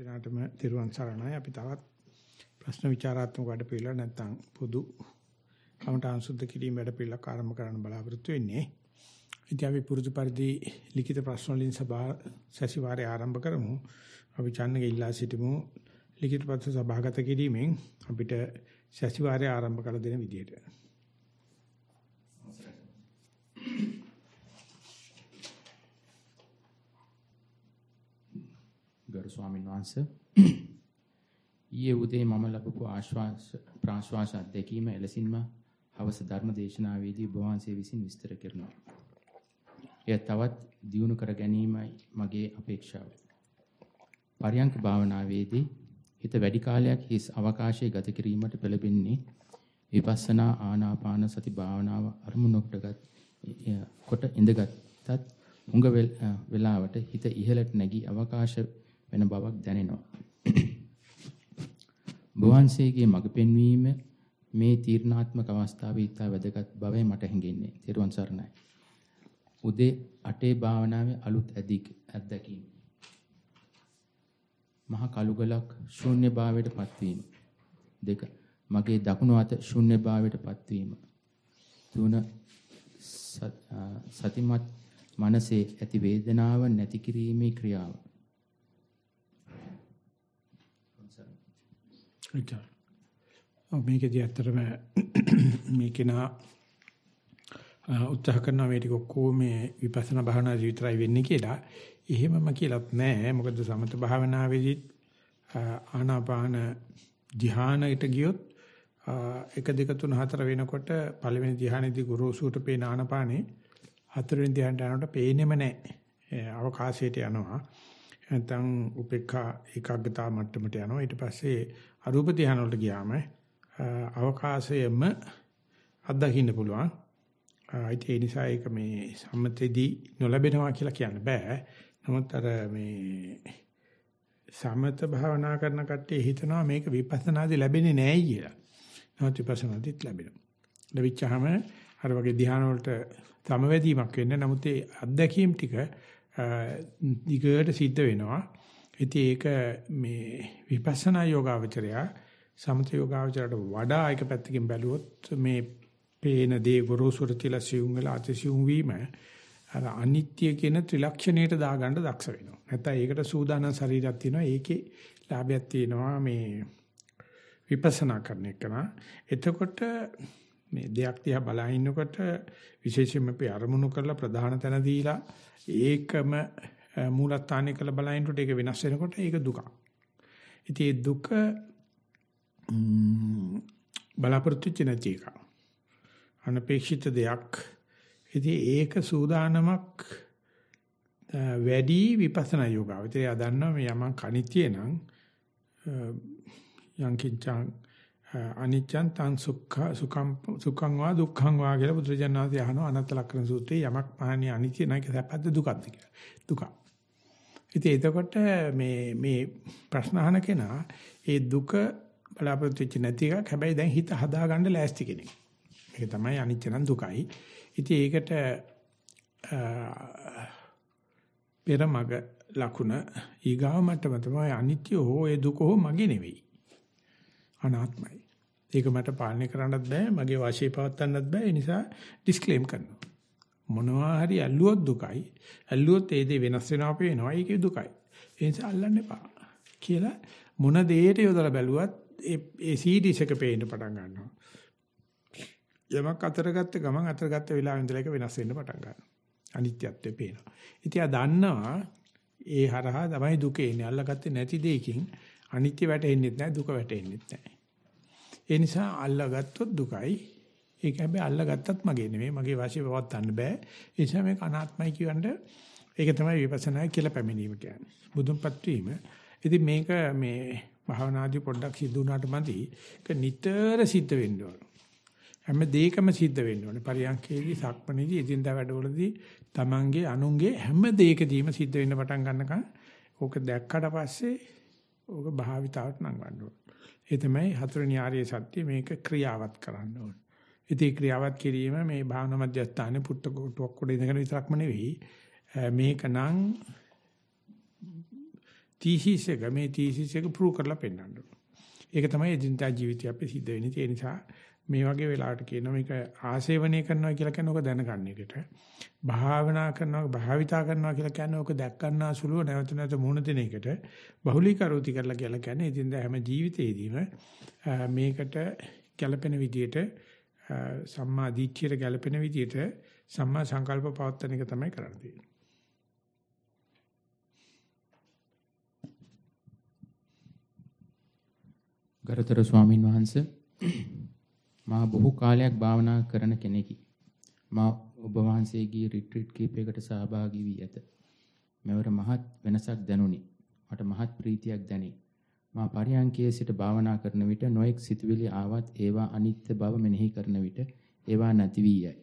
දිනාටම තිරුවන් සරණයි. අපි තවත් ප්‍රශ්න විචාරාත්මක වැඩ පිළිවෙල නැත්නම් පොදු කමඨාන් සුද්ධ කිරීම වැඩ පිළිවෙලක් ආරම්භ කරන්න බලාපොරොත්තු වෙන්නේ. ඉතින් අපි පුරුදු පරිදි ලිඛිත ප්‍රශ්න වලින් සභා සැසිවාරය ආරම්භ කරමු. අපි චන්නගේ ඉල්ලා සිටිමු ලිඛිත පත්‍ර සභාගත කිරීමෙන් අපිට සැසිවාරය ආරම්භ කළ දෙන විදියට. ගරු ස්වාමීන් වහන්සේ ඊයේ උදේ මම ලැබපු ආශ්වාස ප්‍රාශ්වාස අධ්‍යක්ීම එලෙසින්ම හවස ධර්ම දේශනාවේදී ඔබ වහන්සේ විසින් විස්තර කරනවා. එය තවත් දියුණු කර ගැනීමයි මගේ අපේක්ෂාව. පරියංක භාවනාවේදී හිත වැඩි කාලයක් හිස් අවකාශයේ ගත කිරීමට පෙළඹෙන්නේ විපස්සනා ආනාපාන සති භාවනාව අරමුණකට කොට ඉඳගත්ත් හුඟ වෙලාවට හිත ඉහළට නැගී අවකාශ වෙන බවක් දැනෙනවා. බුවන්සේගේ මඟ පෙන්වීම මේ තීර්ණාත්මක අවස්ථාවේ ඉතා වැදගත් බවයි මට හැඟෙන්නේ. තෙරුවන් සරණයි. උදේ 8 භාවනාවේ අලුත් අත්දැකීම්. මහා කලුගලක් ශූන්‍ය භාවයට පත්වීම. දෙක මගේ දකුණු අත ශූන්‍ය භාවයට පත්වීම. තුන සතිමත් මනසේ ඇති වේදනාව නැති කිරීමේ ක්‍රියාව. එච්චර. ඔව් මේකදී ඇත්තටම මේකේනා උත්සාහ කරනවා මේ ටික ඔක්කොම මේ විපස්සනා භාවනා විතරයි වෙන්නේ කියලා. එහෙමම කියලාත් නෑ. මොකද සමත භාවනාවේදී ආනාපාන ධ්‍යානයට ගියොත් 1 2 3 4 වෙනකොට පළවෙනි ධ්‍යානෙදී ගුරුසුට පේන ආනාපානේ හතරවෙනි ධ්‍යානට යනකොට පේන්නේම නෑ. අවකාශයට යනවා. නැත්නම් උපේක්ඛා ඒකාග්‍රතාව මට්ටමට යනවා. ඊට පස්සේ අරූප ධ්‍යාන වලට ගියාම අවකාශයෙම අත්දකින්න පුළුවන්. ඒ නිසා ඒක මේ සම්මතෙදී නොලැබෙනවා කියලා කියන්න බෑ. නමුත් අර මේ සමත භාවනා කරන කට්ටිය හිතනවා මේක විපස්සනාදී ලැබෙන්නේ නෑයි කියලා. නමුත් විපස්සනාදීත් ලැබෙනවා. ලැබිච්චාම අර වගේ ධ්‍යාන වලට සමවැදීමක් වෙන්නේ. නමුත් ඒ අත්දැකීම් ටික දිගට සිද්ධ වෙනවා. ඉතින් ඒක මේ විපස්සනා යෝගාවචරය සමථ යෝගාවචරයට වඩා එක පැත්තකින් බැලුවොත් මේ පේන දේ ගොරෝසුර තියලා සියුම් වෙලා අතිසියුම් වීම අර අනිත්‍ය කියන ත්‍රිලක්ෂණයට දාගන්න දක්ෂ වෙනවා. නැත්නම් ඒකට සූදානම් ශරීරයක් තියෙනවා. ඒකේ ලාභයක් තියෙනවා මේ විපස්සනා කරන එකන. එතකොට මේ දෙයක් දිහා බලා ඉන්නකොට විශේෂයෙන්ම අපි අරමුණු කරලා ප්‍රධාන තැන දීලා ඒකම මූලස්ථානය කළ බලයින්ට ඒක වෙනස් වෙනකොට ඒක දුකක්. ඉතින් ඒ දුක බලාපොරොත්තු වෙච්ච නැති එක. අනපේක්ෂිත දෙයක්. ඉතින් ඒක සූදානමක් වැඩි විපස්සනා යෝගාවචරය දන්නවා මේ යමන් කනිතිය නම් යං කිංචං අනිච්චං තං සුඛ සුඛං සුඛං වා දුක්ඛං වා කියලා බුදුරජාණන්සේ අහනවා අනත්ත ලක්ෂණ සූත්‍රයේ යමක් පහණිය අනිත්‍ය නැක සැපද්ද දුකක්ද කියලා. දුක. ඉතින් එතකොට මේ මේ ප්‍රශ්න අහන කෙනා ඒ දුක බලාපොරොත්තු වෙච්ච නැති එකක් හැබැයි දැන් හිත හදාගන්න ලෑස්ති කෙනෙක්. මේක තමයි අනිච්ච නම් දුකයි. ඉතින් ඒකට පෙරමග ලකුණ ඊගාව මට්ටම තමයි අනිත්‍ය හෝ ඒ දුක හෝ මගේ නෙවෙයි. අනාත්මයි. ඒක මට පාලනය කරන්නත් බෑ, මගේ වාසිය පවත්වන්නත් බෑ. ඒ නිසා ඩිස්ක්ලේම් කරනවා. මොනවා හරි ඇල්ලුවොත් දුකයි. ඇල්ලුවොත් ඒ දේ වෙනස් වෙනවා පේනවා. ඒකේ දුකයි. ඒ නිසා අල්ලන්න එපා. කියලා මොන දෙයට යොදලා බැලුවත් ඒ ඒ සීඩීස් එක පේන්න පටන් ගන්නවා. යමක් අතර ගත්ත ගමන් අතර ගත්ත වෙලාවෙ ඉඳලා ඒක වෙනස් වෙන්න පටන් ගන්නවා. අනිත්‍යත්වය පේනවා. ඉතින් ආ දන්නවා ඒ හරහා තමයි දුක එන්නේ. අල්ලගත්තේ නැති දෙයකින් අනිත්‍ය වැටෙන්නේ නැහැ දුක වැටෙන්නේ නැහැ. ඒ නිසා අල්ලගත්තොත් දුකයි. ඒක හැබැයි අල්ලගත්තත් මගේ නෙමෙයි. මගේ වාසිය පවත්වන්න බෑ. ඒ නිසා මේක අනාත්මයි කියවන්න ඒක තමයි විපස්සනා කියලා පැමිණීම කියන්නේ. බුදුන්පත් වීම. ඉතින් මේක මේ භාවනාදී පොඩ්ඩක් සිද්ධ වුණාට මදි. ඒක නිතර සිද්ධ වෙන්න ඕන. හැම දෙයකම සිද්ධ වෙන්න ඕනේ. පරියන්කේදී, සක්මණේදී, එදින්දා වැඩවලදී තමන්ගේ අනුන්ගේ හැම දෙයකදීම සිද්ධ වෙන්න පටන් ගන්නකම් ඕක දැක්කට පස්සේ ඕක භාවිතාවට නංවන්න ඕන. ඒ තමයි හතරවෙනි ආර්ය සත්‍ය මේක ක්‍රියාවත් කරන්න ඕන. ඉතින් ක්‍රියාවත් කිරීම මේ භාවනා මධ්‍යස්ථානයේ පුට්ට කොටක් උඩ ඉඳගෙන විතරක්ම නෙවෙයි. මේක නම් තීසිස් එක මේ තීසිස් එක ප්‍රූව් කරලා පෙන්නන්න ඒක තමයි එදිනදා ජීවිතය අපේ සිද්ධ වෙන්නේ. ඒ නිසා මේ වගේ වෙලාවට කියනවා මේක ආසේවනය කරනවා කියලා කියන එක දැනගන්න එකට. භාවනා කරනවා භාවිතා කරනවා කියලා කියන්නේ ඔක දැක්කන්නා සුළුව නැවත නැවත මුහුණ දෙන එකට බහුලීකරෝති කරලා කියලා කියන්නේ එදිනදා හැම ජීවිතේදීම මේකට ගැළපෙන විදියට සම්මා දිට්ඨියට ගැළපෙන විදියට සම්මා සංකල්ප පවත්තන එක තමයි කරන්න තියෙන්නේ. ගරුතර ස්වාමින් වහන්සේ මා බොහෝ කාලයක් භාවනා කරන කෙනෙකි. මා ඔබ වහන්සේගේ රිට්‍රීට් කීපයකට සහභාගී වී ඇත. මෙවර මහත් වෙනසක් දැනුනි. මට මහත් ප්‍රීතියක් දැනේ. මා පරියන්කයේ සිට භාවනා කරන විට නොඑක් සිතුවිලි ආවත් ඒවා අනිත්‍ය බව මෙනෙහි කරන විට ඒවා නැති වී යයි.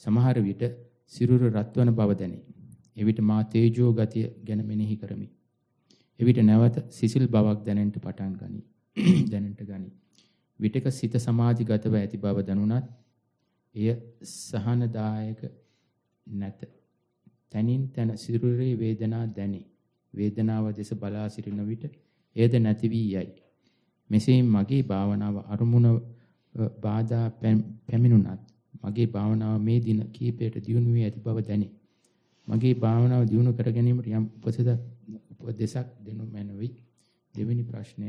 සමහර විට සිරුර රත්වන බව දැනේ. එවිට මා තේජෝ ගතිය ගැන මෙනෙහි කරමි. එවිට නැවත සිසිල් බවක් දැනෙන්නට පටන් ගනී. දැනෙන්නට ගනී. විටක සිත සමාධිගතව ඇති බව දැනුණත් එය සහනදායක නැත. තනින් තන සිරුරේ වේදනා දැනේ. වේදනාව දෙස බලා සිටින විට එයද නැති වී යයි. මෙසේ මගේ භාවනාව අරමුණ බාධා පැමිණුණත් මගේ භාවනාව මේ දින කීපයට දියුණු වී ඇති බව දැනේ. මගේ භාවනාව දියුණු කර ගැනීමට යම් උපදෙසක් දෙනු මැනවි. දෙවෙනි ප්‍රශ්නය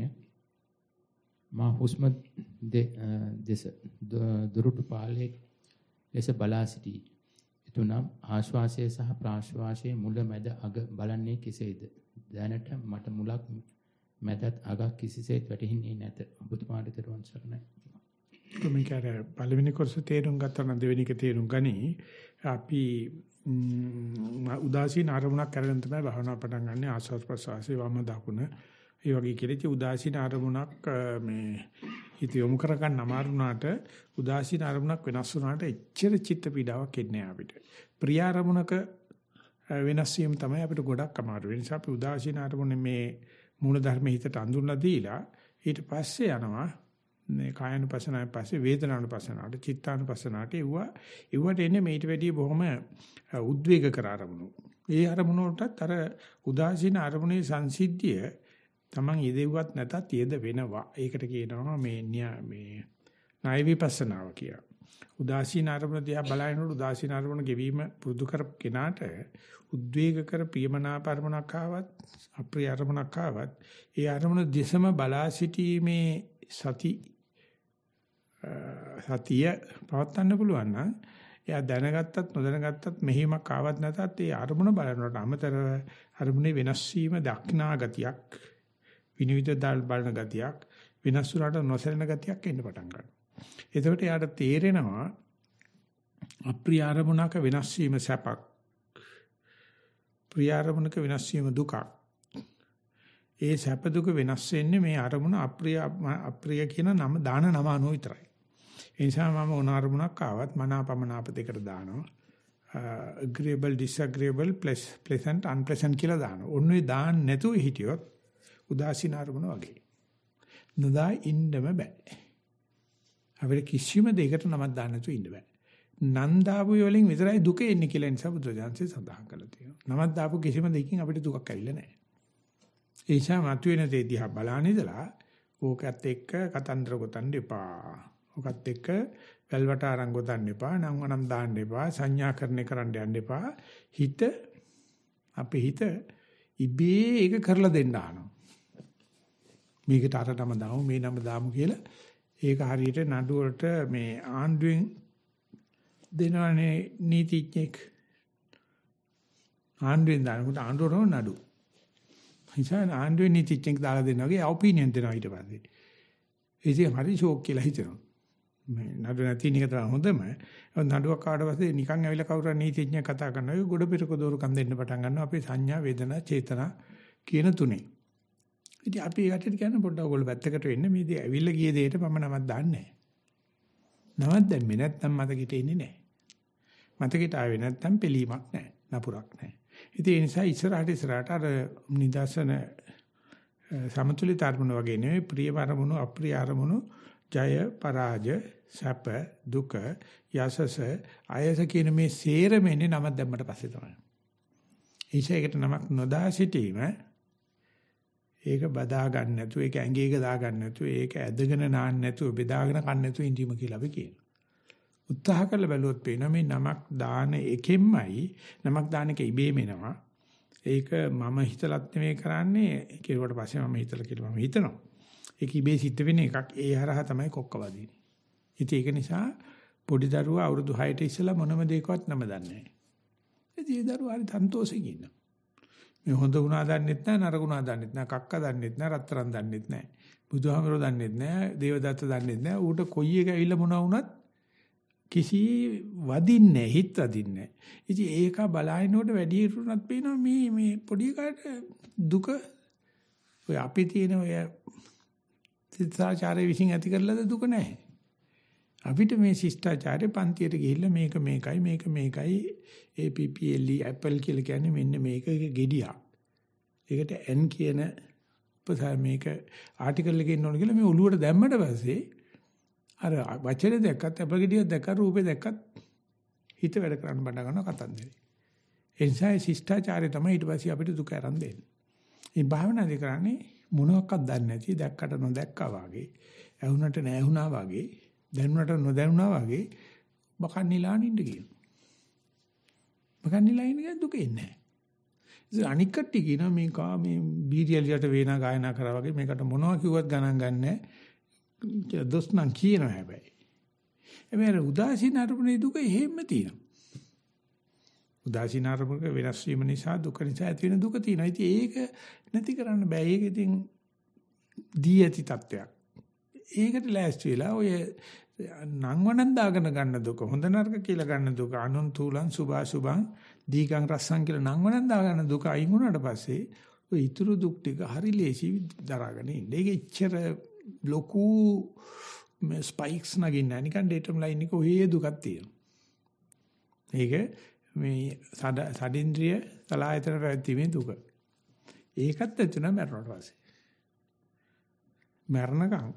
මා හුස්ම දෙස දුරුටු පාලේ ලෙස බලා සිටී. එතුනම් ආශ්වාසය සහ ප්‍රාශ්වාසයේ මුල මැද අග බලන්නේ කෙසේද? දැනට මට මුලක් මැදත් අගක් කිසිසේත් වැටහෙන්නේ නැත. ඔබතුමාට දරුවන් සරණයි. මේක අර පළවෙනි කොටස තේරුම් ගත්තා නම් දෙවෙනි එක තේරුම් ගනි. අපි උදාසීන අරමුණක් අරගෙන තමයි භාවනා පටන් ගන්න ආස්වාද ප්‍රසවාසයේ වම දකුණ ඒ වගේ කෙලිච්ච උදාසීන අරමුණක් මේ හිත යොමු කරගන්න අමාරු වුණාට උදාසීන අරමුණක් වෙනස් වුණාට එච්චර චිත්ත පීඩාවක් එන්නේ අපිට. ප්‍රිය අරමුණක වෙනස් වීම තමයි අපිට ගොඩක් අමාරු. ඒ නිසා අපි උදාසීන අරමුණේ මේ මූල ධර්ම හිතට අඳුන්ලා දීලා ඊට පස්සේ යනවා මේ කායනුපසනාවෙන් පස්සේ වේදනානුපසනාවට චිත්තානුපසනාවට එවුවා එවුවට එන්නේ මේට වැඩිය බොහොම උද්වේග කර අරමුණු. ඒ අරමුණටත් අර උදාසීන අරමුණේ සංසිද්ධිය Taman යෙදෙව්වත් නැතත් යෙද වෙනවා. ඒකට කියනවා මේ මේ ණය විපස්සනාව කියලා. උදාසීන අරමුණ දිහා බලනකොට උදාසීන අරමුණ ගෙවීම පුරුදු කර කෙනාට උද්වේග කර ප්‍රියමනාප අරමුණක් ආවත් අප්‍රිය අරමුණක් ආවත් ඒ අරමුණ දිසම බලා සිටීමේ සති සතිය පවත්වන්න පුළුවන් නම් එයා දැනගත්තත් නොදැනගත්තත් මෙහිමක් ආවත් නැතත් ඒ අරමුණ බලනකොට අමතරව අරමුණේ වෙනස් වීම දක්නා ගතියක් විනිවිද දල් බලන ගතියක් වෙනස් වුණාට නොසැලෙන ගතියක් එන්න පටන් ගන්නවා. එතකොට යාට තේරෙනවා අප්‍රිය අරමුණක වෙනස් වීම සැපක්. ප්‍රිය අරමුණක වෙනස් වීම දුකක්. ඒ සැප දුක වෙනස් වෙන්නේ මේ අරමුණ අප්‍රිය අප්‍රිය කියන නම දාන නම අනුව විතරයි. ඒ නිසා මම ඕන අරමුණක් ආවත් මනාපමනාප දෙකට දානවා. agreeable disagreeable pleasant unpleasant කියලා දානවා. ඔන්නේ දාන්න නැතුව හිටියොත් උදාසීන අරමුණ වගේ. නොදා ඉන්නම බෑ. අපිට කිසිම දෙයකට නමක් දාන්න නැතුව ඉන්න බෑ. නන් දාපු වලින් විතරයි දුක එන්නේ කියලා නිසා බුදුරජාන්සේ සඳහන් කළා තියෙනවා. නමක් දාපු කිසිම දෙයකින් අපිට දුකක් ඇවිල්ලා නැහැ. ඒ නිසා මතුවෙන දේ දිහා බලන ඉඳලා ඕකත් එක්ක කතන්දර ගොතන්න එපා. ඕකත් එක්ක වැල්වට අරන් ගොතන්න එපා. නම් වනම් දාන්න එපා. සංඥාකරණය කරන්න යන්න එපා. හිත අපේ හිත ඉබේ ඒක කරලා දෙන්න ආනවා. මේකට අර නම දාමු මේ නම දාමු කියලා ඒක හරියට නඩු වලට මේ ආණ්ඩුවෙන් දෙනවනේ නීතිඥෙක් ආණ්ඩුවෙන් දානකොට ආණ්ඩුවරම නඩු. ඉතින් ආණ්ඩුවේ නීතිඥෙක් දාලා දෙනවා වගේ ඔපිනියන් දෙනවා ඊට පස්සේ. ඉතින් හරි ෂෝක් කියලා හිතෙනවා. මේ නඩු නැති එක තමයි හොඳම. නඩුවක් කාට පස්සේ නිකන් ඇවිල්ලා කවුරු නීතිඥයෙක් කතා කරනවා. ඒ ගොඩ පිරක දෝරුකම් දෙන්න පටන් ගන්නවා. අපේ සංඥා වේදනා චේතනා කියන තුනේ. ඉතින් අපි ඒකට කියන්නේ පොඩ්ඩක් ඔයගොල්ලෝ පැත්තකට වෙන්න මේ දේ ඇවිල්ලා ගිය දෙයට මම නමක් දාන්නේ නැහැ. නමක් දැම්මේ නැත්නම් මතකෙට එන්නේ නැහැ. මතකෙට ආවේ නැත්නම් පිළීමක් නැහැ. නපුරක් නැහැ. ඉතින් ඒ නිසා ඉස්සරහට ඉස්සරහට අර නිදර්ශන සමතුලිත අරමුණු වගේ නෙවෙයි ප්‍රිය අරමුණු අප්‍රිය අරමුණු ජය පරාජ සැප දුක යසස ආයස කියන මේ සේරම එන්නේ නමක් දැම්මට පස්සේ තමයි. ඒසයකට නමක් නොදා සිටීම ඒක බදා ගන්න නැතුව, ඒක ඇඟේක දා ගන්න නැතුව, ඒක ඇදගෙන නාන්න නැතුව, බෙදාගෙන කන්න නැතුව ඉඳීම කියලා අපි කියනවා. උත්සාහ කරලා බැලුවොත් පේනවා මේ නමක් දාන එකෙන්මයි නමක් දාන එක ඉබේම එනවා. ඒක මම හිතලත් නෙමෙයි කරන්නේ කෙරුවට පස්සේ මම හිතලා කියලා මම හිතනවා. ඒක ඉබේ සිද්ධ වෙන එකක්. ඒ හරහා තමයි කොක්ක වදින්නේ. ඉතින් ඒක නිසා පොඩි දරුවා අවුරුදු 6ට ඉස්සලා මොනම දෙයකවත් නම දන්නේ නැහැ. ඉතින් ඒ දරුවා හරි සන්තෝෂෙන් ඉන්නවා. මේ හොඳ වුණා දන්නෙත් නැහැ නරක වුණා දන්නෙත් නැහැ කක්ක දන්නෙත් නැහැ රත්තරන් දන්නෙත් නැහැ. බුදුහාමරෝ දන්නෙත් නැහැ දේවදත්ත දන්නෙත් නැහැ. ඌට කොයි එක ඇවිල්ලා මොනවා වුණත් කිසි වදින්නේ හිත වදින්නේ. ඉතින් ඒක බලහිනකොට වැඩි හිටුනත් පේනවා මේ මේ පොඩි කාට දුක ඔය අපි තියෙන ඔය සිතාචාරයේ විසින් ඇති කරලාද දුක නැහැ. අපිට මේ ශිෂ්ටාචාරයේ පන්තියට ගිහිල්ලා මේක මේකයි මේක මේකයි APPLE Apple කියලා කියන්නේ මෙන්න මේක ගෙඩියක්. ඒකට N කියන උපසාර මේක ආටිකල් එකේ ඉන්න ඕන කියලා මේ ඔළුවට දැම්මට පස්සේ අර වචනේ දැක්කත් Apple ගෙඩියක් දැක්කත් රූපේ දැක්කත් හිත වැඩ කරන්න බඩ ගන්නවා කතන්දරේ. ඒ නිසා ශිෂ්ටාචාරය තමයි ඊට පස්සේ අපිට දුක අරන් දෙන්නේ. මේ භාවනාදී කරන්නේ මොනවාක්වත් දන්නේ නැති දැක්කට නොදැක්කා වගේ, ඇහුනට නැහුණා වගේ, දැනුණට නොදැනුණා වගේ බකන් නිලාන ඉන්න කියනවා. බකන් නිලා ඉන්නේ දුක එන්නේ නැහැ. ඉතින් අනික් කට්ටිය කියනවා මේ කා මේ බීරියලියට වේනා ගායනා කරා වගේ මේකට මොනවා කිව්වත් ගණන් ගන්නෑ. දොස් නම් කියනවා හැබැයි. හැබැයි උදාසීන අරමුණේ දුක එහෙම තියෙනවා. උදාසීන අරමුණක වෙනස් වීම නිසා දුක නිසා ඇති වෙන දුක තියෙනවා. ඉතින් ඒක නැති කරන්න බෑ. ඒක ඉතින් දී ඇති තත්වයක්. ඒකට ලෑස්ති වෙලා ඔය නංවනන් දාගෙන ගන්න දුක හොඳ නරක කියලා ගන්න දුක අනුන් තුලන් සුභා සුභං දීගං රස්සං කියලා නංවනන් දාගන්න දුක අයින් වුණාට පස්සේ ඔය ඊතුරු දුක් ටික හරි ලේසි දරාගෙන ඉන්න. ඒක ඉච්චර ලොකු ස්පයික්ස් නගින්න නිකන් ඩේටම් ලයින් එක ඔහේ දුකක් තියෙනවා. ඒක මේ සඩින්ද්‍රිය සලායතන පැවැත්ීමේ දුක. ඒකත් ඇතුණ මරණට පස්සේ. මරණකම්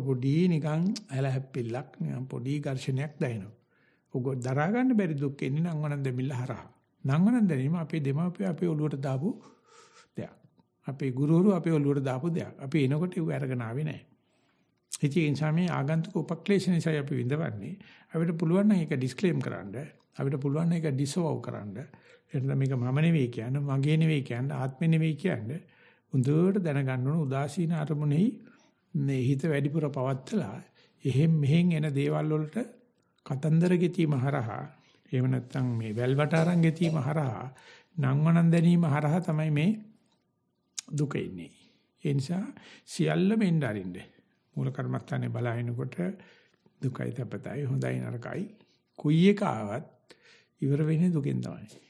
පොඩි නිකන් ඇල හැප්පිල්ලක් නිකන් පොඩි ඝර්ෂණයක් දැනෙනවා. ඔග දරා ගන්න බැරි දුක් එන්නේ නංවනන් දෙමිල්ල හරහා. නංවනන් දැනීම අපේ දෙමාපිය අපේ ඔළුවට දාපු දෙයක්. අපේ ගුරුවරු අපේ ඔළුවට දාපු දෙයක්. අපි එනකොට ඒව අරගෙන ආවේ නැහැ. ඉතින් ඒ නිසා මේ ආගන්තුක උපක්ලේශ නිසා අපි විඳවන්නේ. අපිට පුළුවන් නම් ඒක ඩිස්ක්ලේම් කරන්න. අපිට පුළුවන් නම් ඒක ඩිසෝව් කරන්න. එතන මේක මම නෙවෙයි කියන්නේ, මගේ නෙවෙයි කියන්නේ, ආත්මෙ නෙවෙයි කියන්නේ. හොඳට දැනගන්න ඕන උදාසීන අරමුණෙහි මේ හිත වැඩිපුර පවත්තලා එහෙම් මෙහෙන් එන දේවල් වලට කතන්දර ගෙතීම හරහා එහෙම නැත්නම් මේ වැල්වට අරන් ගෙතීම හරහා නංවනන් දැනීම හරහා තමයි මේ දුක ඉන්නේ. ඒ නිසා සියල්ලම එන්න අරින්න. මූල කර්මස්ථානේ බලහිනකොට දුකයි තපතයි හොඳයි නරකයි කුයි එක ආවත් ඉවර වෙන්නේ දුකෙන් තමයි.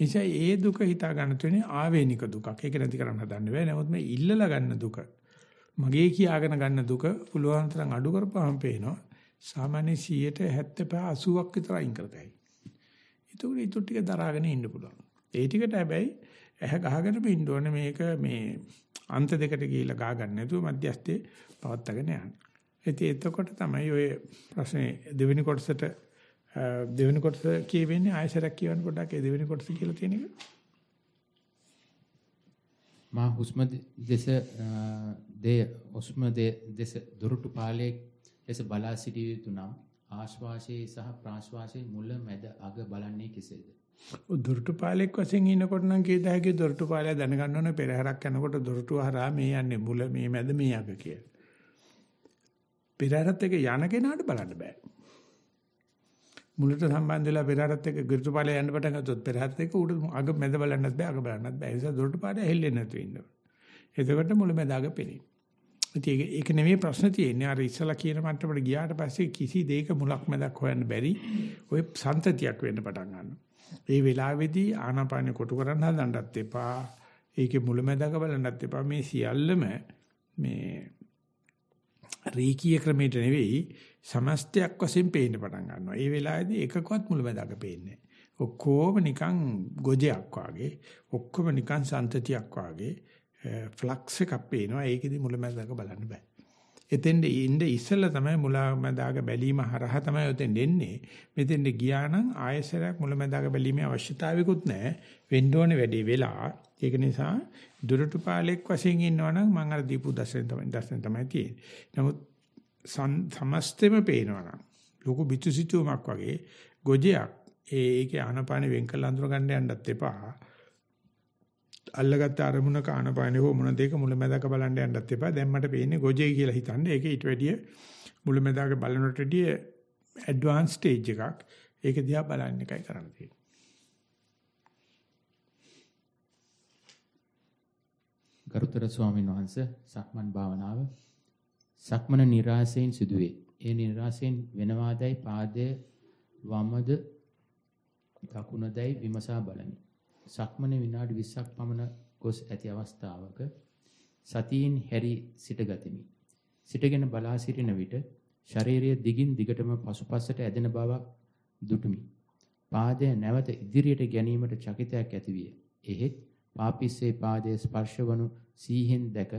එනිසා ඒ දුක හිතා ගන්න තුනේ ආවේනික දුකක්. ඒක නැති කරන්න හදන්න බෑ. නමුත් මේ ඉල්ලලා ගන්න දුක මගේ කියාගෙන ගන්න දුක පුළුවන් තරම් අඩු කරපුවාම පේනවා. සාමාන්‍ය 175 80ක් විතර අයින් කරතයි. ඒක උඩ ටික දරාගෙන ඉන්න පුළුවන්. ඒ ටිකට හැබැයි ඇහ ගහගෙන ඉන්න ඕනේ මේක මේ අන්ත දෙකට ගිහිල්ලා ගා ගන්න නැතුව මධ්‍යස්ථේ පවත්වාගෙන යන්න. ඉතින් එතකොට තමයි ඔය ප්‍රශ්නේ දෙවෙනි කොටසට දෙවෙනි කොටස කියවෙන්නේ ආයසරක් කියවන්න පොඩ්ඩක් ඒ දෙවෙනි කොටස කියලා තියෙන එක. මා හුස්ම දෙස දෙය හුස්ම දෙස දොරටු පාලයේ ලෙස බලා සිටිය යුතු නම් ආශ්වාසයේ සහ ප්‍රාශ්වාසයේ මුල මැද අග බලන්නේ කෙසේද? දොරටු පාලයක් වශයෙන් ඉනකොට නම් කීයද හැකි දොරටු පාලය දැනගන්න ඕනේ පෙරහැරක් යනකොට දොරටු හරහා මේ යන්නේ මුල මේ මැද මේ අග කියලා. පෙරහැරත් එක යන කෙනාට බලන්න බෑ. මුලට සම්බන්ධ වෙලා පෙරහැරත් එක්ක දොරටු පාලය යන්න පටන් ගත්තොත් පෙරහැරත් එක්ක උඩ අග මැද බලන්නත් බෑ අග බලන්නත් බෑ. ඒ නිසා දොරටු පාලය හෙල්ලෙන්නේ නැතුව ඉන්න ඕනේ. එතකොට මුල මැද අග පෙනේ. ඉතින් ඒක නෙමෙයි ප්‍රශ්න තියෙන්නේ. අර ඉස්සලා කියන මට්ටමට ගියාට පස්සේ කිසි දෙයක මුලක් මැදක් හොයන්න බැරි ඔය සන්තතියක් වෙන්න පටන් ගන්නවා. ඒ වෙලාවේදී ආනාපානෙ කොටු කරන්න හදන්නත් එපා. ඒකේ මුලැමැදක බලන්නත් එපා. මේ සියල්ලම මේ රීකී ක්‍රමයට නෙවෙයි සමස්තයක් වශයෙන් පේන්න පටන් ගන්නවා. ඒ වෙලාවේදී එකකවත් මුලැමැදක පේන්නේ ඔක්කොම නිකන් ගොජයක් වාගේ, ඔක්කොම නිකන් සන්තතියක් වාගේ ෆ්ලක්ස් එකක් පේනවා. ඒකෙදි මුලැමැදක බලන්න බෑ. එතෙන්ද ඉන්න ඉස්සෙල්ලා තමයි මුලමදාග බැලීම හරහා තමයි උතෙන් දෙන්නේ. මෙතෙන්ද ගියා නම් ආයෙසරයක් මුලමදාග බැලීමේ අවශ්‍යතාවයකුත් නැහැ. වෙන්න ඕනේ වැඩි වෙලා. ඒක නිසා දුරටු පාලෙක් වශයෙන් ඉන්නවනම් මම අර දීපු දර්ශන තමයි දර්ශන තමයි තියෙන්නේ. නමුත් සමස්තෙම පේනවනම් ලොකු පිටුසිතුමක් වගේ ගොජයක් ඒ ඒකේ ආනපාන වෙන් කළ අඳුර ගන්න යන්නත් එපා. අල්ලගත්ත අරමුණක ආනපානේ හෝ මොන දෙයක මුලැමැදක බලන්න යන්නත් එපා. දැන් මට පේන්නේ ගොජේ කියලා හිතන්නේ. ඒක ඊට වැඩිය මුලැමැදක බලනට වැඩිය ඇඩ්වාන්ස් ස්ටේජ් එකක්. ඒක දිහා බලන්න එකයි කරන්න තියෙන්නේ. ගරුතර ස්වාමීන් වහන්සේ සක්මන් භාවනාව සක්මන નિરાසයෙන් සිදුවේ. ඒ નિરાසයෙන් වෙනවාදයි පාදයේ වමද දකුණදයි විමසා බලමි. සක්මනේ විනාඩි 20ක් පමණ ගොස් ඇති අවස්ථාවක සතියින් හැරි සිට ගතිමි. සිටගෙන බලා සිටින විට ශරීරය දිගින් දිගටම පසුපසට ඇදෙන බවක් දුටුමි. පාදය නැවත ඉදිරියට ගැනීමට චකිතයක් ඇතිවිය. එහෙත් පාපිස්සේ පාදයේ ස්පර්ශවනු සීහෙන් දැක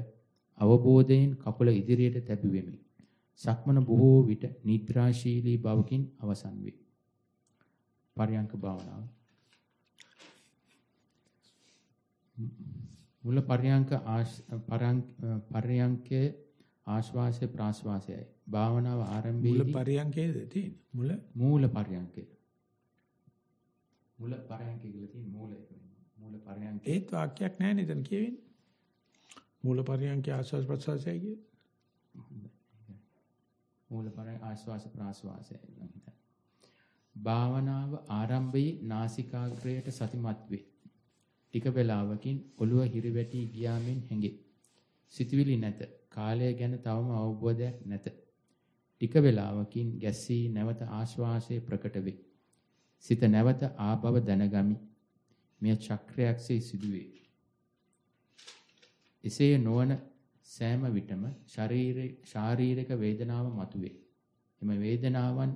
අවබෝධයෙන් කකුල ඉදිරියට තැබුවෙමි. සක්මන බොහෝ විට නිද්‍රාශීලී බවකින් අවසන් වේ. පරියංක භාවනාව. මුල පරියංක පරියංකයේ ආශ්වාසය ප්‍රාශ්වාසයයි. භාවනාව ආරම්භයේදී මුල පරියංකයේද තියෙන්නේ? මුල මූල පරියංකය. මුල පරියංකය කියලා තියෙන මූල එක. මූල පරියංකය. ඒත් වාක්‍යයක් නැහැ නේද කියවෙන්නේ? මූල පරියංකය ආශ්වාස ප්‍රාශ්වාසයයි කියන්නේ. මූල පරියංක ආශ්වාස ප්‍රාශ්වාසයයි. භාවනාව ආරම්භයේ නාසිකාග්‍රයට සතිමත් වේ. ටික වේලාවකින් ඔළුව හිරිවැටි ගියාමින් හැඟේ. සිතවිලි නැත. කාලය ගැන තවම අවබෝධයක් නැත. ටික වේලාවකින් ගැස්සී නැවත ආශ්වාසය ප්‍රකට වේ. සිත නැවත ආබව දැනගමි. මෙය චක්‍රයක්සේ සිදුවේ. එසේ නොවන සෑම විටම ශාරීරික වේදනාව මතුවේ. එම වේදනාවන්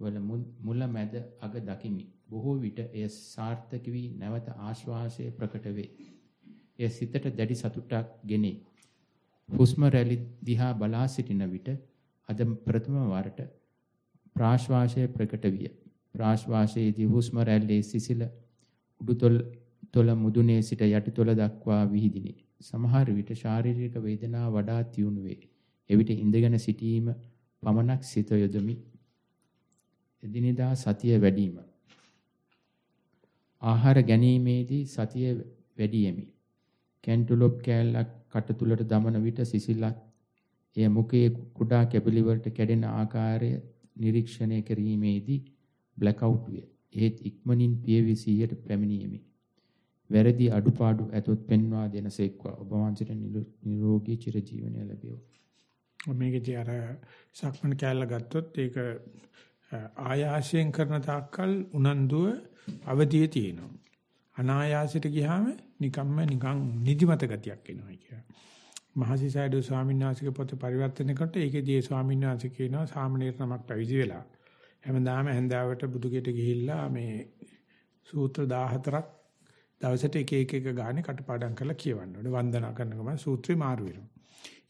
වල මුල මැද අග දකිමි. බොහෝ විට එය සාර්ථක වී නැවත ආශ්වාසය ප්‍රකට වේ. එය සිතට දැඩි සතුටක් ගෙනේ. හුස්ම රැලි දිහා බලා සිටින විට අද ප්‍රථම වරට ප්‍රාශ්වාසය ප්‍රකට විය. ප්‍රාශ්වාසයේදී හුස්ම රැල්ලේ සිසිල උඩුතොල් තොල මුදුනේ සිට යටිතොල දක්වා විහිදිනි. සමහර විට ශාරීරික වේදනා වඩා තියුණු වේ. එවිට ඉඳගෙන සිටීම පමණක් සිත යොදමි. එදිනෙදා සතිය වැඩිම. ආහාර ගැනීමේදී සතිය වැඩි යමි. කැන්ටුලොප් කෑල්ලක් කට තුලට දමන විට සිසිලක් එය මුඛයේ කුඩා කැපිලි වලට කැඩෙන ආකාරය නිරීක්ෂණය කිරීමේදී බ්ලැක් අවුට් විය. ඒත් ඉක්මනින් පියවි 100ට පැමිණීමේ වැරදි අඩුපාඩු ඇතොත් පෙන්වා දෙනසේක්වා ඔබ වහන්සේට නිරෝගී චිරජීවනය ලැබේවා. මේකදී අර සක්මන් කැල්ල ගත්තොත් ඒක ආයාසයෙන් කරන තාක්කල් උනන්දුව අවදියේ තියෙනවා. අනායාසයට ගියාම නිකම්ම නිකන් නිදිමත ගතියක් එනවා කියලා. මහසිසයිඩෝ ස්වාමීන් වහන්සේගේ පොත පරිවර්තනය කරට ඒකේදී ස්වාමීන් වහන්සේ කියනවා සාමණේර නමක් පැවිදි වෙලා හැමදාම හැන්දාවට බුදුගෙට ගිහිල්ලා මේ සූත්‍ර 14ක් දවසට එක එක එක ගානේ කටපාඩම් කරලා කියවන්න ඕනේ. වන්දනා කරන ගමන් සූත්‍රේ මාරු වෙනවා.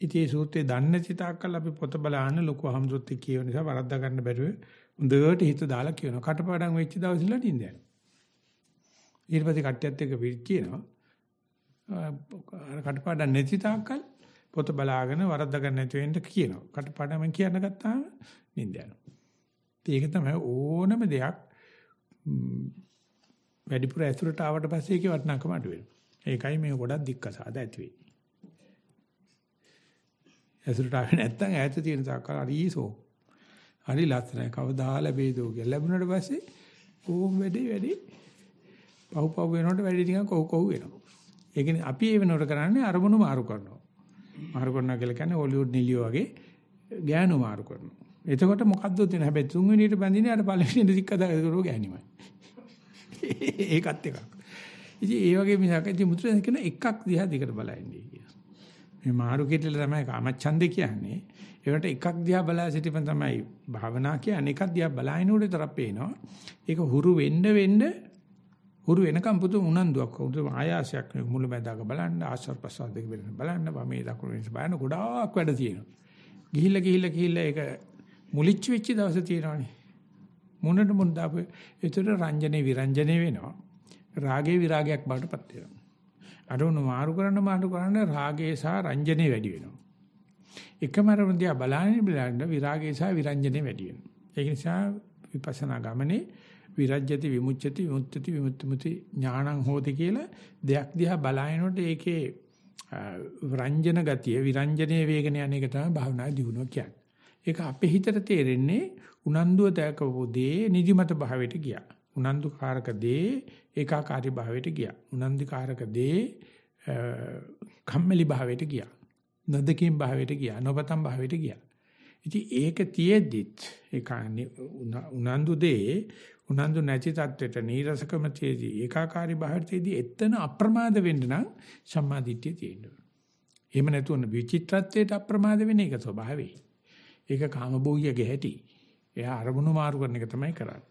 ඉතින් මේ සූත්‍රේ දන්නේ නැති තාක්කල් අපි පොත බලන්න ලොකු අහම්සොත් කියව නිසා වරද්දා ගන්න බැරුව හොඳට හිත දාලා කියනවා. කටපාඩම් වෙච්ච දවසල නිින්ද යනවා. ඊට පස්සේ කට්ටියත් එක්ක පිට කියනවා. කටපාඩම් නැති තාක්කල් පොත බලාගෙන වරද්දා ගන්න නැති වෙන්න කියනවා. කටපාඩම්ෙන් කියන්න ගත්තාම නිින්ද යනවා. ඒක තමයි ඕනම දෙයක් වැඩිපුර ඇතුළට ආවට පස්සේ ඒකේ වටිනාකම අඩු වෙනවා. ඒකයි මේ ගොඩක් දික්කසාද ඇති වෙන්නේ. ඇතුළට ආවේ නැත්තම් ඈත තියෙන තාක්කල් හරිසෝ. හරි ලස්සනයි කවදා ලැබෙයිදෝ කියලා ලැබුණාට පස්සේ ඕම් වැඩි වැඩි පහු පහු වෙනකොට වැඩි ටිකක් කොහො කොහො වෙනවා. ඒ කියන්නේ අපි ඒ වෙනකොට කරන්නේ අරමුණු මාරු කරනවා. මාරු කරනවා කියලා කියන්නේ හොලිවුඩ් නිලියෝ වගේ ගෑනු මාරු කරනවා. එතකොට මොකද්ද තියෙන හැබැයි තුන්වෙනියට බැඳින්නේ අර පළවෙනියට දික්කදා කරෝ ගෑනිමයි. ඒකත් එකක්. ඉතින් ඒ වගේ මිසක් ඉතින් මුත්‍රා කියන එකක් දිහා දිකට බලන්නේ කියලා. මේ මාරු කෙටල තමයි කාමච්ඡන්දේ කියන්නේ. ඒකට එකක් දිහා බලා සිටීම තමයි භාවනා කියන්නේ. එකක් දිහා බලහිනකොට විතරක් පේනවා. ඒක හුරු වෙන්න වෙන්න හුරු වෙනකම් පුදු උනන්දුවක් උදේ ආයාසයක් මුල මැදාක බලන්න ආශ්වාස ප්‍රශ්වාස දෙක වෙන බලන්න වමේ දකුණු වෙනස බලන්න ගොඩාක් වැඩ තියෙනවා. ගිහිල්ලා ගිහිල්ලා ගිහිල්ලා ඒක මුලිච්ච වෙච්ච දවස තියෙනවනේ. මොනට මොන දාපු ඒතර රංජනේ විරංජනේ වෙනවා. රාගේ විරාගයක් බවට පත් වෙනවා. අරමුණ මාරු කරන්න මාරු කරන්න රාගේ සහ රංජනේ වැඩි වෙනවා. එකම අරමුණ දිහා බලන්නේ බලන්න විරාගේ සහ විරංජනේ වැඩි වෙනවා. ඒක නිසා විපස්සනා ගමනේ විරජ්‍යති විමුච්ඡති විමුක්ති විමුක්තිමුති ඥානං හෝති කියලා දෙයක් දිහා බලනකොට ඒකේ රංජන ගතිය විරංජනීය වේගන යන එක තමයි භාවනාවේ දියුණුව කියන්නේ. ඒක අපේ හිතට තේරෙන්නේ උනන්දුව දැකපු දේ නිදිමත භාවයට ගියා. උනන්දු කාරක දේ ඒකාකාරී භාවයට ගියා. උනන්දි කාරක දේ කම්මැලි භාවයට ගියා. නදකින් භාවයට ගියා. නොපතම් භාවයට ගියා. ඉතින් ඒක තියෙද්දිත් ඒක උනන්දු දේ උනන්දු නැති තත්වෙට නීරසකම තියදී ඒකාකාරී භාවයේදී එතන අප්‍රමාද වෙන්න නම් සම්මාදිට්ඨිය තියෙන්න ඕන. එහෙම නැතුව විචිත්‍රත්වයට අප්‍රමාද වෙන එක ස්වභාවයි. ඒක කාමභෝගියගේ හැටි. එයා අරමුණු මාරු කරන එක තමයි කරන්නේ.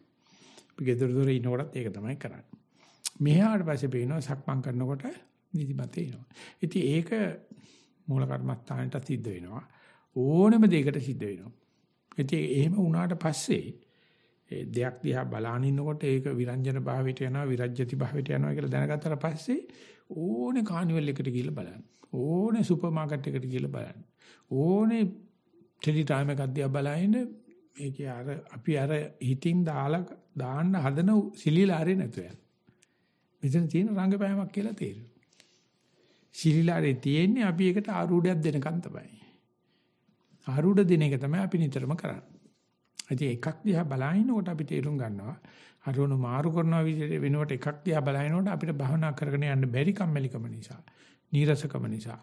අපි ගෙදර දොර ඉනකොටත් ඒක තමයි කරන්නේ. මෙහාට පස්සේ පේනවා සක්මන් කරනකොට නිදිමත එනවා. ඉතින් ඒක මූල කර්මස්ථානට සිද්ධ වෙනවා. ඕනම දෙයකට සිද්ධ වෙනවා. ඉතින් එහෙම වුණාට පස්සේ ඒ දෙයක් දිහා බලාන ඉන්නකොට ඒක විරංජන භාවයට යනවා විරජ්‍යති භාවයට යනවා කියලා දැනගත්තට පස්සේ ඕනේ කානිවල් එකට ගිහිල්ලා බලන්න. ඕනේ සුපර් මාකට් එකට ගිහිල්ලා බලන්න. ඕනේ ටෙලි ටයිම් එකක් දිහා බලහින්න මේකේ අර අපි අර හිතින් දාලා දාන්න හදන සිලිලාරේ නැතු යන. මෙතන තියෙන රංගපෑමක් කියලා තේරෙනවා. සිලිලාරේ තියෙන්නේ අපි ඒකට ආරූಢයක් දෙනකන් තමයි. ආරූඪ දෙන එක තමයි අපි නිතරම කරන්නේ. ඉතින් එකක් දිහා බලනකොට අපි තේරුම් ගන්නවා අරමුණු මාරු කරනවා විදිහට වෙනකොට එකක් දිහා බලනකොට අපිට භවනා කරගෙන යන්න බැරි කම්මැලිකම නිසා, නීරසකම නිසා,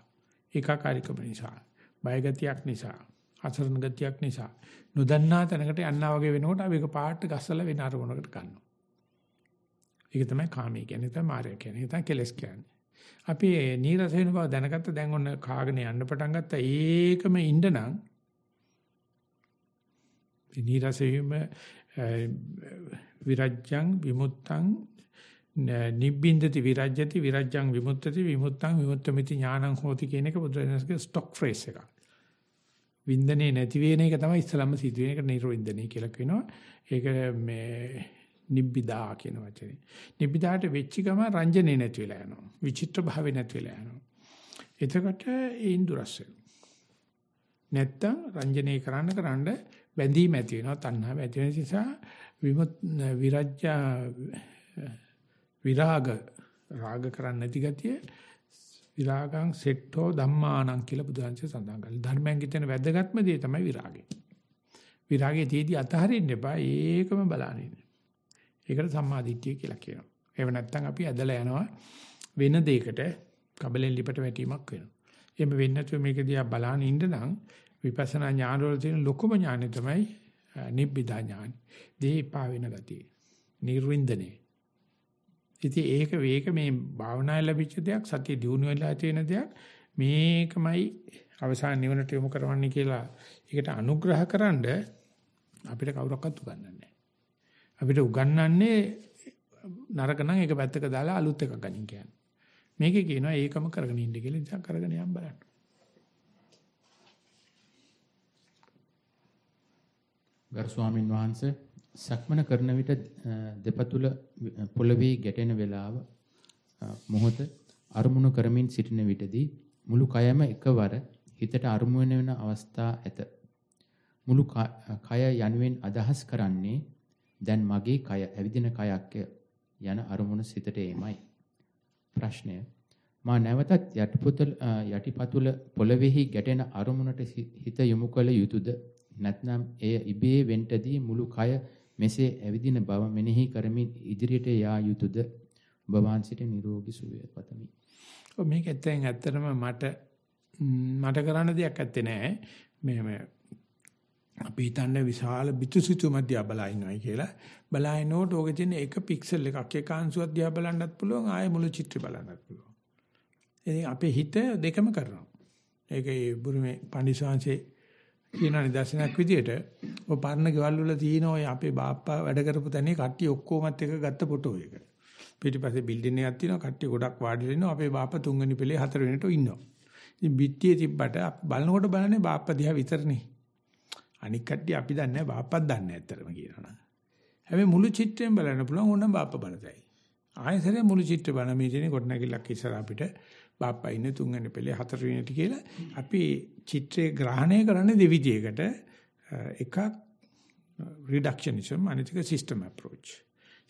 ඒකාකාරීකම නිසා, බයගතියක් නිසා, අසරණ ගතියක් නිසා නොදන්නා තැනකට යන්නා වගේ වෙනකොට අපි එක පාට ගස්සලා වෙන අරමුණකට ගන්නවා. ඒක තමයි කාමී කියන්නේ තමයි මායя කියන්නේ. ඒක තමයි කෙලස් කියන්නේ. අපි නීරස වෙන බව දැනගත්ත දැන් ඔන්න කාගෙන යන්න පටන් ගත්තා. ඒකම ඉන්නනම් නීරස වීම විරජ්‍යං විමුත්තං නිබ්බින්දති විරජ්‍යති විරජ්‍යං විමුත්තති විමුත්තං විමුත්තමිති ඥානං හෝති කියන එක බුදුරජාණන්ගේ ස්ටොක් ෆ්‍රේස් එකක්. වින්දනේ නැති වෙන එක තමයි ඉස්සලම සිද්ධ වෙන එක නිර්වින්දනේ කියලා කියනවා. ඒක මේ නිබ්බිදා කියන වචනේ. නිබ්බිදාට වෙච්ච ගම රංජනේ නැති වෙලා යනවා. විචිත්‍ර භාවේ නැති වෙලා යනවා. එතකොට ඒ ඉන්දුරස් වෙනවා. නැත්තම් රංජනේ කරන්න කරන්න බැඳීම ඇති වෙනවා තණ්හාව ඇති වෙන නිසා විමුත් විරජ්‍ය විරාග රාග කරන්නේ නැති ගතිය විරාගං සෙට්ඨෝ ධම්මානං කියලා බුදුහන්සේ සඳහන් කළා. ධර්මයන් කියන වැදගත්ම දේ තමයි විරාගය. විරාගයේ තියදී අතහරින්න එපා ඒකම බලන්න. ඒකට සම්මාදිට්ඨිය කියලා කියනවා. එහෙම නැත්නම් අපි ඇදලා යනවා වෙන දෙයකට කබලෙන් ලිපට වැටීමක් වෙනවා. එහෙම වෙන්නේ නැතුව මේක දිහා බලන ඉන්න නම් විපස්සනා ඥාන වල තියෙන ලොකුම ඥානෙ තමයි නිබ්බිදා ඥානෙ. දීපා වෙන ගතිය. නිර්වින්දනේ. ඉතින් ඒක වේක මේ භාවනාවේ ලැබිච්ච දෙයක් සතිය දිනු වෙලා තියෙන දෙයක් මේකමයි අවසාන නිවනට යොමු කරවන්නේ කියලා ඒකට අනුග්‍රහකරනද අපිට කවුරක්වත් උගන්වන්නේ නැහැ. අපිට උගන්වන්නේ නරක නම් ඒක පැත්තක දාලා අලුත් එකක් ගනින් කියන්නේ. මේකේ කියනවා ඒකම කරගෙන ඉන්න කියලා ඉතින් කරගෙන යන්න බලන්න. ගරු ස්වාමින් වහන්සේ සක්මන කරන විට දෙපතුල පොළවේ ගැටෙන වේලාව මොහොත අරමුණු කරමින් සිටින විටදී මුළු කයම එකවර හිතට අරමුණ වෙන අවස්ථා ඇත. මුළු කය යනුවෙන් අදහස් කරන්නේ දැන් මගේ කය ඇවිදින කයක් යන අරමුණ සිතට එමයි. ප්‍රශ්නය මා නැවතත් යටිපතුල යටිපතුල පොළවේහි ගැටෙන අරමුණට හිත යොමු කළ යුතුයද නැත්නම් එය ඉබේ වෙන්ටදී මුළු කය මෙසේ ඇවිදින බව මෙනෙහි කරමින් ඉදිරියට යා යුතුයද ඔබ වහන්සේට නිරෝගී සුවය පතමි. ඔව් මේක ඇත්තෙන් ඇත්තටම මට මට කරන්න දෙයක් ඇත්තේ නෑ. මෙහෙම අපි හිතන්නේ විශාල පිටුසිතු මැදියා බලා ඉන්නවයි කියලා. බලාිනකොට ඕකේ තියෙන එක පික්සල් එකක් එක අංශුවක් දිහා බලන්නත් පුළුවන් ආයෙ මුළු චිත්‍රය බලන්නත් පුළුවන්. ඉතින් අපේ හිත දෙකම කරනවා. ඒකේ බුරුමේ පඬිසාංශේ කියන නිදර්ශනයක් විදිහට ඔය පරණ ගෙවල් වල තියෙන ඔය අපේ බාප්පා වැඩ කරපු තැනේ කට්ටිය ඔක්කොමත් එක ගත්ත ෆොටෝ එක. පිටිපස්සේ බිල්ඩින් එකක් තියෙනවා කට්ටිය ගොඩක් වාඩිලා ඉන්නවා අපේ බාප්පා තුන්වෙනි පෙළේ හතරවෙනිට ඉන්නවා. ඉතින් බිත්තියේ තිබ්බට බලනකොට බලන්නේ බාප්පා දිහා විතරනේ. අනික් කට්ටිය අපි දන්නේ නැහැ බාප්පත් දන්නේ නැහැ ඇත්තටම කියනවා. හැබැයි මුළු චිත්‍රයෙන් බලන්න පුළුවන් ඕනනම් බාප්පා බලතයි. ආයෙසරේ මුළු චිත්‍ර බලන මේ තියෙන කොට නැගිල්ලක් ඉස්සර අපිට බාප්පා ඉන්නේ තුන්වෙනි පෙළේ හතරවෙනිට කියලා අපි චිත්‍රය ග්‍රහණය කරන්නේ දෙවිදියකට එකක් රිඩක්ෂනිසම් අනිත් එක සිස්ටම් අප්‍රෝච්.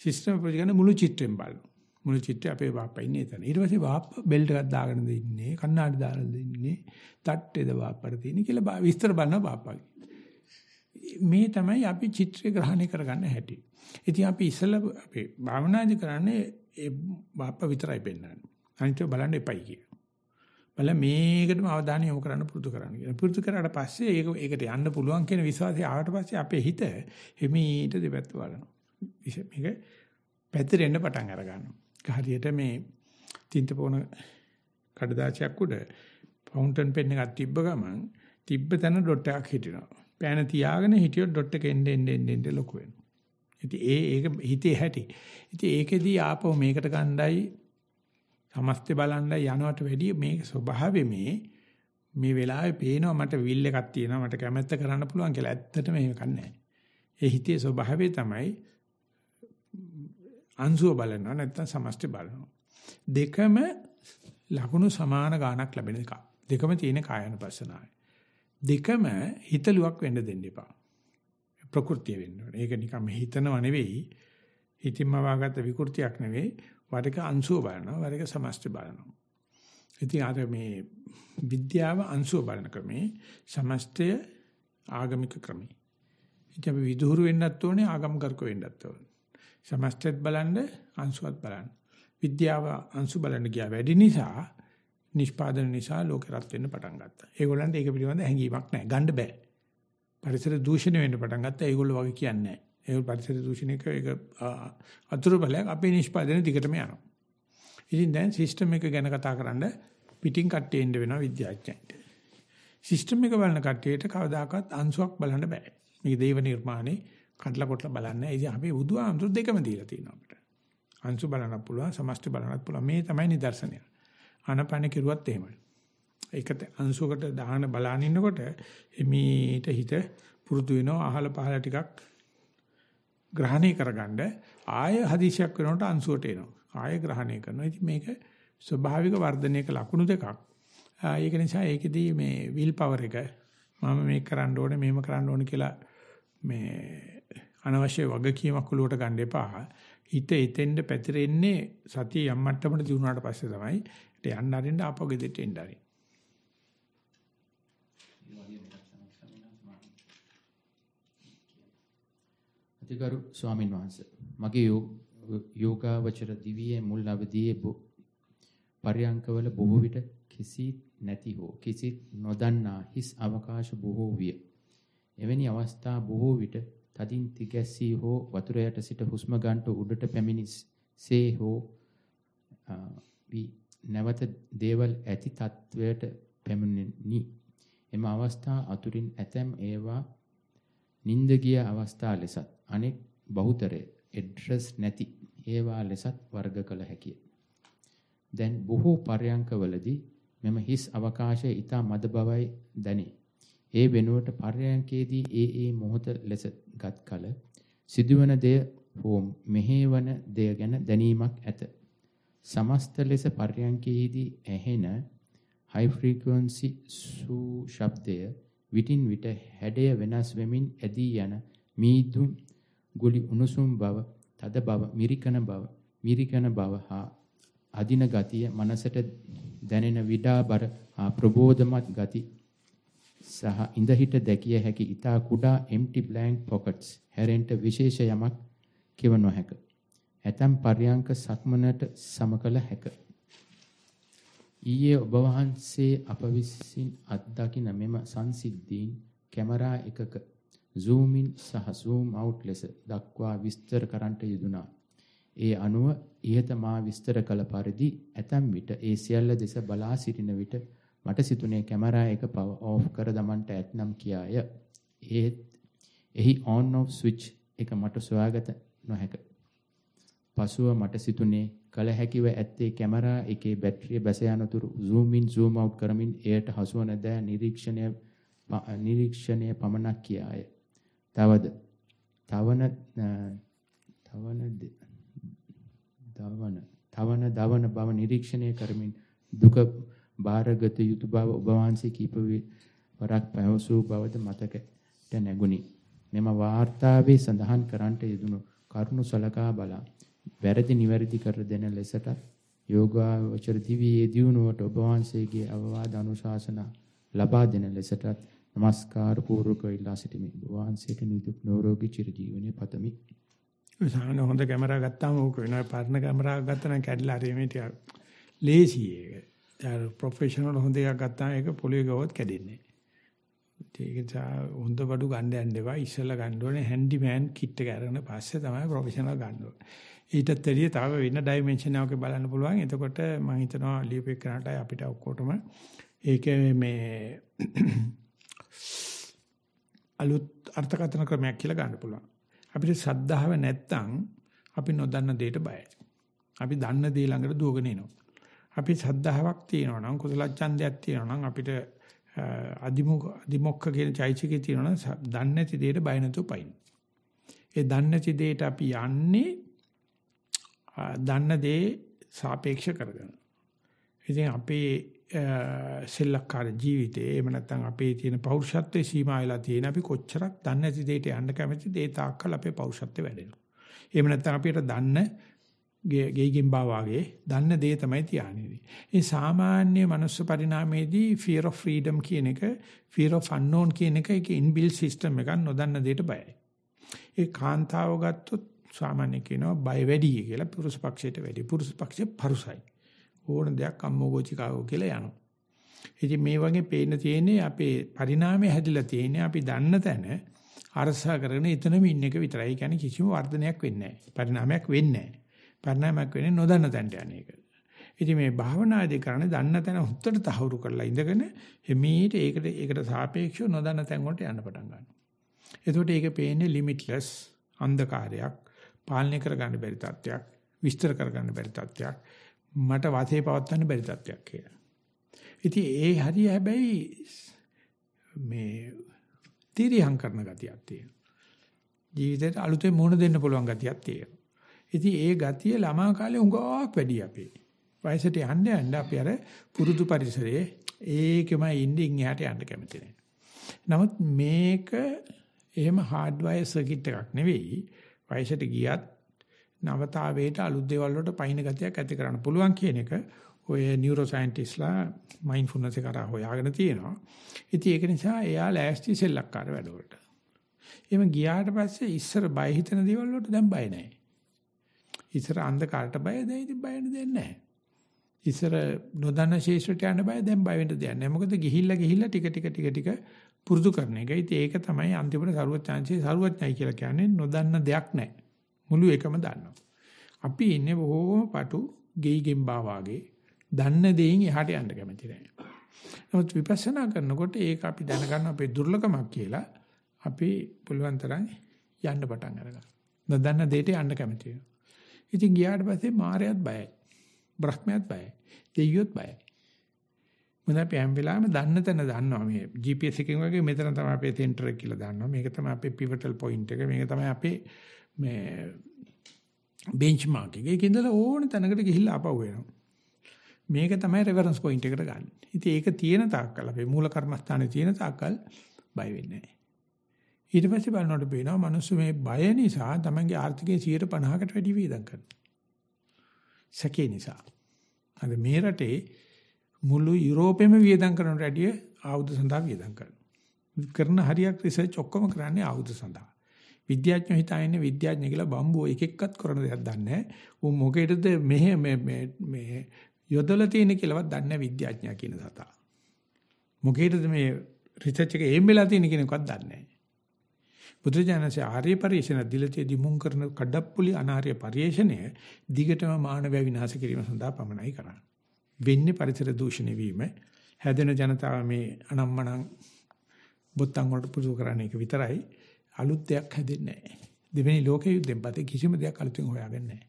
සිස්ටම් අප්‍රෝච් කියන්නේ මුළු චිත්‍රයෙන් බලනවා. මුළු චිත්‍රය අපේ බාප්පා ඉන්නේ එතන. ඊට පස්සේ බාප්පා බෙල්ට් එකක් දාගෙන ඉන්නේ, කණ්ණාඩි දාලා ඉන්නේ, තට්ටේද බාප්පට තියෙන කියලා විස්තර බලනවා බාප්පාගේ. මේ තමයි අපි චිත්‍රය ග්‍රහණය කරගන්න හැටි. ඉතින් අපි ඉස්සෙල්ලා අපේ භාවනාදි කරන්නේ ඒ බාප්පා විතරයි පෙන්වන්නේ. අනිත් බලන්න එපයි කිය. බල මේකටම අවධානය යොමු කරන්න පුරුදු කරන්න කියන. පුරුදු කරාට පස්සේ ඒක ඒකට යන්න පුළුවන් කියන විශ්වාසය ආවට පස්සේ අපේ හිත හිමීට දෙපැත්ත බලනවා. මේක පැතිරෙන්න පටන් අර ගන්නවා. හරියට මේ තින්ත පොන කඩදාසියක් උඩ ෆවුන්ටන් පෙන් එකක් තිබ්බ ගමන් තිබ්බ තැන ඩොට් එකක් හිටිනවා. පෑන තියාගෙන හිටියොත් ඩොට් එක එන්න එන්න එන්න ලොකු වෙනවා. ඉතින් ඒ ඒක හිතේ හැටි. ඉතින් ඒකෙදී ආපහු මේකට ගණ්ඩායි සමස්ත බලන්න යනවට වැඩිය මේ ස්වභාවය මේ මේ වෙලාවේ පේනවා මට විල් එකක් තියෙනවා මට කැමැත්ත කරන්න පුළුවන් කියලා ඇත්තටම මේක නැහැ. ඒ හිතේ ස්වභාවය තමයි අංශුව බලනවා නැත්නම් සමස්ත බලනවා. දෙකම ලකුණු සමාන ගාණක් ලැබෙන එක. දෙකම තියෙන කායනුපස්සනාවයි. දෙකම හිතලුවක් වෙන්න දෙන්න එපා. ප්‍රകൃතිය වෙන්න ඕනේ. ඒක නිකන් හිතනව නෙවෙයි. හිතින්ම වාගත්ත විකෘතියක් නෙවෙයි. වරක අංශුව බලනවා, වරක සමස්ත බලනවා. ඉතින් අර මේ විද්‍යාව අංශුව බලන ක්‍රමේ සමස්තය ආගමික ක්‍රමේ. ඉතින් අපි විදුහුරු වෙන්නත් ඕනේ ආගම්කර්ක වෙන්නත් ඕනේ. සමස්තයත් බලන්න අංශුවත් බලන්න. විද්‍යාව අංශු බලන්න ගියා වැඩි නිසා නිෂ්පාදන නිසා ලෝකෙ රත් වෙන්න පටන් ගත්තා. ඒගොල්ලන්ට ඒක පිළිබඳ හැඟීමක් නැහැ. ගන්න බෑ. පරිසර දූෂණය වෙන්න පටන් ගත්තා. ඒගොල්ලෝ වගේ කියන්නේ නැහැ. ඒ පරිසර දූෂණයක ඒක අතුරු බලයක් අපේ නිෂ්පාදනය දිගටම යනවා. ඉතින් දැන් සිස්ටම් එක ගැන කතා කරන්න පිටින් කට්ටිය ඉන්න වෙනවා විද්‍යාඥයන්ට. සිස්ටම් එක බලන කට්ටියට කවදාකවත් අංශුවක් බලන්න බෑ. මේක දේව නිර්මාණේ කඩලා කොටලා බලන්නේ. ඉතින් අපි බුදුහාමුදුරු දෙකම දීලා තියෙනවා අපිට. අංශු බලන්නත් පුළුවන්, සමස්ත බලන්නත් පුළුවන්. මේ තමයි නිදර්ශනය. ආනපන කෙරුවත් එහෙමයි. ඒක අංශුවකට දාන බලාන ඉන්නකොට එමීට හිත පුරුදු වෙනවා අහල පහල ටිකක් ග්‍රහණය කරගන්න ආය හදිසියක් වෙනකොට අංශුවට එනවා. ආය ග්‍රහණය කරනවා. ඉතින් මේක ස්වභාවික වර්ධනයක ලකුණු දෙකක්. ඒක නිසා ඒකෙදී මේ විල් පවර් එක මම මේක කරන්න ඕනේ මෙහෙම කරන්න ඕනේ කියලා මේ අනවශ්‍ය වගකීමක් ඔලුවට ගන්න එපා. හිත එතෙන්ද පැතිරෙන්නේ සතිය යම් මට්ටමකට දිනුනාට පස්සේ තමයි. ඒට යන්න අරින්න ආපහු ගෙදෙට එන්න අරින්න. අතිගරු ස්වාමින් වහන්සේ මගේ යෝගාවචර දිවියේ මුල් අවදියේ පරියංකවල බොහෝ විට කිසිත් නැති හෝ කිසිත් නොදන්නා හිස් අවකාශ බොහෝ විය. එවැනි අවස්ථා බොහෝ විට තදින් තිගැස්සී හෝ වතුර යට සිට හුස්ම ගන්නට උඩට පැමිණිසේ හෝ වී නැවත දේවල් ඇති තත්වයට පැමිණෙනි. එම අවස්ථා අතුරින් ඇතැම් ඒවා නිନ୍ଦ ගිය අවස්ථා ලෙසත් අනෙක් බහුතරය ඇඩ්‍රස් නැති ඒවා ලෙසත් වර්ග කළ හැකිය. දැන් බොහෝ පර්යංකවලදී මෙම හිස් අවකාශය ඊට මද බවයි දැනේ. ඒ වෙනුවට පර්යංකයේදී ඒ ඒ මොහොත ලෙස ගත් කල සිදුවන දෙය හෝ මෙහෙවන දෙය ගැන දැනීමක් ඇත. සමස්ත ලෙස පර්යංකයේදී ඇහෙන high frequency සූ ශබ්දය විටින් විට හැඩය වෙනස් වෙමින් ඇදී යන මීදුම් ගුලි උණුසුම් බව, තද බව, මිරිකන බව, මිරිකන බව හා අදින ගතිය මනසට දැනෙන විඩාබර හා ප්‍රබෝධමත් ගති සහ ඉඳහිට දැකිය හැකි ඊතා කුඩා empty blank pockets හැරෙන්ට විශේෂ යමක් කිව නොහැක. ඇතම් පර්යංක සක්මනට සමකල හැක. ඊයේ ඔබ වහන්සේ අප විසින් අත්දකින මෙම සංසිද්ධීන් කැමරා එකක zoom in සහ zoom out ලෙස දක්වා විස්තර කරන්නට යෙදුනා. ඒ අනුව ඉහත මා විස්තර කළ පරිදි ඇතැම් විට ඒ සියල්ල දෙස බලා සිටින විට මට සිතුනේ කැමරා එක පව ඕෆ් කර දමන්නට ඇතනම් කියාය. ඒත් එහි on off switch එක මට සොයාගත නොහැක. පසුව මට සිතුනේ කල හැකිව ඇත්තේ කැමරා එකේ බැටරිය බැස යනතුරු zoom in zoom out කරමින් එයට හසුවන දෑ නිරීක්ෂණය නිරීක්ෂණය පමණක් කියාය. තවද තවන තවන දවන තවන දවන බව නිරීක්ෂණය කරමින් දුක බාරගත යුතු බව ඔබ වහන්සේ කීප වරක් පැවසූ බවද මතකට නැගුණි. මෙම වාර්තාවේ සඳහන් කරන්නට යෙදුණු කරුණු සලකා බලා වැරදි නිවැරදි කර දෙන ලෙසට යෝගාවචර දිවියේ දියුණුවට ඔබ වහන්සේගේ අවවාද අනුශාසනා ලබා දෙන ලෙසට নমස්කාර පූර්වක ඉල්ලා සිටිමි. ඔබ වහන්සේට නිදුක් නිරෝගී චිරජීවනයේ පතමි. සාමාන්‍ය හොඳ කැමරා ගත්තාම ඕක වෙනවා. පරණ කැමරා ගත්තා නම් කැඩලා හරි මේ ටික ලේසි ඒක. දැන් ප්‍රොෆෙෂනල් හොඳ එකක් ගත්තාම ඒක පොළවේ ගවොත් කැඩෙන්නේ. ඒක නිසා හොඳ බඩු ගන්න යන්න එපා. ඉස්සෙල්ලා ගන්න ඕනේ හැන්ඩිමෑන් කිට් එක අරගෙන පස්සේ තමයි ප්‍රොෆෙෂනල් ගන්න ඕනේ. ඊටත් වැඩිය තව වෙන ඩයිමන්ෂන් එකක බලන්න පුළුවන්. එතකොට මම හිතනවා ලියුපෙක් කරනට අපිට ඔක්කොටම ඒක මේ අලුත් අර්ථකථන ක්‍රමයක් කියලා ගන්න පුළුවන්. අපිට සද්ධාව නැත්තම් අපි නොදන්න දෙයට බයයි. අපි දන්න දේ ළඟට දුවගෙන එනවා. අපි සද්ධාාවක් තියෙනවා නම් කුසල ඡන්දයක් තියෙනවා නම් අපිට අදිමුඛ අදිමොක්ඛ කියන චෛසිකේ තියෙනවා නම් දන්නේ නැති දෙයට බය නැතුව පයින්. ඒ දන්නේ නැති දෙයට අපි යන්නේ දන්න දේ සාපේක්ෂ කරගෙන. ඉතින් අපේ සෙල්ලක්කාර ජීවිතේ එහෙම නැත්නම් අපේ තියෙන පෞරුෂත්වයේ සීමා වෙලා තියෙන අපි කොච්චරක් දන්නේ නැති දෙයට යන්න කැමතිද ඒ තාක්කල් අපේ පෞරුෂත්වය වැඩෙනවා. එහෙම නැත්නම් අපිට දන්න ගෙයිගෙන් බා වාගේ දන්න දේ තමයි තියාන්නේ. ඒ සාමාන්‍ය මනුස්ස පරිණාමයේදී fear of freedom කියන එක fear of unknown කියන එක ඒක inbuilt system එකක් නොදන්න දෙයට බයයි. ඒ කාන්තාව ගත්තොත් සාමාන්‍ය කියනවා බය වැඩි කියලා පුරුෂ පක්ෂයට වැඩි. පුරුෂ පක්ෂය පරුසයි. ඕන දෙයක් අම්මෝගෝචිකාවෝ කියලා යනවා. ඉතින් මේ වගේ පේන තියෙන්නේ අපේ පරිණාමය හැදිලා තියෙන්නේ අපි දන්න තැන අරසා කරගෙන එතනම ඉන්න එක විතරයි. ඒ කියන්නේ කිසිම වර්ධනයක් වෙන්නේ නැහැ. පරිණාමයක් වෙන්නේ නැහැ. පරිණාමයක් වෙන්නේ නොදන්න තැනට යන එක. ඉතින් මේ භාවනාදී කරන්නේ දන්න තැන හුත්තට තහවුරු කරලා ඉඳගෙන එමීට ඒකට ඒකට සාපේක්ෂව නොදන්න තැන් වලට යන්න පටන් ගන්නවා. එතකොට ඒක පේන්නේ limitless අන්ධකාරයක්, පාලනය කරගන්න බැරි තත්ත්වයක්, විස්තර කරගන්න බැරි තත්ත්වයක්, මට වාසේ පවත්වන්න බැරි තත්ත්වයක් කියලා. ඉතින් ඒ හරිය හැබැයි මේ තිරියම් කරන ගතියක් තියෙනවා. ජීවිතේට අලුතෙන් මුහුණ දෙන්න පුළුවන් ගතියක් තියෙනවා. ඉතින් ඒ ගතිය ළමා කාලේ උඟාවක් වැඩි අපේ. වයසට යන්න යන්න අපි අර පුරුදු පරිසරයේ ඒකෙම ඉඳින් එහාට යන්න කැමති නැහැ. නමුත් මේක එහෙම හાર્ඩ්වයර් සර්කිට් එකක් නෙවෙයි. වයසට ගියත් නවතාවේට අලුත් දේවල් වලට පයින් ගතියක් ඇති කරන්න පුළුවන් කියන එක ඔය නියුරෝ සයන්ටිස්ලා මයින්ඩ්ෆුල්නස් එක කරා හොයාගෙන තියෙනවා. ඉතින් ඒක නිසා එයා ලෑස්ති සෙල්ලක්කාර වැඩවලට. එහෙම ගියාට පස්සේ ඉස්සර බය හිතන දේවල් වලට දැන් බය නැහැ. ඉස්සර අන්ධකාරට බය දැන් ඉතින් බය වෙන්න දෙයක් නැහැ. ඉස්සර නොදන්න ශේෂ්ත්‍රයට යන්න බය දැන් බය වෙන්න දෙයක් නැහැ. මොකද ගිහිල්ලා ගිහිල්ලා ටික ටික ටික ටික පුරුදු කරන එක. ඉතින් ඒක තමයි අන්තිමට සරුවචාන්සේ සරුවඥයි කියලා කියන්නේ නොදන්න දෙයක් නැහැ. මුළු එකම දන්නවා. අපි ඉන්නේ බොහෝම පටු ගෙයි ගෙම්බා වාගේ දන්න දෙයින් එහාට යන්න කැමති නැහැ. නමුත් විපස්සනා කරනකොට ඒක අපි දැනගන්න අපේ දුර්ලභමක් කියලා අපි පුළුවන් තරම් යන්න පටන් අරගන්නවා. නොදන්න දෙයට යන්න කැමති වෙනවා. ඉතින් ගියාට පස්සේ මායයත් බයයි. බ්‍රහ්මයාත් බයයි. දෙයියොත් බයයි. මොකද අපි හැම වෙලාවෙම දන්න තැන දන්නවා මේ GPS එකකින් වගේ මෙතන තමයි අපේ සෙන්ටර් එක කියලා දන්නවා. මේක තමයි අපේ pivotal point එක. මේක තමයි අපේ මේ බෙන්ච්මාර්ක් එක. ඒක ඉඳලා ඕන තැනකට ගිහිල්ලා ආපහු එනවා. මේක තමයි රෙෆරන්ස් පොයින්ට් එකට ගන්න. ඉතින් ඒක තියෙන තාක්කල් අපේ මූල කර්මස්ථානයේ තියෙන තාක්කල් බය වෙන්නේ නැහැ. ඊට පස්සේ බලනකොට පේනවා මිනිස්සු මේ බය නිසා තමන්ගේ ආර්ථිකයේ 50කට වැඩි වියදම් කරනවා. සැකේ නිසා. අද මේ රටේ මුළු යුරෝපෙම වියදම් කරනට වැඩිය ආයුධ සඳහා වියදම් කරනවා. කරන හරියක් රිසර්ච් ඔක්කොම කරන්නේ ආයුධ සඳහා. විද්‍යාඥයෝ හිතාන්නේ විද්‍යාඥය කියලා බම්බෝ එක එක්කත් කරන දෙයක් දන්නේ නැහැ. උන් මොකේද මෙහෙ මේ මේ යොදලා තියෙන කියලාවත් දන්නේ නැහැ විද්‍යාඥයා කියන සතා. මොකේද මේ රිසර්ච් එක එම් වෙලා තියෙන කියන එකවත් දන්නේ නැහැ. බුදුජානසී ආර්ය පරිශ්‍රණ දිලතියදී මුං කරන කඩප්පුලි අනාර්ය පරිශ්‍රණය දිගටම මානවය විනාශ කිරීම සඳහා පමණයි කරන්නේ. වෙන්නේ පරිසර දූෂණය වීම හැදෙන ජනතාව මේ අනම්මනම් බොත්තම් වලට පුරුදු කරන එක විතරයි අලුත් දෙයක් හැදෙන්නේ නැහැ. දෙවෙනි ලෝක යුද්ධෙන් පස්සේ කිසිම දෙයක් අලුතෙන් හොයාගන්නේ නැහැ.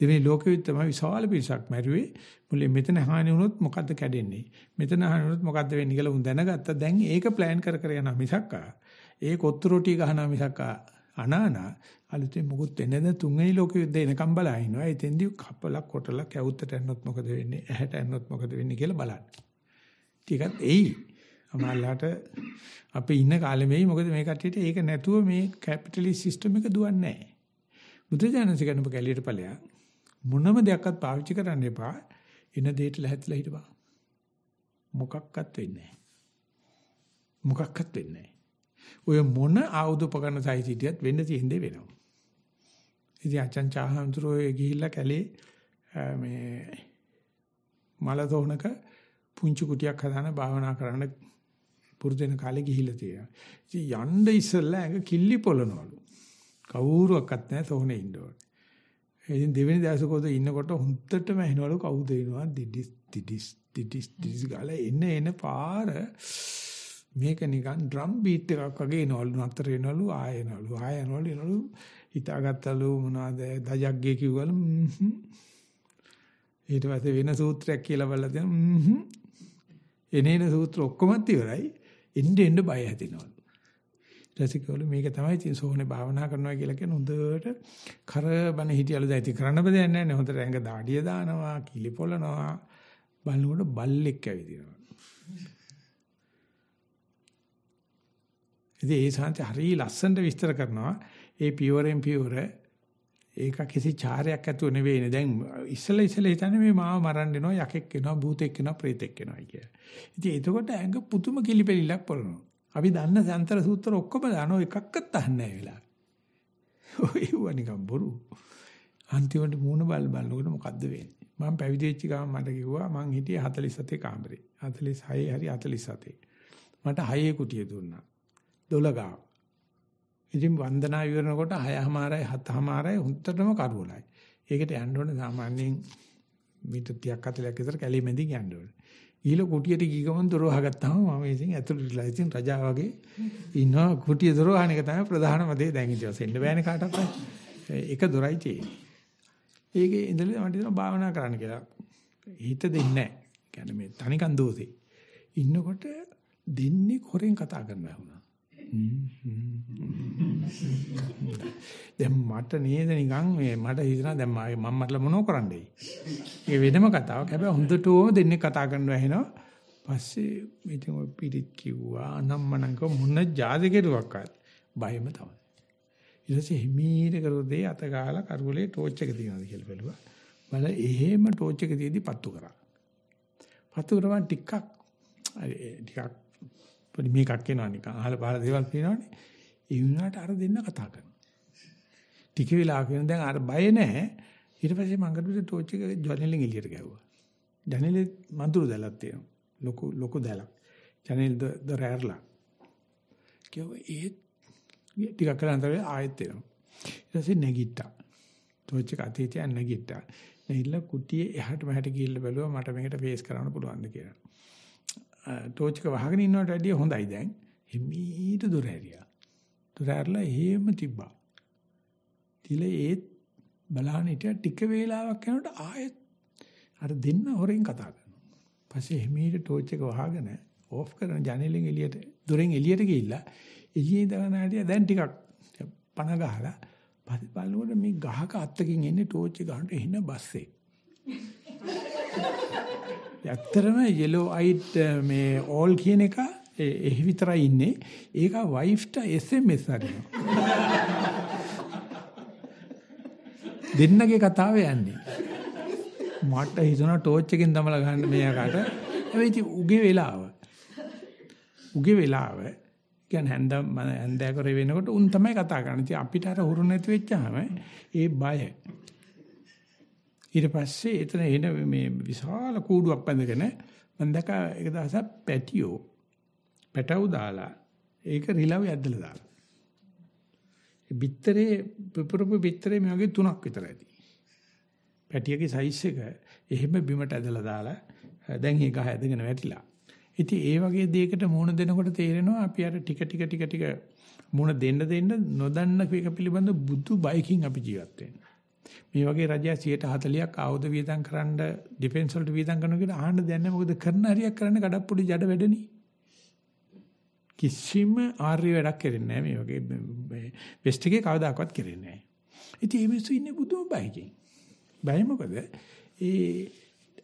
දෙවෙනි ලෝක යුද්ධ තමයි විශාල පිරිසක් මැරුවේ. මුලින් මෙතන හානි වුණොත් මොකද්ද කැඩෙන්නේ? මෙතන හානි වුණොත් මොකද්ද වෙන්නේ කියලා උන් දැනගත්තා. දැන් ඒක ප්ලෑන් කර කර යනවා මිසක්කා. ඒ කොත්තු රොටි ගහනවා මිසක්කා අනානා අලුතෙන් මොකුත් වෙන්නේ නැද තුන්වෙනි ලෝක යුද්ධ එනකම් බලා ඉනවා. එතෙන්දී කපලා කොටලා කැවුත්තට යන්නොත් මොකද වෙන්නේ? ඇහැට යන්නොත් මොකද වෙන්නේ කියලා බලන්න. ටිකක් එයි. අමාල්ලාට අපි ඉන්න කාලෙ මේයි මොකද මේ කට්ටියට ඒක නැතුව මේ කැපිටලිස්ට් සිස්ටම් එක දුවන්නේ නැහැ. බුදුජානක කරනප කැලියට ඵලයක් මොනම දෙයක්වත් පාවිච්චි කරන්න එපා. එන දෙයට ලැහැත්ලා හිටපන්. මොකක්වත් වෙන්නේ නැහැ. මොකක්වත් වෙන්නේ නැහැ. ඔය මොන ආයුධ උපකරණ සහිතියත් වෙන්න තියෙන දේ වෙනවා. ඉතින් අචන් චාහන්තුරෝ ගිහිල්ලා කැලේ මේ මල තෝනක පුංචි කුටියක් හදාන භාවනා කරන්න පුරුදෙන කාලේ ගිහිල්ලා තියෙනවා. ඉතින් යන්න ඉස්සෙල්ලා ඇඟ කිල්ලි පොළනවලු. කවුරුවක්වත් නැහැ තෝනේ ඉන්න ඕනේ. ඉතින් දෙවෙනි දවසකෝද ඉන්නකොට හුත්තටම ඇහෙනවලු කවුද එනවා දිඩිස් දිඩිස් දිඩිස් දිඩිස් ගාලා එන එන පාර මේක නිකන් ඩ්‍රම් බීට් එකක් වගේ එනවලු නතර වෙනවලු ආය එනවලු ආය එනවලු එනවලු හිතාගත්තලු මොනවද දජග්ගේ කිව්වලු ඊට පස්සේ වෙන සූත්‍රයක් කියලා බලලා දැන් එනේන සූත්‍ර ඔක්කොමත් ඉවරයි එන්න එන්න බය හැදෙනවලු. රසිකවල මේක තමයි ඉතින් සෝහනේ භාවනා කරනවා කියලා කියන හොඳට කරබන හිටියලු. දැන් ඉතින් කරන්න බෑ නෑ හොඳට ඇඟ දාඩිය දානවා කිලි පොළනවා. බලනකොට බල්ලෙක් ඇවිදිනවා. ඉතින් ඒ සාන්ති හරි ලස්සනට විස්තර කරනවා. ඒ පියවරෙන් පියවර ඒක කිසි චාරයක් ඇතුව නෙවෙයිනේ දැන් ඉස්සලා ඉස්සලා හිතන්නේ මේ මාව මරන්න එනවා යකෙක් එනවා භූතෙක් එනවා ප්‍රේතෙක් එනවා කියලා. ඉතින් එතකොට ඇඟ පුතුම කිලිපෙලිලක් පොළනවා. අපි දන්න සන්තර සූත්‍ර ඔක්කොම දානෝ එකක්වත් අහන්නේ නැහැ වෙලා. ඔය වනිකම් බොරු. අන්තිමට මූණ බල බලනකොට මොකද්ද වෙන්නේ? මම පැවිදි වෙච්ච ගමන් මට කිව්වා මං හිටියේ 47 කාමරේ. 46 හරි 47. මට 6 කුටිය දුන්නා. 12 ගාව. ඉතින් වන්දනා ඉවරනකොට 6:00මාරයි 7:00මාරයි හුත්තටම කරවලයි. ඒකට යන්න ඕනේ සාමාන්‍යයෙන් මීටර් 30ක් 40ක් විතර කැලේ මැදින් යන්න ඕනේ. ඊළ කුටියට ගිහ ගමන් දොර වහගත්තාම මම ඉතින් ඇතුළට ඉලා ඉතින් රජා වගේ ඉන්නවා කුටිය දොර වහන එක තමයි ප්‍රධානම දේ දැන් ඉතින් එන්න බෑනේ කාටවත්. එක දොරයි තියෙන්නේ. ඒකේ ඉඳලා මට හිතෙනවා භාවනා කරන්න කියලා. හිත දෙන්නේ නැහැ. කියන්නේ මේ තනිකන් දෝෂේ. ඉන්නකොට දෙන්නේ හොරෙන් කතා කරනවා වුණා. දැන් මට නේද නිකන් මේ මට හිතනවා දැන් මම මටලා මොනව කරන්නද? ඒ වෙනම කතාවක්. හැබැයි හොඳටම දෙන්නේ කතා කරනවා ඇහෙනවා. පස්සේ ඉතින් ඔය පිරිත් කිව්වා අනම්මනක මොන જાති කෙරුවක්වත් බයම තමයි. ඊට පස්සේ හිමීට කරොදේ අත ගාලා කරුවලේ ටෝච් එක තියනවාද කියලා බැලුවා. බල එහෙම ටෝච් එක තියදී පත්තු කරා. පත්තු කරවන් ටිකක් ටිකක් පොඩි මේකක් එනවා නිකන් අහල පහල දේවල් පේනවනේ. ඒ වුණාට අර දෙන්න කතා කරනවා. ටික වෙලාවක වෙන දැන් අර බය නැහැ. ඊට පස්සේ මං ගිහුවේ ටෝච් එක ජනෙලෙන් එළියට ගැව්වා. ජනෙලේ මඳුරු දැලක් තියෙනවා. ලොකු ලොකු දැලක්. ජනෙල් දොර ඇරලා. කිව්වා ඒ ටිකක් කරලා අන්තරේ ආයෙත් එනවා. ඊට පස්සේ නැගිට්ටා. ටෝච් එක අතේ තියන් නැගිට්ටා. නැහිලා කුටියේ එහාට මෙහාට ගිහිල්ලා බැලුවා මට මේකට ෆේස් කරන්න පුළුවන්ද කියලා. ටෝච් එක වහගෙන ඉන්නවට වැඩිය හොඳයි දැන්. හිමීට දොර ඇරියා. දොර ඇරලා එහෙම තිබ්බා. තිල ඒත් බලහන් හිටිය ටික වේලාවක් යනකොට ආයෙත් අර දෙන්න හොරෙන් කතා කරනවා. පස්සේ හිමීට ටෝච් එක වහගෙන ඕෆ් කරන ජනෙලෙන් එළියට දොරෙන් එළියට ගිහිල්ලා එළියේ දාන හැටිය දැන් ටිකක් පණ ගහලා පස්සේ බලනකොට මේ ගහක අත්තකින් එන්නේ ටෝච් එක ගන්නට එන බස්සේ. ඇත්තටම yellow eyed uh, මේ all කියන එක එහි විතරයි ඉන්නේ. ඒක වයිෆ්ට SMS හරිනවා. දෙන්නගේ කතාව යන්නේ. මට හිතුණා ටෝච් එකෙන් දමලා ගන්න මෙයාකට. හැබැයි ඉතින් උගේ වෙලාව. උගේ වෙලාව කියන්නේ හැන්ද මම හැන්දෑ කරේ වෙනකොට උන් තමයි කතා කරන්නේ. ඉතින් අපිට අර හුරු නැති වෙච්චාම ඒ බය ඊට පස්සේ එතන එන මේ විශාල කූඩුවක් බැඳගෙන මම දැක එක දවසක් පැටියෝ පැටව දාලා ඒක රිලව් ඇද්දලා දාලා. ඒ බිත්තරේ පුපුරපු බිත්තරේ මේ වගේ තුනක් විතර ඇති. පැටියගේ සයිස් එක එහෙම බිමට ඇදලා දාලා දැන් ඒ ගහ ඇදගෙන වැටිලා. ඉතින් ඒ වගේ දෙයකට මුහුණ දෙනකොට තේරෙනවා අපි අර ටික ටික ටික ටික මුහුණ දෙන්න දෙන්න නොදන්න එක පිළිබඳ බුදු බයකින් අපි ජීවත් වෙනවා. මේ වගේ රජය 140ක් ආයුධ වියදම් කරන්න ඩිෆෙන්ස් වලට වියදම් කරනවා කියලා අහන්න දෙයක් නැහැ. මොකද කරන හරියක් කරන්නේ කඩප්පුඩි ජඩ වැඩනේ. කිසිම ආර්ය වැඩක් කරන්නේ නැහැ මේ වගේ වෙස්ට් එකේ කවදාකවත් කරන්නේ නැහැ. ඉතින් මේ මිනිස්සු ඉන්නේ බුදුම බයකින්. බය මොකද? ඒ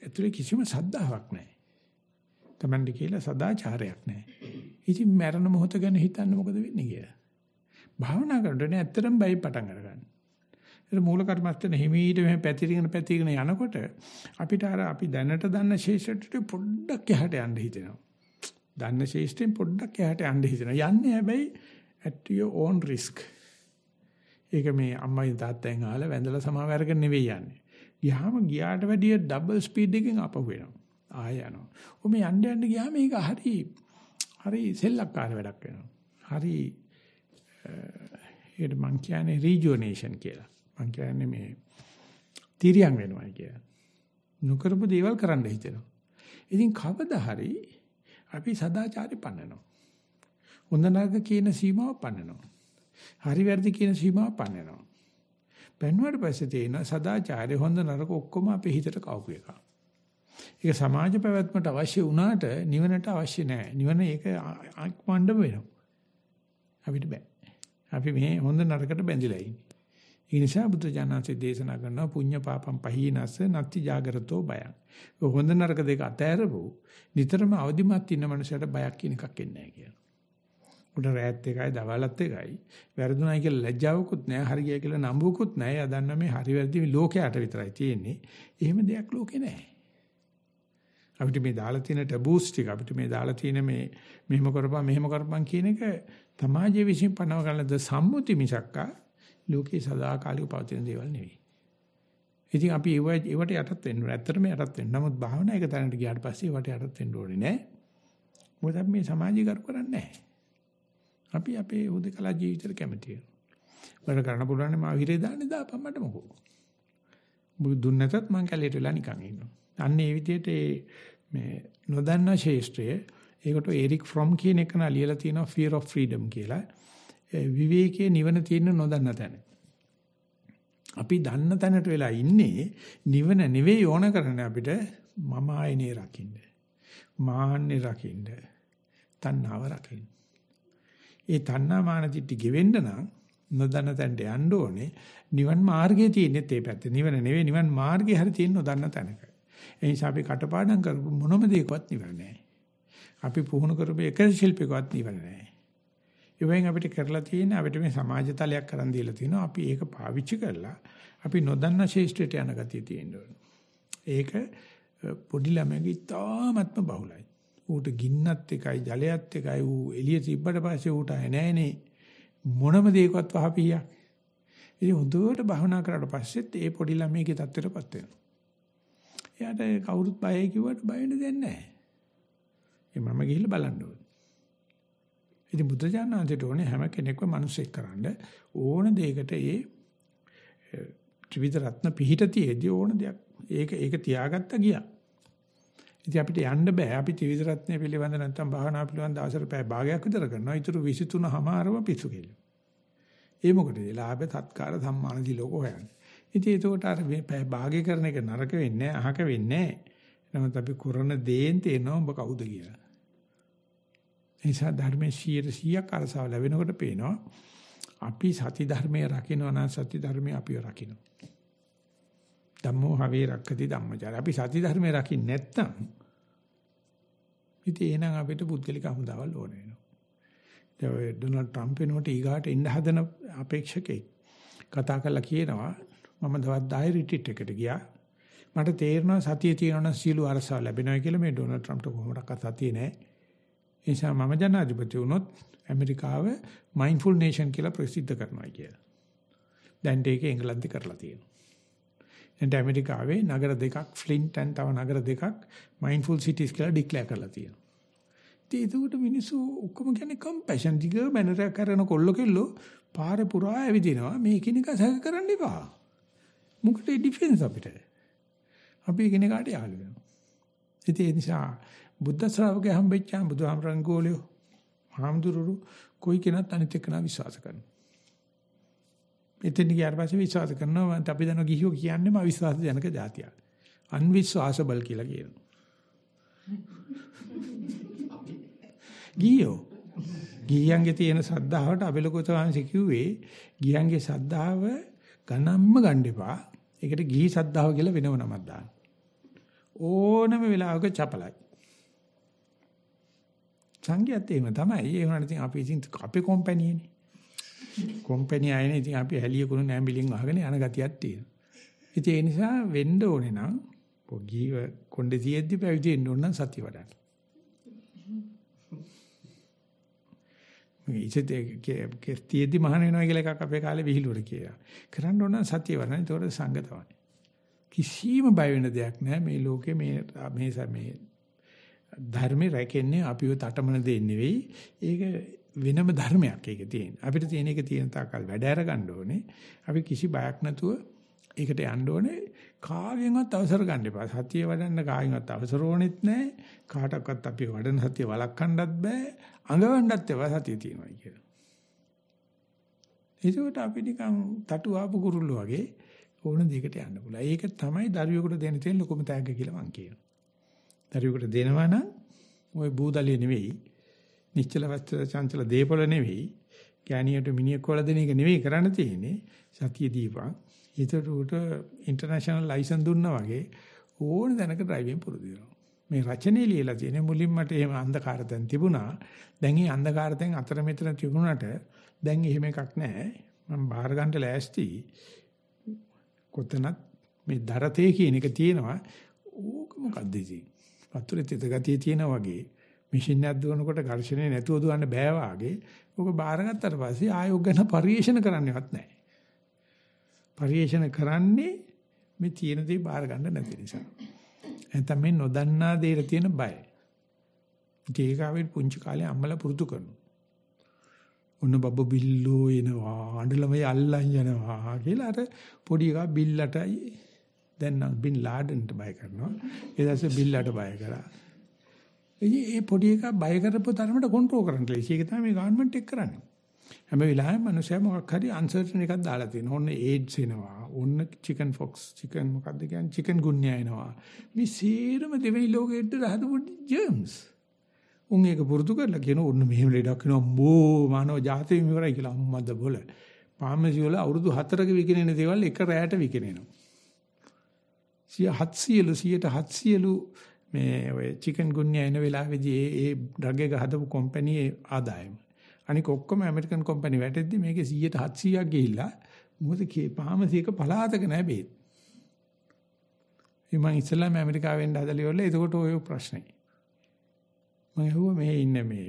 ඇතුලේ කිසිම සද්ධාාවක් නැහැ. Tamande කියලා සදාචාරයක් නැහැ. ඉතින් මරණ මොහොත ගැන හිතන්න මොකද වෙන්නේ කියලා. භාවනා කරනකොට ඇත්තටම බයි පටන් අරගන්න. ඒක මූල කර්මස්තන හිමීට මෙහෙම පැතිරගෙන පැතිරගෙන යනකොට අපිට අර අපි දැනට දන්න ශේෂයට පොඩ්ඩක් එහාට යන්න හිතෙනවා. දන්න ශේෂ්ඨයෙන් පොඩ්ඩක් එහාට යන්න හිතෙනවා. යන්නේ හැබැයි at your own risk. ඒක මේ අම්මයි තාත්තෙන් අහලා වැඳලා සමාව අරගෙන නෙවෙයි යන්නේ. ගියාම ගියාට වැඩිය ඩබල් ස්පීඩ් එකකින් අපහු වෙනවා. ආය යනවා. ඔම යන්න යන්න ගියාම ඒක හරි හරි සෙල්ලක්කාර වැඩක් වෙනවා. හරි ඒකට මං කියන්නේ රීජුවනේෂන් කියලා. මං කියන්නේ මේ තිරියන් වෙනවා කියලා. නොකරපු දේවල් කරන්න හිතෙනවා. ඉතින් කවදා හරි අපි සදාචාරය පන්නනවා. හොඳ නරක කියන සීමාව පන්නනවා. හරි වැරදි කියන සීමාව පන්නනවා. පෙන්වුවට පස්සේ තියෙන සදාචාරය හොඳ නරක ඔක්කොම අපේ හිතට කවපු එකක්. ඒක සමාජ පැවැත්මට අවශ්‍ය වුණාට නිවනට අවශ්‍ය නැහැ. නිවන ඒක ආත්මණ්ඩම වෙනවා. අපිට බෑ. අපි මේ හොඳ නරකට බැඳිලා ඉන්නේ. ඒ නිසා බුදු ජානන්සේ දේශනා කරනවා පුඤ්ඤ පාපම් පහීනස්ස නත්ති ජාගරතෝ බයං. හොඳ නරක දෙක අතෑරපු නිතරම අවදිමත් ඉන්න මනුස්සයට බයක් කියන එකක් එන්නේ නැහැ කියලා. උඩ රැත් එකයි දවල්ත් එකයි. වැරදුණයි කියලා ලැජ්ජාවකුත් නැහැ. හරි ගියා කියලා නම්බුකුත් නැහැ. එයා දන්නා මේ හරි වැරදි ලෝකයට විතරයි තියෙන්නේ. එහෙම දෙයක් ලෝකේ නැහැ. අපිට මේ දාලා තියෙන ටැබූස් ටික අපිට මේ දාලා තියෙන මේ මෙහෙම කරපන් මෙහෙම කරපන් කියන එක සමාජයේ විසින් පනව ගන්නද සම්මුති මිසක්කා ලෝකේ සදාකාලික පවතින දේවල් නෙවෙයි. ඉතින් අපි ඒව ඒවට යටත් වෙන්න ඕනේ. ඇත්තටම යටත් වෙන්න. නමුත් භාවනා එක තැනකට ගියාට පස්සේ ඒවට යටත් වෙන්න ඕනේ නෑ. මොකද අපි මේ සමාජීකරණය කරන්නේ නැහැ. අපි අපේ උදකලා ජීවිතේට කැමතියි. වැඩ කරන්න පුළුවන් මා හිරේ දාන්නේ දාපන් මට මොකෝ. බුදු දුන්න නැතත් මං කැලේට වෙලා නිකන් ඉන්නවා. අන්න ඒ විදිහට මේ නොදන්නා ශේෂ්ත්‍රය ඒකට එරික් ෆ්‍රොම් කියන එක නා ලියලා තියෙනවා fear of freedom කියලා. විවේකයේ නිවන තියෙන නොදන්න තැන. අපි දන්න තැනට වෙලා ඉන්නේ නිවන නෙවෙයි ඕන කරන්නේ අපිට මම ආයනේ රකින්න. මාන්නේ රකින්න. තණ්හාව රකින්න. ඒ තණ්හා මාන දිටි ගෙවෙන්න නම් නොදන්න තැනට යන්න ඕනේ. නිවන් මාර්ගයේ තියෙන්නේ ඒ පැත්තේ. නිවන නෙවෙයි නිවන් මාර්ගයේ හරි තියෙන නොදන්න තැනක. ඒ නිසා අපි කටපාඩම් කරපු මොනම දෙයකවත් නිවන නැහැ. අපි පුහුණු කරපු එක ශිල්පයකවත් නිවන නැහැ. ඒවෙන් අපිට කරලා තියෙන අපිට මේ සමාජ තලයක් කරන් දීලා තිනවා. අපි ඒක පාවිච්චි කරලා අපි නොදන්න ශේෂ්ත්‍රයට යන ගතිය තියෙන්න ඒක පොඩි ළමයෙකුගේ ඉතාමත්ම බහුලයි. ඌට ගින්නත් එකයි ජලයත් එකයි ඌ එළිය තිබ්බට පස්සේ ඌට නැහැනේ මොනම දෙයකවත් වහපියක්. ඉතින් හොඳට භවනා කරාට පස්සෙත් ඒ පොඩි ළමයිගේ තත්ත්වයටපත් වෙනවා. එයාට කවුරුත් බයයි කිව්වට බය වෙන්න දෙයක් නැහැ. ඒ මම ගිහිල්ලා බලන්න ඕනේ. ඉතින් බුදුජානනාංශයට ඕනේ හැම කෙනෙක්ම මිනිසෙක් කරන්න ඕන දෙයකට ඒ ත්‍රිවිධ රත්න පිහිට තියේදී ඕන දෙයක් ඒක ඒක තියාගත්ත ගියා. ඉතින් අපිට යන්න බෑ. අපි ත්‍රිවිධ රත්නය පිළිබඳ නැත්තම් භාවනා පිළිබඳ දවසට පැය භාගයක් විතර කරනවා. ඊටු 23මාරව පිස්සු කෙල්ල. ඒ මොකටද? ලාභ සත්කාර සම්මාන දිලෝක හොයන්නේ. ඉතින් ඒකට අර පැය භාගය කරන එක නරක වෙන්නේ නැහැ, අහක වෙන්නේ නැහැ. නමුත් අපි කරන දේෙන් තේරෙනවා ඔබ කවුද කියලා. නිසා ධර්මයේ 100ක් අරසාව ලැබෙනකොට පේනවා අපි සති ධර්මයේ රකින්න නම් සති ධර්මයේ අපිව රකින්න. ධම්මෝ හවේ රක්කති ධම්මචාර. අපි සති ධර්මයේ රකින්න නැත්නම් ඉතින් එහෙනම් අපිට පුද්ගලික හමුදාවල් ඕන වෙනවා. දැන් ඩොනල්ඩ් ට්‍රම්ප් වෙනකොට ඊගාට එන්න හදන අපේක්ෂකෙක් කතා කරලා කියනවා මම දවස් 10 රිට්‍රීට් එකට ගියා. මට තේරෙනවා සතිය තියෙනවා සියලු අරසාව ලැබෙනවා කියලා මේ ඩොනල්ඩ් ට්‍රම්ප්ට කොහොමඩක්වත් සතිය නැහැ. ඒ නිසා මම ජනාධිපති වුණොත් ඇමරිකාව මයින්ඩ්ෆුල් නේෂන් කියලා ප්‍රසිද්ධ කරනවා කියලා. දැන් ඒක එංගලන්තේ කරලා තියෙනවා. එතන ඇමරිකාවේ නගර දෙකක් ෆ්ලින්ට් and තව නගර දෙකක් මයින්ඩ්ෆුල් සිටිස් කියලා ඩික්ලෙයාර් කරලා තියෙනවා. ඉතින් ඒකට මිනිස්සු ඔක්කොම කියන්නේ කම්පැෂන් දිග බැනරයක් කරන කොල්ල කෙල්ලෝ පාරේ පුරා ඇවිදිනවා මේ කිනික සැක කරන්න එපා. මොකටද ඩිෆෙන්ස් අපිට? අපි කිනකට යාළු වෙනවා. ඉතින් ඒ නිසා බුද්ධ ශ්‍රාවකයන් හම්බෙච්චාම බුදුහාමරන් ගෝලියෝ හාමුදුරුවෝ කොයි කෙනත් අනිත් එක්කන විශ්වාස කරනවා. එතන ගියාට පස්සේ විශ්වාස කරනවා මම අපි දන්නවා ගිහියෝ කියන්නේම අවිශ්වාස ජනක જાතියක්. අන්විශ්වාසබල් කියලා කියනවා. ගිහියෝ ගිහියන්ගේ තියෙන සද්ධාවට අපලකෝත වංශ කිව්වේ ගිහියන්ගේ සද්ධාව ගණන්ම ගන්න එපා. ඒකට ගිහි සද්ධාව කියලා වෙනව නමක් දාන්න. ඕනම වෙලාවක චපලයි. සංගයත් එහෙම තමයි. ඒ වුණාට ඉතින් අපි ඉතින් අපේ කම්පැනියනේ. කම්පැනි ආයනේ ඉතින් අපි හැලිය කුණු නෑම්බිලින් වහගෙන යන ගතියක් තියෙනවා. ඉතින් ඒ නිසා වෙන්න ඕනේ නම් පොගීව කොණ්ඩේ තියෙද්දි පැවිදි වෙන්න ඕන නම් සතිය වඩන්න. මේ ඉතින් තියෙද්දි මහාන වෙනවා කියලා එකක් අපේ කාලේ විහිළුවට කියලා. කරන්න ඕන නම් සතිය වඩන්න. ඒතකොට සංග තමයි. කිසිම බය වෙන දෙයක් නෑ මේ ලෝකේ මේ මේ මේ ධර්මේ රැකෙන්නේ අපිව තටමන දෙන්නේ නෙවෙයි. ඒක වෙනම ධර්මයක් ඒක තියෙන. අපිට තියෙන එක තියෙන තාකල් වැඩ අර ගන්න ඕනේ. අපි කිසි බයක් නැතුව ඒකට යන්න ඕනේ. කාගෙන්වත් අවසර ගන්න එපා. සතිය වඩන්න කාගෙන්වත් අවසර ඕනෙත් නැහැ. කාටවත් අපි වඩන සතිය වළක්වන්නත් බෑ. අඟවන්නත් එපා සතිය තියෙනවා කියලා. ඒකට අපි නිකන් තටු ආපු කුරුල්ල වගේ ඕන දෙයකට යන්න පුළුවන්. ඒක තමයි දරුවෙකුට දෙන්න තියෙන ලොකුම තෑග්ග කියලා මං කියනවා. දරුවෙකුට දෙනවා නම් ওই බූදලිය නෙවෙයි, නිශ්චල වස්ත්‍ර චංචල දීපල නෙවෙයි, ගෑණියට මිනිහෙක් වල දෙන එක නෙවෙයි කරන්න තියෙන්නේ. සතිය දීපන්. ඒතරට ඉන්ටර්නැෂනල් ලයිසන් දුන්නා වගේ ඕන දැනක ඩ්‍රයිවිං පුරුදු වෙනවා. මේ රචනයේ ලියලා තියෙන මුලින් මට එහෙම අන්ධකාර තැන් තිබුණා. දැන් මේ අන්ධකාර තැන් අතර මෙතන තිබුණාට දැන් එහෙම එකක් නැහැ. මම බාහිර ගන්නට ලෑස්ති. කොතනත් මේ දරතේ කියන එක තියෙනවා. ඕක මොකද්ද ඉතින්? වතුරේ තෙත ගතිය තියෙනා වගේ මැෂින් එකක් දුවනකොට ඝර්ෂණය නැතුව දුවන්න බෑ වාගේ. ඕක බාරගත්තට පස්සේ ආයෝග ගැන පරිේෂණ කරන්නේවත් නැහැ. පරිේෂණ කරන්නේ මේ තියෙන දේ බාර ගන්න නැති නිසා. නැත්නම් මේ නොදන්නා දේට තියෙන බය. ඒකාවෙත් පුංචි කාලේ අම්මලා පුරුදු කරනවා. ඔන්න බබ බිල්ලෝ එනවා අඬලම යල්ලන් යනවා කියලා අර පොඩි එකා බිල්ලටයි දැන් නම් බින් ලාඩන්ට බය කරනවා. ඒ දැස්සේ බිල්ලට බය කරා. ඉතින් ඒ පොඩි එකා බය කරපු තරමට කන්ට්‍රෝල් කරන්න ලේසි ඒක තමයි මේ ගවර්න්මන්ට් එක කරන්නේ. හැම වෙලාවෙම මිනිස්සයා මොකක් හරි අන්සර්ටන් එකක් දාලා තියෙනවා. ඔන්න ඒඩ්ස් එනවා. ඔන්න චිකන් ෆොක්ස් චිකන් මොකද්ද කියන්නේ? චිකන් ගුන්යා එනවා. මේ සීරම දෙවෙනි ලෝකෙට හදපු ජර්ම්ස් උන් ඒක පුරුදු කරලා කියන ඕන්න මෙහෙම ලෙඩක් වෙනවා බෝ මානව ජාතිය ඉවරයි කියලා. අම්මද බොල. පාමසි වල අවුරුදු 4ක විකිනෙන දේවල් එක රැයට විකිනෙනවා. 700 700 මේ ඔය චිකන් ගුන්යා එන වෙලාවේදී ඒ ඒ ඩ්‍රග් එක හදපු කම්පැනි ආදායම. අනික ඔක්කොම ඇමරිකන් කම්පැනි වැටෙද්දි මේකේ 100ට 700ක් ගිහිල්ලා මොකද පාමසියක පලාතක නැහැ බේත්. මම ඉස්සෙල්ලාම ඇමරිකාවෙන් හදලා ඉවරලා එතකොට ඔය ප්‍රශ්නේ. මම ඇහුවා මේ ඉන්න මේ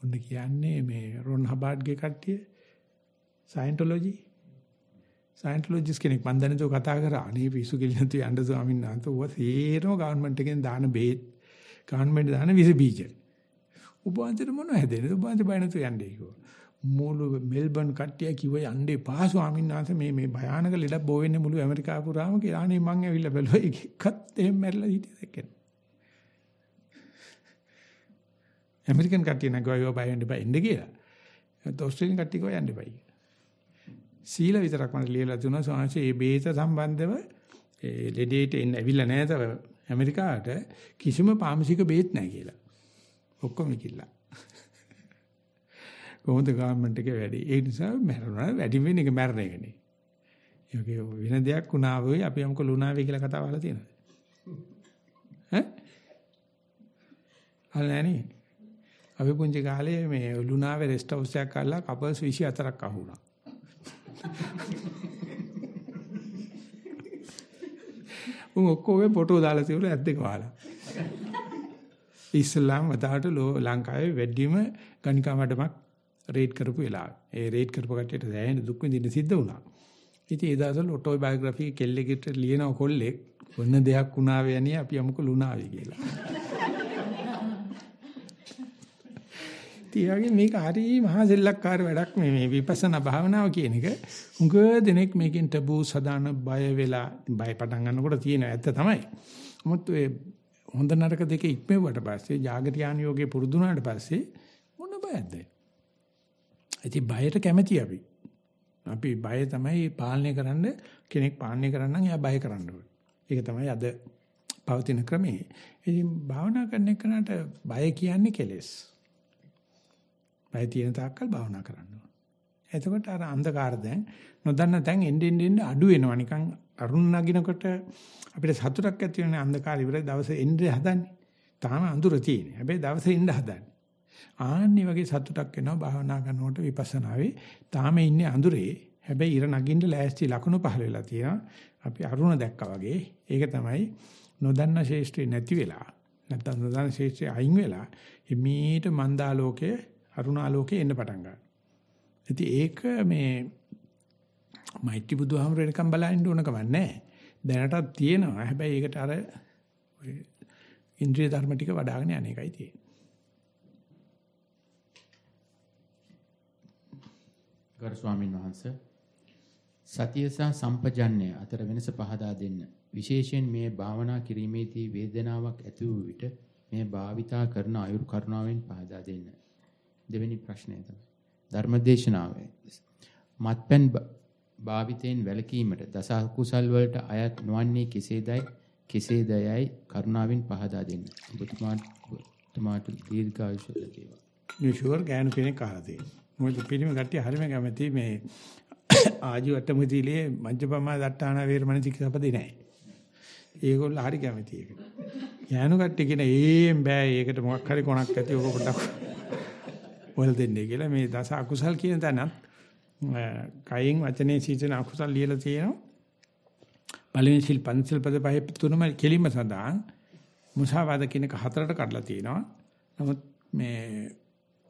ඔන්න කියන්නේ මේ රොන් හබාඩ්ගේ කට්ටිය සයන්ටොලොජි සයන්ටොලොජිස් කෙනෙක් මන් දැනදෝ කතා කරා. අනේ පිස්සු කෙලින තු යන්න ස්වාමීන් වහන්සේ ඌව සේරම ගවර්න්මන්ට් එකෙන් දාන බේත් ගවර්න්මන්ට් දාන විස බීජ. උපවාසයට මොනව හැදෙන්නේ උපවාසෙ බය නැතු යන්නේ කිව්වා. මුළු මෙල්බන් කට්ටිය කිව්ව යන්නේ පහ ස්වාමීන් වහන්සේ මේ මේ භයානක ලෙඩක් බෝ වෙන්නේ මුළු ඇමරිකාව පුරාම කියලා. අනේ මං ඇවිල්ලා බැලුවා ඒකත් එහෙම මැරිලා හිටියද ඇමරිකන් කට්ටිය නගවයෝ බය වෙන්න බෑ එන්න කියලා. ඒත් ඕස්ට්‍රේලියානු කට්ටිය කෝ යන්න බයි. සීල විතරක් මට ලියලා දුන්නා සෝංශේ මේ බේත සම්බන්ධව ඒ ලෙඩේට එන්න ඇවිල්ලා නැහැ තව ඇමරිකාවට කිසිම පාමසික බේත් නැහැ කියලා. ඔක්කොම කිල්ලා. කොහොමද ගවර්න්මන්ට් එකේ වැඩි? ඒ නිසා මැරෙනවා වැඩි වෙන එක මැරණ එකනේ. ඒකේ වෙන දෙයක් වුණා වෙයි අපි යමුක ලුණාවේ කියලා කතාව අහලා තියෙනවද? ඈ? අහලා නැහැ අපි පුංචි කාලේ මේ ලුණාවේ රෙස්ට් හවුස් එකක් අල්ලලා කපල්ස් 24ක් අහුණා. උන් ඔක්කොම ෆොටෝ දාලා තියුණා ඇත් දෙක වහලා. ඉස්ලාම් වදාට ලංකාවේ වැඩිම ගණිකා මඩමක් රේඩ් කරපු වෙලාව. ඒ රේඩ් කරපු කට්ටියට දැනෙන දුක් විඳින්න සිද්ධ වුණා. ඉතින් ඒ දවස්වල ඔටෝබයෝග්‍රැෆි කෙල්ලෙකුට ලියන කොල්ලෙක් වෙන දෙයක් වුණා වෙන්නේ අපි යමුකෝ ලුණාවේ කියලා. තියාගෙන මේක හරි මහා සෙල්ලක්කාර වැඩක් මේ මේ විපස්සනා භාවනාව කියන එක. උඟ දෙනෙක් මේකෙන් ටබූ සදාන බය වෙලා බය පටන් ගන්නකොට තියෙන ඇත්ත තමයි. මොකද ඒ හොඳ නරක දෙක ඉක්මෙව්වට පස්සේ జాగරියාන යෝගේ පුරුදුනාට පස්සේ මොන බයද? ඉතින් බයට කැමැති අපි. අපි බය තමයි පාලනය කරන්න කෙනෙක් පාලනය කරන්න නම් එයා බය කරන්න ඕනේ. ඒක තමයි අද පවතින ක්‍රමය. ඉතින් භාවනා කරන එකනට බය කියන්නේ කෙලෙස්. බය තියෙන තාක්කල් භාවනා කරන්න ඕනේ. එතකොට අර අන්ධකාර දැන් නොදන්න තැන් එන්න එන්න අඩු වෙනවා. නිකන් අරුණ නගිනකොට අපිට සතුටක් ඇති වෙන අන්ධකාරය ඉවරයි දවසේ එන්න හදන්නේ. තාම අඳුර තියෙන්නේ. හැබැයි දවසේ එන්න හදන්නේ. ආන්නේ වගේ සතුටක් එනවා භාවනා කරනකොට විපස්සනාවේ. තාම ඉන්නේ අඳුරේ. හැබැයි ඉර නගින්න ලෑස්ති ලකුණු පහල වෙලා තියෙනවා. අපි අරුණ දැක්කා වගේ. ඒක තමයි නොදන්න ශේෂ්ත්‍රේ නැති වෙලා. නැත්නම් නොදන්න ශේෂ්ත්‍රේ අයින් වෙලා හිමීට මන්දාලෝකයේ අරුණාලෝකයේ එන්න පටන් ගන්නවා. ඉතින් ඒක මේ මෛත්‍රී බුදුහාමර වෙනකම් බලන්න ඕන කම නැහැ. දැනටත් තියෙනවා. හැබැයි ඒකට අර ඉන්ද්‍රිය ධර්ම ටික වඩ아가න යන එකයි තියෙන්නේ. ගරු ස්වාමීන් වහන්සේ සතිය සහ සම්පජන්‍ය අතර වෙනස පහදා දෙන්න. විශේෂයෙන් මේ භාවනා කිරීමේදී වේදනාවක් ඇති වූ විට මේ භාවිතා කරන අයුරු කරුණාවෙන් පහදා දෙන්න. දෙවෙනි ප්‍රශ්නය තමයි. ධර්මදේශනාවේ මත්පැන් භාවිතයෙන් වැළකීමට දස කුසල් වලට අයත් නොවන්නේ කෙසේදයි කෙසේදයයි කරුණාවෙන් පහදා දෙන්න. ඔබතුමාට ඔබතුමාට දීර්ඝායුෂ ලැබේවා. මේ ෂුවර් ගෑනු කෙනෙක් අහලා තියෙනවා. මොකද පිළිම කට්ටිය හරිම කැමති මේ ආජීවට්ට මුදීලේ මජ්ජපමා දට්ටාන වේරමණී ශික්ෂාපදේ නැහැ. ඒගොල්ලෝ හරි කැමති ඒක. ගෑනු කට්ටිය කියන ඒම් බෑ ඒකට මොකක් හරි කොනක් ඇති ඔක පොඩ්ඩක් වල දෙන්නේ කියලා මේ දස අකුසල් කියන තැනත් කයින් වචනේ සීතන අකුසල් ලියලා තියෙනවා. පළවෙනි සිල් පන්සිල් පද පහේ තුනම කෙලින්ම සඳහන් මුසාවාද කියන එක හතරට කඩලා තියෙනවා. නමුත් මේ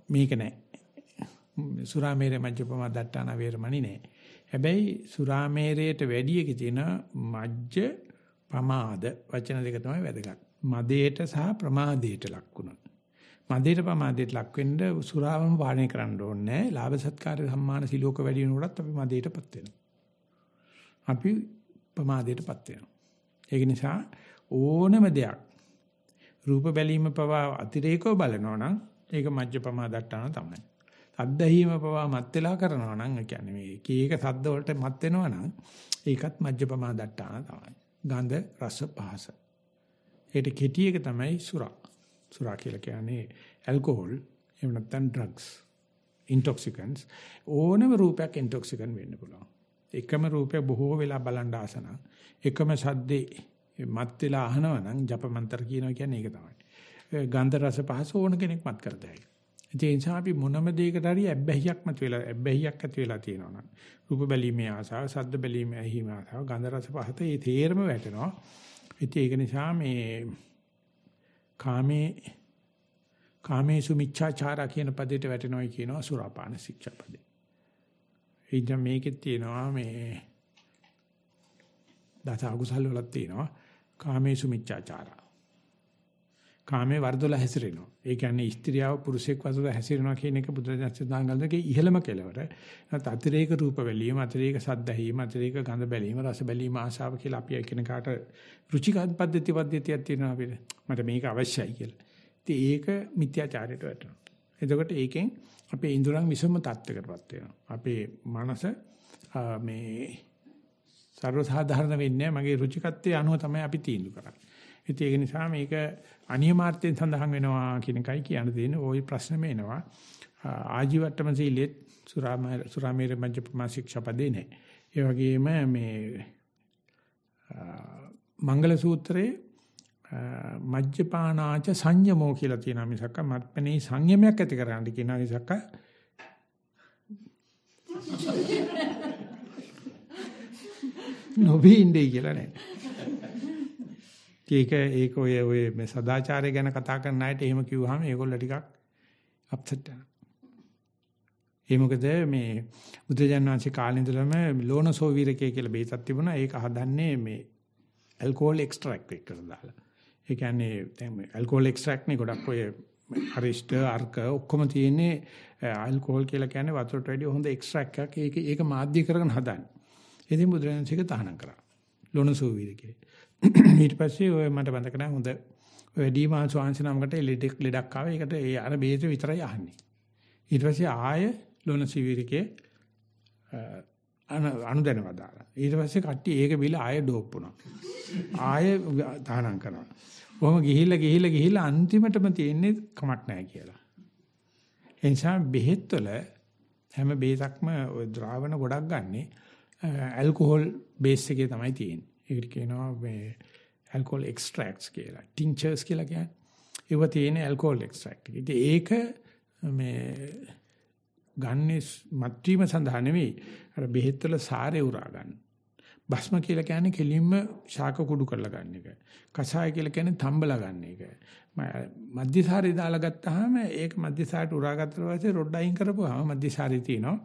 මේක නෑ. සුරාමේරේ මජ්ජපම දට්ටාන වේරමණි නෑ. හැබැයි සුරාමේරයට වැඩි එක තියෙන මජ්ජ පමාද වචන දෙක තමයි වැදගත්. මදේට සහ ප්‍රමාදයට ලක්ුණා. මදේට ප්‍රමාදයට ලක් වෙන්න සුරාවම පාලනය කරන්න ඕනේ. ලාභ සත්කාර සම්මාන සිලෝක වැඩි වෙනකොටත් අපි මදේටපත් වෙනවා. අපි ප්‍රමාදයටපත් වෙනවා. ඒක නිසා ඕනම දෙයක් රූප බැලීම පවා අතිරේකව බලනවා නම් ඒක මජ්ජ ප්‍රමාදට්ටාන තමයි. සද්දහීම පවා මත් වෙලා කරනවා නම් ඒ කියන්නේ මේ එක එක සද්ද වලට මත් වෙනවා නම් ඒකත් මජ්ජ ප්‍රමාදට්ටාන තමයි. ගන්ධ රස පහස. ඒකට කෙටි එක තමයි සුරා. සුරා කියලා කියන්නේ ඇල්කොහොල් එහෙම නැත්නම් ඩ්‍රග්ස් ඉන්ටොක්සිකන්ට්ස් ඕනම රූපයක් ඉන්ටොක්සිකන් වෙන්න පුළුවන්. එකම රූපය බොහෝ වෙලා බලන් ආසන එකම සද්දේ මත් වෙලා අහනවා නම් ජපමන්තර කියනවා කියන්නේ ඒක තමයි. ගන්ධ රස පහස ඕන කෙනෙක් මත් කර දෙයි. ඒ නිසා අපි මොනම දෙයකට හරි ඇබ්බැහියක් මත වෙලා ඇබ්බැහියක් ඇති වෙලා තියෙනවා නම් රූප බැලීමේ ආසාව, සද්ද බැලීමේ ඇහිීමේ ආසාව, ගන්ධ රස පහත ඒ තේරම වැටෙනවා. ඉතින් ඒක නිසා මේ කාමේ කාමේසු මිච්ඡාචාරා කියන පදයට වැටෙනවයි කියනවා සුරාපාන ශික්ෂාපදේ. ඉතින් මේකෙත් තියෙනවා මේ දස අකුසල් වලක් තියෙනවා කාමේසු මිච්ඡාචාරා. කාමේ වර්ධල හැසිරෙනවා. ඒ කියන්නේ ස්ත්‍රියව පුරුෂයෙක් වශයෙන් හැසිරෙනවා කියන එක බුදුරජාණන් සදාංගල්දගේ ඉහළම කෙලවර. නැත්නම් අතිරේක රූප බැලීම, අතිරේක ශබ්ද ඇහිීම, අතිරේක ගඳ බැලීම, රස බැලීම ආශාව කියලා අපි එකිනෙකාට රුචිකාත් පද්ධති පද්ධතියක් තියෙනවා අපිට. මට මේක අවශ්‍යයි කියලා. ඉතින් ඒක මිත්‍යාචාරයට වැටෙනවා. එතකොට ඒකෙන් අපේ ඉඳුරන් විසම තත්ත්වයකටපත් වෙනවා. අපේ මනස මේ ਸਰව සාධාරණ වෙන්නේ මගේ රුචිකත්වයේ අනුව තමයි අපි තීන්දුව කරන්නේ. ඉතින් ඒක නිසා මේක අනියමාර්ථයෙන් සඳහන් වෙනවා කියන එකයි කියන්න තියෙන්නේ. ওই ප්‍රශ්නම එනවා. ආජීවට්ටම සීලෙත් සුරාමේර මජ්ජ ප්‍රමා ශික්ෂා පදේ නැහැ. ඒ වගේම මේ මංගල සූත්‍රයේ මජ්ජපානාච සංයමෝ කියලා තියෙනවා මිසක් මත්පැනේ සංයමයක් ඇති කරගන්න කියනවා මිසක් නොබී ඉන්නේ කියලා නෑ. ඒක ඒක ඔය ඔය මේ සදාචාරය ගැන කතා කරන අයට එහෙම කිව්වහම ඒගොල්ලෝ ටිකක් අප්සෙට් වෙනවා. ඒ මොකද මේ බුදුජානක වහන්සේ කාලේ ඉඳලම ලෝණසෝවිරකේ කියලා බේතක් තිබුණා. ඒක හදන්නේ මේ ඇල්කොහොල් එක්ස්ට්‍රැක්ට් එක්ක දාලා. ඒ කියන්නේ දැන් ඇල්කොහොල් එක්ස්ට්‍රැක්ට් නේ ගොඩක් ඔය අරිෂ්ට අර්ක ඔක්කොම තියෙන්නේ ඇල්කොහොල් කියලා කියන්නේ වතුරට වැඩිය හොඳ එක්ස්ට්‍රැක්ට් එකක්. ඒක ඒක මාධ්‍ය කරගෙන හදන්නේ. ඉතින් බුදුරජාණන්සේක තහනම් කරා. ලොණසෝවිරකේ. ඊට පස්සේ ඔය මට බඳක නැහැ හොඳ වැඩිම ස්වාංශ නමකට ලෙඩක් ලෙඩක් ආවා. ඒකට ඒ අර බේත විතරයි අහන්නේ. ඊට පස්සේ ආය ලොණසෝවිරකේ අනුදැනව දාලා. ඊට පස්සේ කට්ටිය ඒක බිල ආයෙ ඩෝප් වුණා. ආයෙ තහනම් කරා. කොහොම ගිහිල්ලා ගිහිල්ලා ගිහිල්ලා අන්තිමටම තියෙන්නේ කමක් නැහැ කියලා. ඒ නිසා බෙහෙත් වල හැම බේසක්ම ඔය ද්‍රාවණ ගොඩක් ගන්නෙ ඇල්කොහොල් බේස් එකේ තමයි තියෙන්නේ. ඒකට කියනවා මේ ඇල්කොහොල් එක්ස්ට්‍රැක්ට්ස් කියලා. ටින්චර්ස් කියලා කියන්නේ. ඒව තියෙන ඇල්කොහොල් එක්ස්ට්‍රැක්ට්. ඉතින් ඒක මේ ගන්නේ මත්වීම සඳහා නෙවෙයි අර බෙහෙත් වල සාරේ උරා ගන්න. භස්ම කියලා කියන්නේ කෙලින්ම ශාක කුඩු කරලා ගන්න එක. කසාය කියලා කියන්නේ තම්බලා ගන්න එක. මධ්‍යසාරේ දාලා ගත්තාම ඒක මධ්‍යසාරට උරා ගත්තට පස්සේ රොඩ් අයින් කරපුවාම මධ්‍යසාරේ තියෙනවා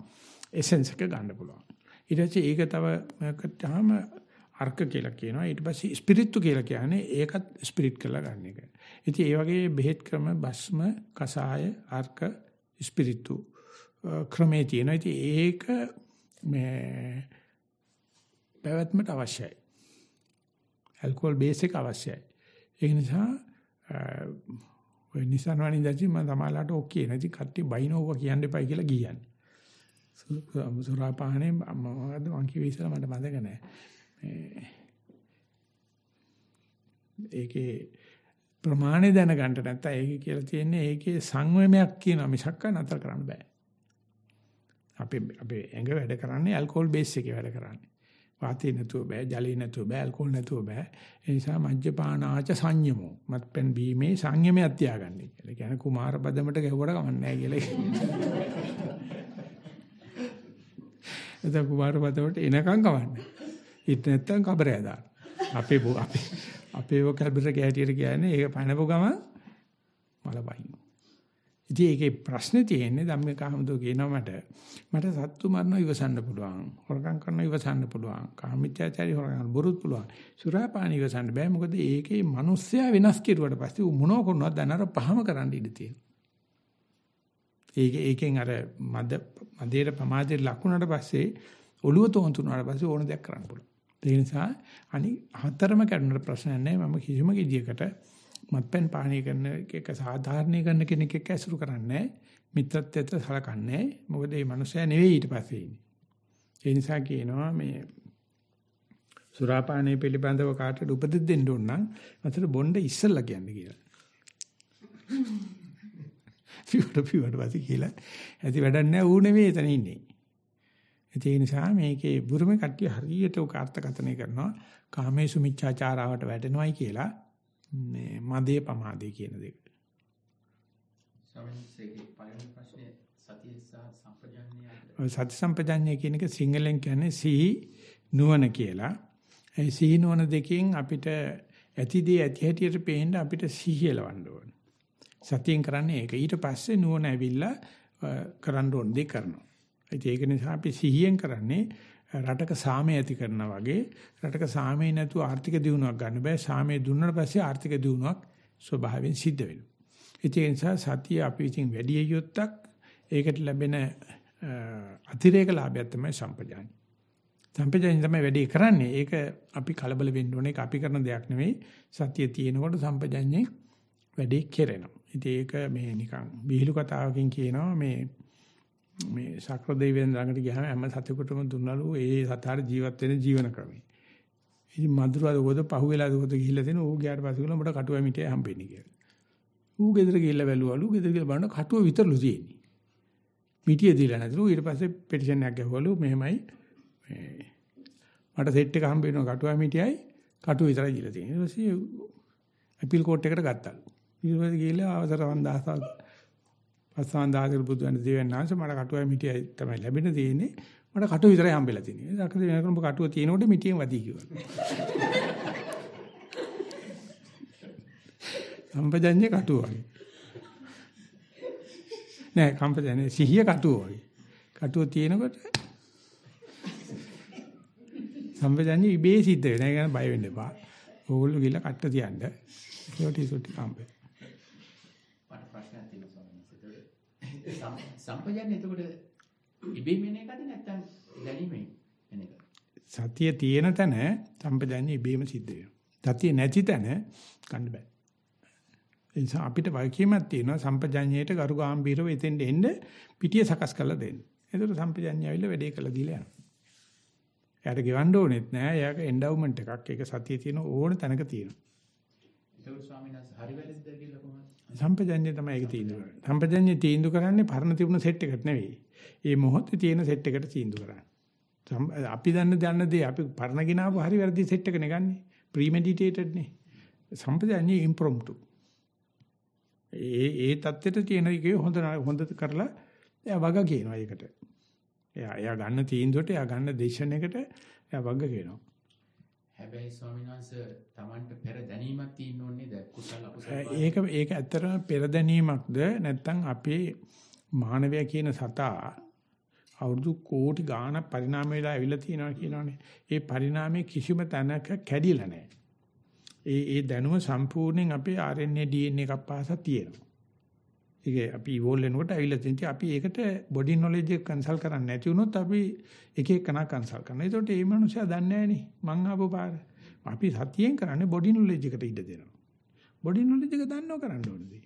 එසෙන්ස් එක ගන්න පුළුවන්. ඊට පස්සේ ඒක තව මොකක්දහම අර්ක කියලා කියනවා. ඊට පස්සේ ස්පිරිත්තු කියලා කියන්නේ ඒකත් ස්පිරිට් කරලා ගන්න එක. ඉතින් ඒ වගේ බෙහෙත් ක්‍රම භස්ම, කසාය, අර්ක, ස්පිරිත්තු ක්‍රමේ තියෙනවා. ඉතින් ඒක මේ පැවැත්මට අවශ්‍යයි. ඇල්කොහොල් බේස් එක අවශ්‍යයි. ඒ නිසා ඔය Nissan වලින් දැසි මම තමයිලාට ඕකේ නැති කට්ටිය බයිනෝව කියන්න එපයි කියලා ගියන්නේ. සුරාපානේ මොකද්ද මං කිව්වේ ඉස්සලා මට මතක නැහැ. මේ ඒකේ ප්‍රමාණය දැනගන්න නැත්නම් ඒක කියලා තියෙන්නේ ඒකේ සංවේමයක් කියන මිසක්ක නතර කරන්න බෑ. අපේ අපේ ඇඟ වැඩ කරන්නේ ඇල්කොහොල් බේස් එකේ වැඩ කරන්නේ. වාතය නැතුව බෑ, ජලය නැතුව බෑ, ඇල්කොහොල් නැතුව බෑ. ඒ නිසා මජ්ජපානාච සංයමෝ. මත්පැන් බීමේ සංයමයක් තියාගන්න කියලා. ඒ කියන්නේ කුමාර පදමට ගැහුවට කමක් නැහැ කියලා. එතන කුමාර පදමට එනකන් කවන්නේ. ඊට නැත්තම් කබරය දාන්න. අපේ අපේ අපේ වොකැබරි කැටියට කියන්නේ ඒක පනපු ගම මලපයින්. ඉතින් ඒකේ ප්‍රශ්නේ තියෙන්නේ ධම්මික අහමදෝ කියනවා මට. මට සත්තු මරණ ඉවසන්න පුළුවන්. හොරකම් කරන ඉවසන්න පුළුවන්. කාමීත්‍යාචාරී හොරකම් බොරුත් පුළුවන්. සුරාපාන ඉවසන්න බෑ. මොකද ඒකේ මිනිස්සයා වෙනස් කෙරුවට පස්සේ ඌ මොනව කරනවද දැන් අර පහම කරන්න ඉඩ තියෙනවා. ඒක ඒකෙන් අර මද මදේට ප්‍රමාදයට ලකුණට පස්සේ ඔළුව තෝන්තුනාට පස්සේ ඕන දෙයක් කරන්න පුළුවන්. ඒ නිසා අනි හතරම කරුණට ප්‍රශ්නයක් නැහැ මම කිසිම කිදියකට මත්පැන් පානය කරන එක සාධාරණීකරණ කෙනෙක් එක්ක ඇසුරු කරන්නේ මිත්‍රත්වයට සලකන්නේ මොකද මේ මනුස්සයා නෙවෙයි ඊට පස්සේ ඉන්නේ. ඒ නිසා කියනවා මේ සුරාපානය පිළිබඳව කාටද උපදෙස් දෙන්න ඕන නම් මතට බොණ්ඩ ඉස්සල්ලා කියන්නේ කියලා. පිවට පිවට වාසි කියලා. ඇති වැඩක් නැහැ ඌ නෙවෙයි එතන ඉන්නේ. ඒ නිසා මේකේ බුරුමේ කට්ටිය හරියට උක අර්ථකථනය කරනවා කාමේසු මිච්ඡාචාරාවට වැටෙනවයි කියලා මේ මදේ පමාදේ කියන දෙක. සති සම්පජඤ්ඤය කියන එක සිංහලෙන් කියන්නේ සිහි නුවණ කියලා. ඒ සිහි නුවණ දෙකෙන් අපිට ඇතිදී ඇති හැටියට පේන්න අපිට සිහිය ලවන්න ඕන. සතියෙන් කරන්නේ ඒක. ඊට පස්සේ නුවණ ඇවිල්ලා කරන්න ඕන දේ කරනවා. ඒක නිසා අපි සිහියෙන් කරන්නේ රටක සාමය ඇති කරනා වගේ රටක සාමය නැතුව ආර්ථික දියුණුවක් ගන්න බෑ. සාමය දුන්නාට පස්සේ ආර්ථික දියුණුවක් ස්වභාවයෙන් සිද්ධ වෙනවා. ඒ නිසා සතිය අපි ඉතින් වැඩි යොත්තක් ඒකට ලැබෙන අතිරේක ලාභයක් තමයි සම්පජාඤ්ඤය. සම්පජාඤ්ඤය තමයි වැඩි කරන්නේ. ඒක අපි කලබල වෙන්න ඕනේ. ඒක අපි කරන දෙයක් නෙවෙයි. සතිය තියෙනකොට සම්පජාඤ්ඤේ වැඩි කෙරෙනවා. ඉතින් ඒක මේ නිකන් බිහිලු කතාවකින් කියනවා මේ මේ ශක්‍ර දෙවියන් ළඟට ගියාම හැම සතෙකුටම දුන්නලු ඒ සතාට ජීවත් වෙන ජීවන ක්‍රමය. ඉතින් මధుරවද කොහොද පහුවෙලාද කොහොද ගිහිල්ලා දෙන ඌ ගියාට පස්සේ ගිහලා උඹට කටුව මිටේ හම්බෙන්නේ කියලා. ඌ ගෙදර ගිහිල්ලා බැලුවලු ගෙදර ගිහලා බලන කටුව විතරලු තියෙන්නේ. මිටිය දීලා නැතිලු ඊට පස්සේ පෙටිෂන් එකක් ගැහුවලු මෙහෙමයි මේ මට සෙට් එක හම්බ වෙනවා කටුව මිටියයි කටුව විතරයි දීලා තියෙන්නේ. ඊට පස්සේ අපීල් කෝට් එකට ගත්තලු. ඊට පස්සේ ගිහිල්ලා අවසර 5000 පස්සාන්දාගල බුදුන් දෙවියන්වහන්ස මට කටුවයි මිටියයි තමයි ලැබෙන තියෙන්නේ. මට කටුව විතරයි හම්බෙලා තියෙන්නේ. දක්ෂ වෙනකම් කටුව තියෙනකොට මිටියෙන් වදී කිව්වා. සම්පජඤ්ඤේ කටුව වගේ. නෑ කම්පජඤ්ඤේ සිහිය කටුව වගේ. කටුව තියෙනකොට සම්පජඤ්ඤේ ඉබේ සිද්ධ වෙනවා. ඒ කියන්නේ බය වෙන්න එපා. ඕගොල්ලෝ ගිහලා කට්ට තියන්න. ඒකට ඉසුටි කම්පේ. සම්පජන්‍ය එතකොට ඉබේම එන එකද නැත්නම් දැනීමෙන් එන එක? සතිය තියෙන තැන සම්පජන්‍ය ඉබේම සිද්ධ වෙනවා. සතිය නැති තැන ගන්න බෑ. ඒ නිසා අපිට වගකීමක් තියෙනවා සම්පජන්‍යයට ගරු ගාම්භීරව එතෙන්ට එන්න පිටිය සකස් කරලා දෙන්න. ඒකට සම්පජන්‍ය ඇවිල්ලා වැඩේ කළා දීලා යනවා. එයාට ගෙවන්න ඕනෙත් නෑ. එයාක එන්ඩාවුමන්ට් එකක්. ඒක සතියේ තියෙන ඕන තැනක තියෙනවා. ඒක ස්වාමීන් වහන්සේ හරි වැරදිද කියලා? සම්පජඤ්ඤය තමයි ඒක තීන්දුව කරන්නේ. සම්පජඤ්ඤය තීන්දුව කරන්නේ පරණ තිබුණ සෙට් එකට නෙවෙයි. මේ මොහොතේ තියෙන සෙට් එකට තීන්දුව කරන්නේ. අපි දන්න දන්න දේ අපි පරණ ගినాපු හරි වැරදි සෙට් එකනේ ගන්නෙ. ප්‍රීමෙඩිටේටඩ් නේ. සම්පජඤ්ඤය ඉම්ප්‍රොම්ප්ටු. ඒ ඒ தත්ත්වෙට තියෙන එකේ හොඳ හොඳ කරලා එයා වග කියනවා ඒකට. එයා එයා ගන්න තීන්දුවට එයා ගන්න ඩිසිෂන් එකට එයා වග කියනවා. හැබැයි ස්වාමීන් වහන්සේ Tamanට පෙර දැනීමක් තියෙන්න ඕනේ ද කුසල අකුසල ඒක ඒක ඇත්තටම පෙර දැනීමක්ද නැත්නම් අපේ මානවයා කියන සතා අවුරුදු කෝටි ගාණක් පරිණාම වෙලා ඇවිල්ලා තියෙනවා කියනවනේ. ඒ පරිණාමයේ කිසිම තැනක කැඩිලා නැහැ. ඒ ඒ දැනුම සම්පූර්ණයෙන් අපේ RNA DNA එකක් පාසා තියෙනවා. ඒක අපි ඉවෝල් වෙනකොට ඇවිල්ලා තියෙනවා. අපි ඒකට බොඩි නොලෙජ් එක කන්සල්ට් කරන්නේ නැති වුණොත් අපි එක එකනා කන්සල්ට් කරනවා. ඒකට මේ මනුස්සයා දන්නේ නැහනේ. මං ආපු පාර. අපි සතියෙන් කරන්නේ බොඩි නොලෙජ් එකට ඉඩ දෙනවා. බොඩි නොලෙජ් එක දන්නව කරන්න ඕනේ.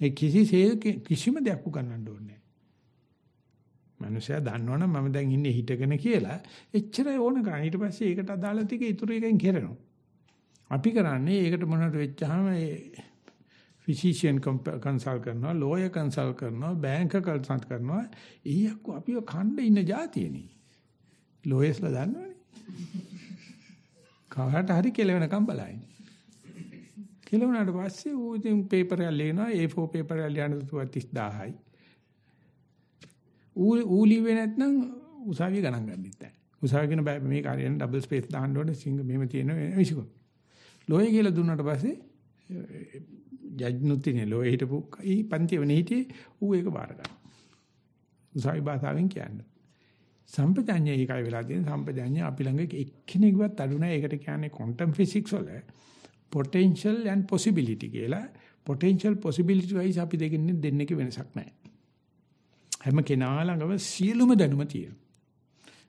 ඒ කිසිසේ කිසිම දෙයක් උගන්නන්න ඕනේ මනුෂයා දන්නවනම් මම දැන් ඉන්නේ හිටගෙන කියලා එච්චරයි ඕන කරන්නේ. ඊට පස්සේ ඒකට අදාළ ටික ඉතුරු එකෙන් කරනවා. අපි කරන්නේ ඒකට මොනවට වෙච්චාම ඒ ෆිසිෂියන් කන්සල්ට් කරනවා, ලෝයර් කන්සල්ට් කරනවා, බැංක කන්සල්ට් කරනවා. ඊයක්ක අපිව කණ්ඩ ඉන්න જાතියනේ. ලෝයර්ස්ලා දන්නවනේ. කාට හරි කෙලවෙනකම් බලයි. කෙලවුණාට පස්සේ ඌ ඉතින් පේපර් එකක් ලියනවා A4 පේපර් එකක් ලියන්න 30000යි. ඌ ඌ ලිව්වේ නැත්නම් උසාවිය ගණන් ගන්නෙත් නැහැ. උසාවිය කියන මේ කාර්යයෙන් ඩබල් ස්පේස් දාන්න ඕනේ සිංග මෙහෙම තියෙන විසිකෝ. ලෝය කියලා දුන්නාට පස්සේ ජජ්නුත් ඉන්නේ ලෝය හිටපු ඊ පන්ති වෙන්නේ හිටියේ ඌ ඒක බාර ගන්නවා. උසාවි භාෂාවෙන් කියන්නේ. සම්පජඤ්ඤය ඒකයි වෙලා තියෙන සම්පජඤ්ඤය අපි ළඟ එක්කෙනෙක්වත් අඩු නැහැ. ඒකට කියන්නේ ක්වොන්ටම් ෆිසික්ස් වල potential and possibility කියලා. potential possibility wise අපි දෙකින්නේ දෙන්නේක වෙනසක් නැහැ. හැම කෙනා ළඟම සියලුම දැනුම තියෙනවා.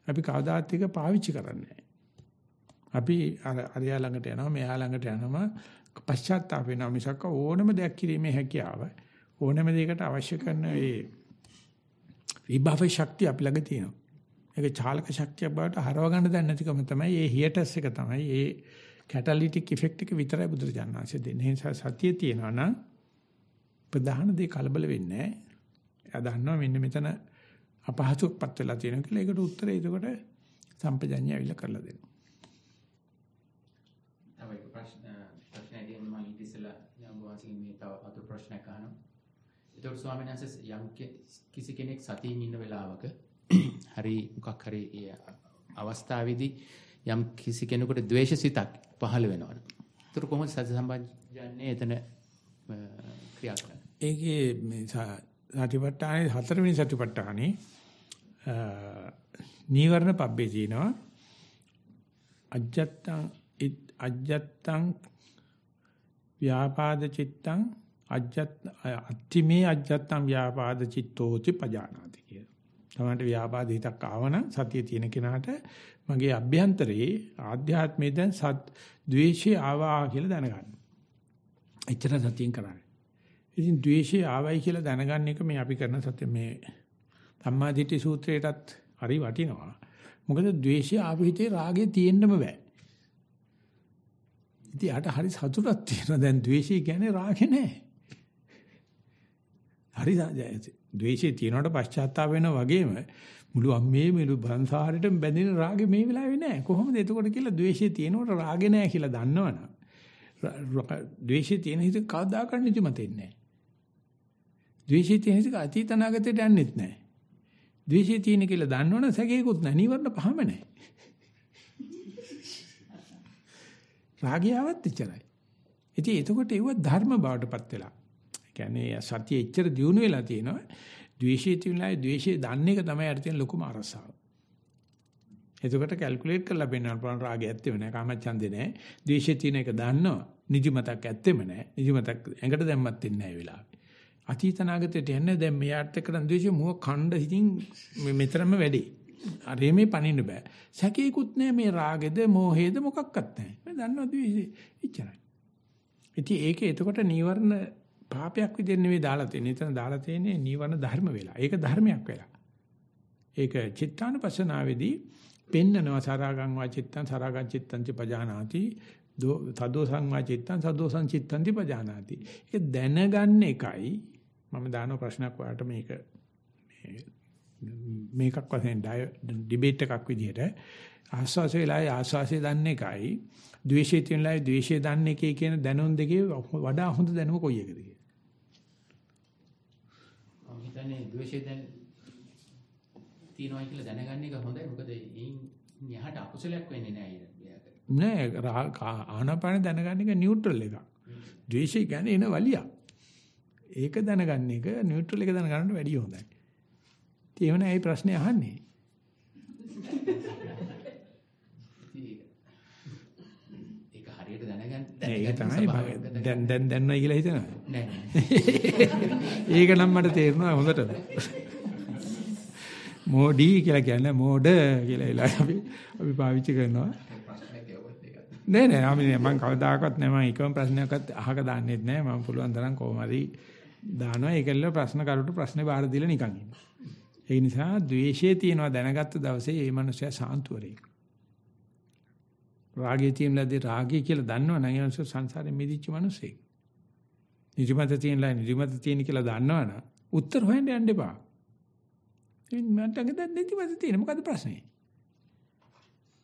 අපි කවදාත් එක පාවිච්චි කරන්නේ අපි අර අරයා ළඟට යනවා මෙයා ළඟට යනවා පශ්චාත්තාප වෙනවා මිසක් ඕනම දෙයක් කිරීමේ හැකියාව ඕනම දෙයකට අවශ්‍ය කරන ඒ විභව ශක්තිය අපි ළඟ තියෙනවා. ඒක චාලක ශක්තිය බවට හරව ගන්න දැන නැතිකම තමයි ඒ හියටස් එක තමයි ඒ කැටලිටික් ඉෆෙක්ට් එක විතරයි බුදුරජාණන් වහන්සේ දෙන්නේ. ඒ නිසා සතිය තියෙනවා නම් ප්‍රධාන දේ කලබල වෙන්නේ නැහැ. එයා දන්නවා මෙන්න මෙතන අපහසුකම්පත් වෙලා තියෙනවා කියලා. ඒකට උත්තරේ එතකොට සම්පජඤ්ඤය ඇවිල්ලා කරලා දෙනවා. තව එක ප්‍රශ්න ප්‍රශ්නයක් දෙන්න මම ඊට ඉස්සෙල්ලා යම් වාසිකින් මේ තව අතු ප්‍රශ්නයක් අහනවා. ඒතකොට ස්වාමීන් වහන්සේ යම් කිසි කෙනෙක් සතියින් ඉන්න වෙලාවක හරි මොකක් හරි ඒ අවස්ථාවේදී යම් කිසි කෙනෙකුට ද්වේෂසිතක් පහළ වෙනවා. ඒතර කොහොමද සති සම්පජඤ්ඤය එතන ක්‍රියා කරන්නේ? ඒකේ මේ සතිපට්ඨානේ හතරවෙනි සතිපට්ඨානේ නීවරණ පබ්බේ තියෙනවා අජත්තං අජත්තං ව්‍යාපාද චිත්තං අජත් අත්තිමේ අජත්තං ව්‍යාපාද චිත්තෝති පජානාති කියලා. තමන්ට ව්‍යාපාද හිතක් ආවනම් සතිය තියෙන කෙනාට මගේ අභ්‍යන්තරයේ ආධ්‍යාත්මයේ දැන් සත් ද්වේෂය ආවා කියලා දැනගන්න. එච්චර සතියෙන් කරන්නේ. ඉතින් ද්වේෂය ආවයි කියලා දැනගන්න එක මේ අපි කරන සත්‍ය මේ සම්මාදිට්ඨි සූත්‍රයටත් හරි වටිනවා. මොකද ද්වේෂය ආපු හිතේ රාගය තියෙන්නම බෑ. ඉතින් යාට හරි සතුටක් තියෙනවා. දැන් ද්වේෂය කියන්නේ රාගේ නෑ. හරි ද්වේෂය තියෙනකොට පශ්චාත්තාප වෙනා වගේම මුළු අම්මේ මුළු බංසාරෙට බැඳෙන රාගේ මේ වෙලාවේ නෑ. කොහොමද එතකොට කියලා ද්වේෂය තියෙනකොට රාගේ නෑ කියලා දන්නවනම් ද්වේෂය තියෙන හිත කවදාකවත් නිදිමතෙන්නේ නෑ. ද්වේෂය තියෙන හිත අතීත අනාගතයට යන්නෙත් නෑ. ද්වේෂය තියෙන කියලා දන්නවනම් සැකේකුත් නෑ. නිවර්ණ පහම නෑ. රාගයවත් එච්චරයි. ඉතින් එතකොට ඒව ධර්ම බවටපත් වෙලා. ඒ කියන්නේ සතිය එච්චර දියුණු වෙලා තියෙනවා. ද්වේෂයේ තියෙනයි ද්වේෂයේ දන්න එක තමයි අර තියෙන ලොකුම අරසාව. එතකොට කැල්කියුලේට් කරලා බෙන්නන පුළුවන් රාගය ඇත්තෙම නෑ කාමච්ඡන්දේ නෑ. ද්වේෂයේ තියෙන එක දන්නවා. නිදිමතක් ඇත්තෙම නෑ. නිදිමතක් ඇඟට දැම්මත් වෙන්නේ නෑ වෙලාවේ. අතීත නාගතයට එන්නේ දැන් මෙයාට කරන ද්වේෂය මුව ඛණ්ඩ හිතින් මෙතරම් වැඩි. අර මේ පණින්න බෑ. සැකේකුත් නෑ මේ රාගෙද මෝහේද මොකක්වත් නෑ. මම දන්නවා ද්වේෂය. ඉච්චරයි. ඉතින් ඒකේ එතකොට නීවරණ පාපයක් විදිහට නෙවෙයි දාලා තියෙන්නේ. එතන දාලා තියෙන්නේ නීවරණ ධර්ම වෙලා. ඒක ධර්මයක් වෙලා. ඒක චිත්තානුපස්සනාවේදී පෙන්නනවා සරාගං වා චිත්තං සරාගං චිත්තං ච පජානාති තදෝසං වා චිත්තං සදෝසං චිත්තං ච පජානාති. ඒක දැනගන්න එකයි මම දාන ප්‍රශ්නයක් ඔයාලට මේක මේකක් වශයෙන් ඩිබේට් එකක් විදිහට ආස්වාසේ වෙලාවේ ආස්වාසේ දන්නේ එකයි ද්වේෂයේ තියෙන වෙලාවේ ද්වේෂය දන්නේ එකේ කියන දැනුම් දෙකේ වඩා හොඳ දැනුම කොයි එකද කියලා. මම හිතන්නේ ද්වේෂය දැන් තියනවා කියලා දැනගන්න එක හොඳයි. මොකද එයින් යහට අකුසලයක් වෙන්නේ නැහැ නෑ ආනාපාන දැනගන්න එක නියුට්‍රල් එකක්. ද්වේෂය කියන්නේ එන වලියක්. ඒක දැනගන්න එක නියුට්‍රල් එක දැනගන්නට වැඩිය හොඳයි. ඉතින් එහෙම නෑ ප්‍රශ්නේ අහන්නේ. ඒක හරියට දැනගන්න දැන් දැන් දැන්නයි කියලා හිතනවා. නෑ ඒක නම් මට තේරෙනවා හොඳට. මොඩි කියලා කියන්නේ මොඩ කියලා ඉලා අපි අපි පාවිච්චි කරනවා. නෑ නෑ මම මම කවදාකවත් නෑ මම එකම ප්‍රශ්නයක්වත් අහක දාන්නෙත් නෑ මම පුළුවන් තරම් කොහොම හරි දානවා ඒකල්ල ප්‍රශ්න කරුට ප්‍රශ්නේ බාර දීලා නිකන් ඉන්නවා. ඒ නිසා ද්වේෂයේ තියෙනවා දැනගත්ත දවසේ මේ මනුස්සයා සාන්තුවරේ. රාගයේ තියෙනලාදී රාගය කියලා දන්නවනම් ඒ මනුස්සයා සංසාරේ මිදිච්ච මනුස්සයෙක්. නිදිමත තියෙනලා නිදිමත තියෙන කියලා දන්නවනම් උත්තර හොයන්න යන්න එපා. මට අඟ නිදිමත තියෙන මොකද්ද ප්‍රශ්නේ?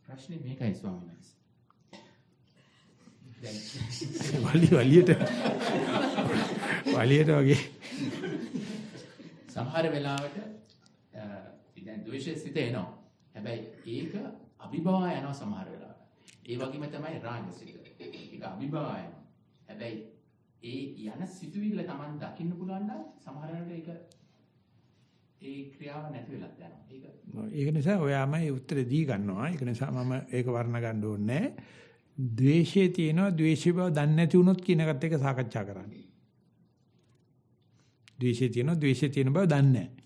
ප්‍රශ්නේ මේකයි ස්වාමීන් වහන්සේ. වලි වලියට වලියට වගේ සමහර වෙලාවට දැන් ද්වේෂය සිත එනවා. හැබැයි ඒක අභිභවා යනවා සමහර වෙලාවට. ඒ වගේම තමයි රාගසිත. ඒක අභිභවා යනවා. හැබැයි ඒ යන සිතුවිල්ල Taman දකින්න පුළුවන් නම් සමහර වෙලාවට ඒක ඒ ක්‍රියාව නැති වෙලත් යනවා. ඒක ඒක නිසා ඔයාමයි උත්තර දී ගන්නවා. ඒක නිසා මම ඒක වර්ණ ගන්න ඕනේ නැහැ. ද්වේෂයේ තියෙනවා ද්වේෂී බව දන්නේ නැති වුණොත් කියන එකත් එක්ක සාකච්ඡා කරන්න. ද්වේෂයේ තියෙනවා ද්වේෂයේ තියෙන බව දන්නේ නැහැ.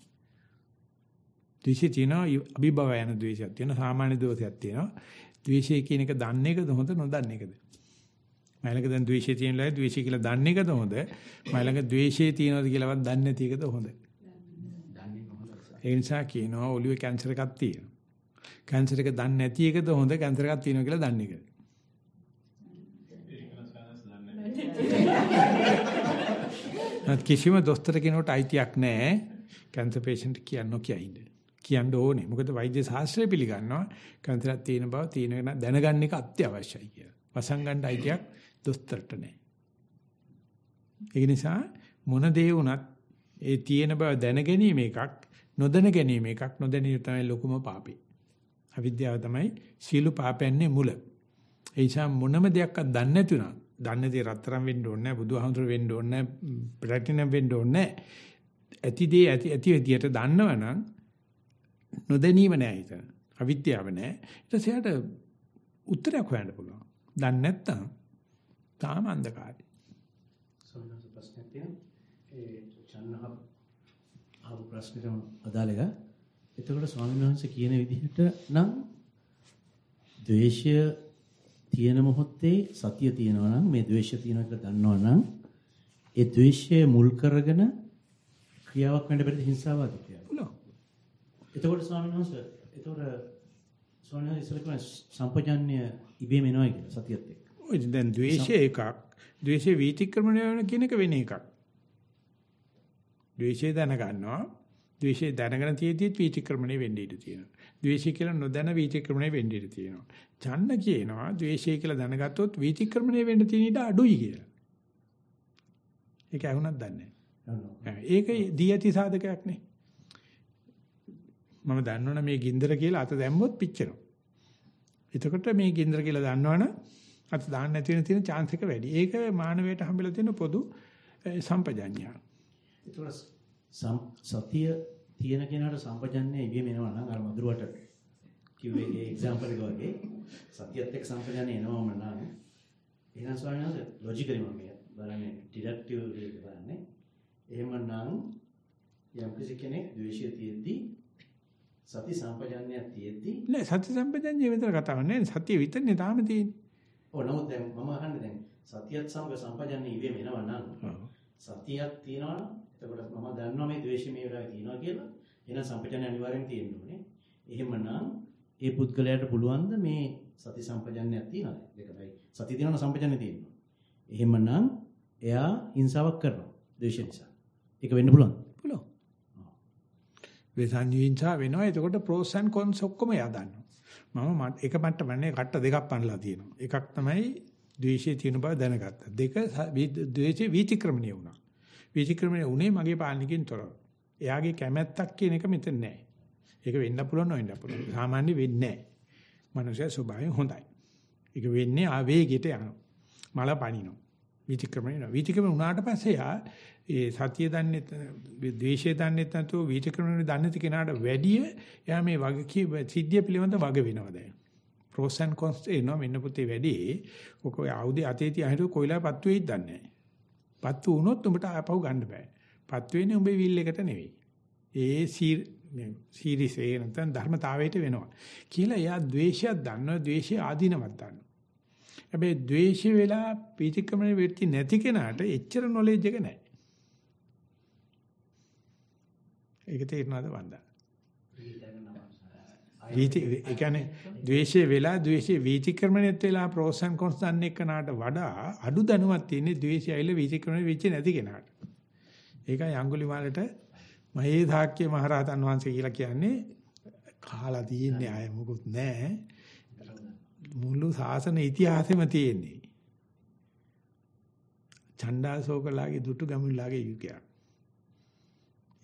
ද්වේෂයේ තියෙනවා අභිභව යන ද්වේෂයක් තියෙනවා සාමාන්‍ය දෝෂයක් තියෙනවා. ද්වේෂය කියන එක දන්නේ එකද හොඳ නොදන්නේ එකද? මයිලක දැන් ද්වේෂය තියෙන ලා ද්වේෂය කියලා දන්නේ එකද හොඳ? මයිලක ද්වේෂය තියෙනවද කියලාවත් දන්නේ නැති එකද හොඳ? ඒ නිසා කියනවා ඔළුවේ කැන්සර් එකක් තියෙනවා. කැන්සර් එක දන්නේ නැති එකද හොඳ කැන්සර් එකක් තියෙනවා කියලා දන්නේ එකද? නත් කිසිම දොස්තර කෙනෙකුට අයිතියක් නැහැ කැන්සර් පේෂන්ට් කියන්න කියයිද කියන්න ඕනේ මොකද වෛද්‍ය ශාස්ත්‍රය පිළිගන්නවා කැන්සරක් තියෙන බව තියෙන දැනගන්න එක අත්‍යවශ්‍යයි කියලා. වසංගණ්ඩ අයිතියක් දොස්තරට නැහැ. ඒ නිසා මොන දේ වුණත් ඒ තියෙන බව දැන ගැනීම එකක් නොදැන ගැනීම එකක් නොදැනීම තමයි ලොකුම පාපේ. අවිද්‍යාව තමයි සීළු පාපයන්නේ මුල. ඒ නිසා මොනම දෙයක්වත් දන්නේ නැතුණා දන්නේ දේ රත්තරන් වෙන්න ඕනේ නැහැ බුදුහාමුදුර වෙන්න ඕනේ නැහැ ප්ලැටිනම් වෙන්න ඕනේ නැහැ ඇති දේ ඇති ඇති විදියට දන්නවනම් නොදැනීම නෑ හිතන අවිද්‍යාව නෑ. ඊට පස්සේ උත්තරයක් හොයන්න පුළුවන්. දන්නේ නැත්තම් තාම අන්ධකාරයි. සෝනස ප්‍රශ්නයක් තියෙනවා. ඒ චන්නහ ආපු ප්‍රශ්නෙට අදාළ එක. එතකොට ස්වාමීන් වහන්සේ කියන විදිහට නම් ද්වේෂය තියෙන මොහොතේ සතිය තියෙනවා නම් මේ ද්වේෂය තියෙනවා කියලා දන්නවා නම් ඒ ද්වේෂය මුල් කරගෙන ක්‍රියාවක් වෙන්න බැරිද? හිංසාවාදී ක්‍රියාව. එතකොට ස්වාමීන් වහන්සේ එතකොට ස්වාමීන් වහන්සේ ඉස්සර කියන සම්පජාන්‍ය ඉබේම එනවා කියලා සතියත් එක්ක. ඔය දැන් ද්වේෂය එකක්. ද්වේෂේ වීතික්‍රමණය වෙන කියන එක වෙන එකක්. ද්වේෂය දැනගන්නවා. ද්වේෂය දැනගෙන තියෙද්දිත් වීතික්‍රමණය වෙන්න ඉඩ තියෙනවා. ද්වේෂය කියලා නොදැන වීතික්‍රමණය වෙන්න ඉඩ තියෙනවා. ඡන්න කියනවා ද්වේෂය කියලා දැනගත්තොත් වීතික්‍රමණය වෙන්න තියෙන ඉඩ අඩුයි කියලා. ඒක ඇහුණත් දන්නේ නැහැ. ඒක දී ඇති සාධකයක් නේ. මම දන්නවනේ මේ ගින්දර කියලා අත දැම්මොත් පිච්චෙනවා. එතකොට මේ ගින්දර කියලා දන්නවනම් අත දාන්න නැති වෙන තියෙන chance එක වැඩි. ඒක මානවයට හම්බෙලා තියෙන පොදු සම්පජාඤ්ඤය. ඒතකොට සතිය තියෙන කෙනාට සම්පජන්ණය ඉබේම එනවා නම් අර මధుරවට කිව්වේ ඒ එක්සැම්පල් එක වගේ සතියත් එක්ක සම්පජන්ණය එනවම නම් එහෙනම් ස්වාමීන් වහන්සේ ලොජිකලි මම බලන්නේ ඩිඩක්ටිව් විදිහට බලන්නේ එහෙමනම් යම් කිසි කෙනෙක් ද්වේෂය තියෙද්දි සති සම්පජන්ණයක් තියෙද්දි නෑ සති සම්පජඤ්ඤය විතර කතාවක් නෑ සතිය විතරනේ තාම තියෙන්නේ. ඔව් නමුත් දැන් මම අහන්නේ දැන් සතියත් සමග සම්පජන්ණය ඉබේම එනවා නම් සතියක් තියෙනවා එතකොට මම දන්නවා මේ ද්වේෂය මේ වෙලාවේ තියෙනවා කියලා එහෙනම් සම්පජන්‍ය අනිවාර්යෙන් තියෙන්න ඕනේ. එහෙමනම් ඒ පුද්ගලයාට පුළුවන් මේ සති සම්පජන්‍යයක් තියනද? දෙකයි. සති දිනන සම්පජන්‍ය තියෙනවා. එහෙමනම් එයා හිංසාවක් කරනවා. ද්වේෂ නිසා. ඒක වෙන්න පුළුවන්. පුළුවන්. වේසංජීංසා වෙනවා. එතකොට pros and cons ඔක්කොම එයා දන්නවා. මම එක මට්ටමනේ කට්ට දෙකක් පනලා තියෙනවා. එකක් තමයි ද්වේෂයේ තියෙන බව දැනගත්තා. දෙක ද්වේෂේ වීතික්‍රමණය වුණා. වීතික්‍රමණය උනේ මගේ පාලනකින් තොරව. එයාගේ කැමැත්තක් කියන එක මෙතන නැහැ. ඒක වෙන්න පුළුවන් නොවෙන්න පුළුවන්. සාමාන්‍ය වෙන්නේ නැහැ. මනුෂ්‍ය ස්වභාවයෙන් හොඳයි. ඒක වෙන්නේ ආවේගයට යනවා. මල පනිනවා. වීතික්‍රමණය වෙනවා. වීතික්‍රමණය වුණාට පස්සේ යා ඒ සතිය දන්නේ ද්වේෂය දන්නේ නැතුව වීතික්‍රමණය දන්නේ නැති කෙනාට වැඩිය එයා මේ වගේ සිද්ධිය පිළිබඳ වග වෙනවා දැන්. pros and cons එනවා මෙන්න පුතේ වැඩි. ඔක ආයුධය අතේ තියා හිටු කොයිලා පත්තු වෙයිද දන්නේ නැහැ. පත්තු වුණොත් උඹට ආපහු ගන්න බෑ. පත්තු වෙන්නේ උඹේ විල් එකට නෙවෙයි. ඒ සීරිස් ඒ නැත්නම් ධර්මතාවයට වෙනවා. කියලා එයා ද්වේෂයක් දන්නවා, ද්වේෂය ආදීනවක් දන්නවා. හැබැයි ද්වේෂය වෙලා පීතික්‍රමණය වෙtti නැති කෙනාට එච්චර නොලෙජ් එක නැහැ. ඒක තේරෙනවද වන්දා? වීති ඒ කියන්නේ ද්වේෂය වෙලා ද්වේෂයේ වීතික්‍රමණයත් වෙලා ප්‍රෝස් ඇන් කොන්ස් දන්න එකනට වඩා අඩු දැනුමක් තියෙන්නේ ද්වේෂය ඇවිල්ලා වීතික්‍රමණය වෙච්ච නැති කෙනාට. ඒකයි අඟුලිමාලට මහේ ධාක්‍ය මහරහතන් වහන්සේ කියලා කියන්නේ කාලා තියෙන්නේ අය මොකුත් නැහැ. මුළු සාසන ඉතිහාසෙම තියෙන්නේ. චණ්ඩාසෝකලාගේ දුටු ගමුල්ලාගේ යුගයක්.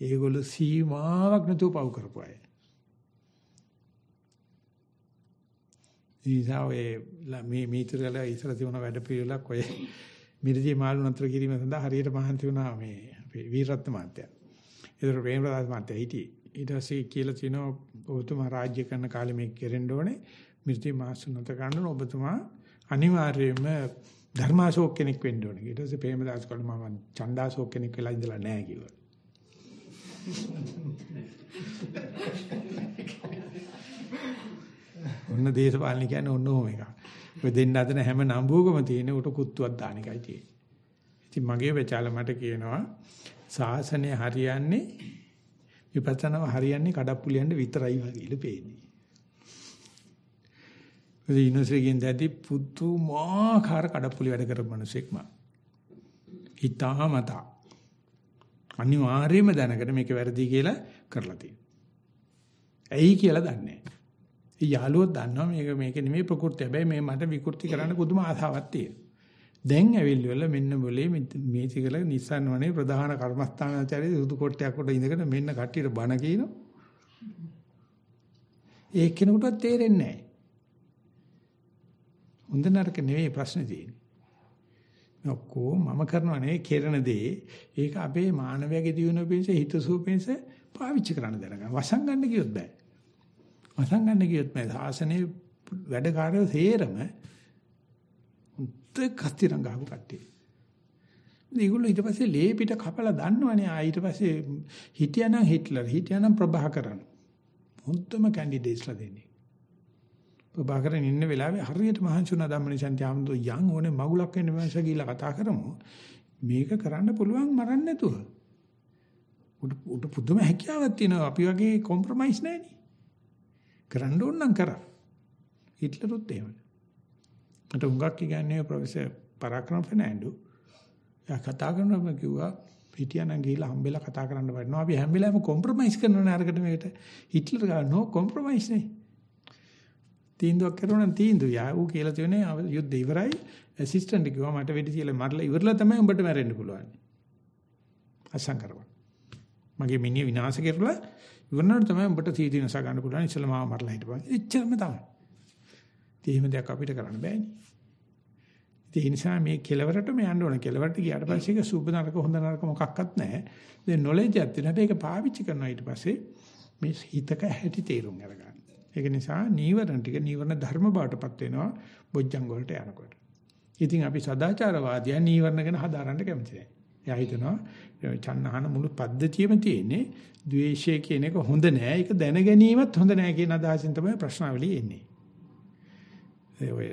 ඒගොල්ලෝ සීමාවක් නැතුව පව් කරපු අය. ඉතින් මේ මීතරල ඉස්සර තිබුණ වැඩ පිළිවෙලක් ඔය මිරිදී මාළු නතර කිරීම සඳහා හරියට මහන්සි වුණා මේ අපේ වීරරත්න මහත්තයා. ඒතර ප්‍රේමරාජ මහත්තයා හිටියේ. ඊට පස්සේ කියලා තිනෝ ඔබතුමා රාජ්‍ය කරන කාලේ මේක කෙරෙන්න ඕනේ. මිරිදී මාසු නතර ගන්න ඔබතුමා අනිවාර්යයෙන්ම ධර්මාශෝක කෙනෙක් වෙන්න ඕනේ. ඊට පස්සේ ප්‍රේමදාස් කළා මම චණ්ඩාශෝක කෙනෙක් වෙලා ඉඳලා නැහැ කිව්වා. ඔන්න දේශපාලන කියන්නේ ඔන්න ඕම එකක්. ඔය දෙන්න අතර හැම නම්බුවකම තියෙන උට කුත්තුවක් දාන එකයි තියෙන්නේ. ඉතින් මගේ වෙචාල මට කියනවා සාසනය හරියන්නේ විපස්සනාව හරියන්නේ කඩප්පුලියන්ට විතරයි වගේලු පේන්නේ. ඒ ඉනොසෙකින් දැටි පුදුමාකාර කඩප්පුලි වැඩ කරපු මිනිසෙක් මම. හිතාමතා අනිවාර්යයෙන්ම දැනගෙන මේක වැරදි කියලා කරලා තියෙනවා. ඇයි කියලා දන්නේ නැහැ. ඒ යාළුවෝ දන්නවා මේක මේක නෙමෙයි ප්‍රകൃති. හැබැයි මේ මට විකෘති කරන්න පුදුම ආසාවක් තියෙනවා. දැන් ඇවිල්ලා මෙන්න બોලේ මේ තිකල Nissan වනේ ප්‍රධාන කර්මස්ථානාචාර්ය සුදු කොට්ටයක් උඩ ඉඳගෙන මෙන්න කට්ටියට බණ කියනවා. ඒ කෙනෙකුට තේරෙන්නේ නැහැ. හොඳ නරක නෙවෙයි ප්‍රශ්නේ තියෙන්නේ. ඔක්කොම මම කරනවා නෙවෙයි කෙරෙන දේ ඒක අපේ මානවයාගේ දියුණුව පිණිස හිතසුව පිණිස පාවිච්චි කරන්න දැනගන්න. වසන් ගන්න කියොත් බෑ. වසන් ගන්න කියොත් බෑ. සාසනේ වැඩකාරයෝ තේරම උත් කස්තිරං ගහපු කට්ටිය. ඒගොල්ලෝ ඊට පස්සේ ලේ පිට කපලා දන්නවනේ ආ ඊට පස්සේ හිටියානම් හිට්ලර් හිටියානම් ප්‍රභාකරන් හොඳම කැන්ඩිඩේට්ස්ලා දෙන්නේ. ප්‍රභාකරන් ඉන්න වෙලාවේ හරියට මහන්සුණා ධම්මනිසන්ති ආමතු යන් ඕනේ මගුලක් වෙන්න මනස ගිහිල්ලා කතා කරමු. මේක කරන්න පුළුවන් මරන්න නැතුව. උඩ පුදුම හැකියාවක් තියෙනවා. අපි වගේ කොම්ප්‍රොමයිස් නැහැනේ. කරන්න ඕන නම් කරා. හිට්ලරුත් එහෙමයි. මට උඟක් කියන්නේ ප්‍රොෆෙසර් පරාක්‍රම ෆර්නෑන්ඩෝ. එයා කතා කරනකොට කිව්වා හිටියනම් ගිහිල්ලා හම්බෙලා කතා කරන්න බෑ. අපි හැම වෙලාවෙම කොම්ප්‍රොමයිස් කරනවනේ අරකට මේකට. හිට්ලර් ගා නෝ කොම්ප්‍රොමයිස් නේ. තීන්දුවක් කරනවා නම් තීන්දුව. යා ඌ කියලා තියෙන්නේ යුද්ධ ඉවරයි. ඇසිස්ටන්ට් කිව්වා මට වෙඩි තියලා මරලා ඉවරලා තමයි උඹට මැරෙන්න පුළුවන්. අසං කරවා. මගේ මිනිහ විනාශ කරලා ඉවරනකොට තමයි උඹට තීන්දුව නසා ගන්න පුළුවන්. ඉස්සෙල්ලා මාව මරලා හිටපන්. එච්චරම තමයි. එහෙම දෙයක් අපිට කරන්න බෑනේ. ඒ නිසා මේ කෙලවරටම යන්න ඕන. කෙලවරට ගියාට පස්සේ ඒක සුබ නරක හොඳ නරක මොකක්වත් නැහැ. දැන් නොලෙජ් එකක් තියෙනවා. හැබැයි ඒක පාවිච්චි කරනවා ඊට පස්සේ මේ හිතක හැටි තේරුම් අරගන්න. ඒක නිසා නීවරණ ටික නීවරණ ධර්ම බවටපත් වෙනවා බොජ්ජංග වලට යනකොට. ඉතින් අපි සදාචාරවාදියා නීවරණ ගැන හදාරන්න කැමති නැහැ. එයා හිතනවා චන්නහන මුළු පද්ධතියම තියෙන්නේ ද්වේෂය කියන එක හොඳ නෑ. ඒක දැන ගැනීමත් හොඳ නෑ කියන අදහසින් තමයි ප්‍රශ්නාවලිය එන්නේ. ඒ ඔය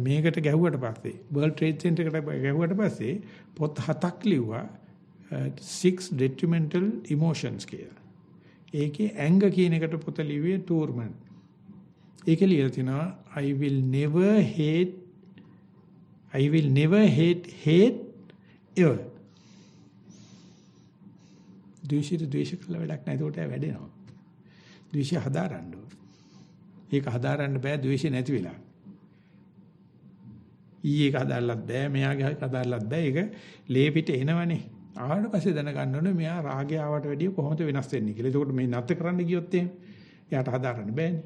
මේකට ගැහුවට පස්සේ World Trade Center එකට ගැහුවට පස්සේ පොත් හතක් ලිව්වා six detrimental emotions කියලා. ඒකේ anger කියන එකට පොත ලිව්වේ ටූර්මන්. ඒකේ ලියලා තිනවා I will never hate I will never hate hate ever. ද්වේෂයට ද්වේෂ කළ වැඩක් නැහැ. ඒකට වැඩෙනවා. ද්වේෂය හදාරන්න ඕන. ඒක හදාරන්න බෑ ද්වේෂය නැති වෙලා. ඊයේ කදාලත් බෑ මෙයාගේ කදාලත් බෑ ඒක ලේ පිට එනවනේ ආවට පස්සේ දැනගන්න ඕනේ මෙයා රාගය ආවට වැඩිය කොහොමද වෙනස් වෙන්නේ කියලා. ඒකට මේ නැත් කරන්න ගියොත් එහෙම එයාට හදාගන්න බෑනේ.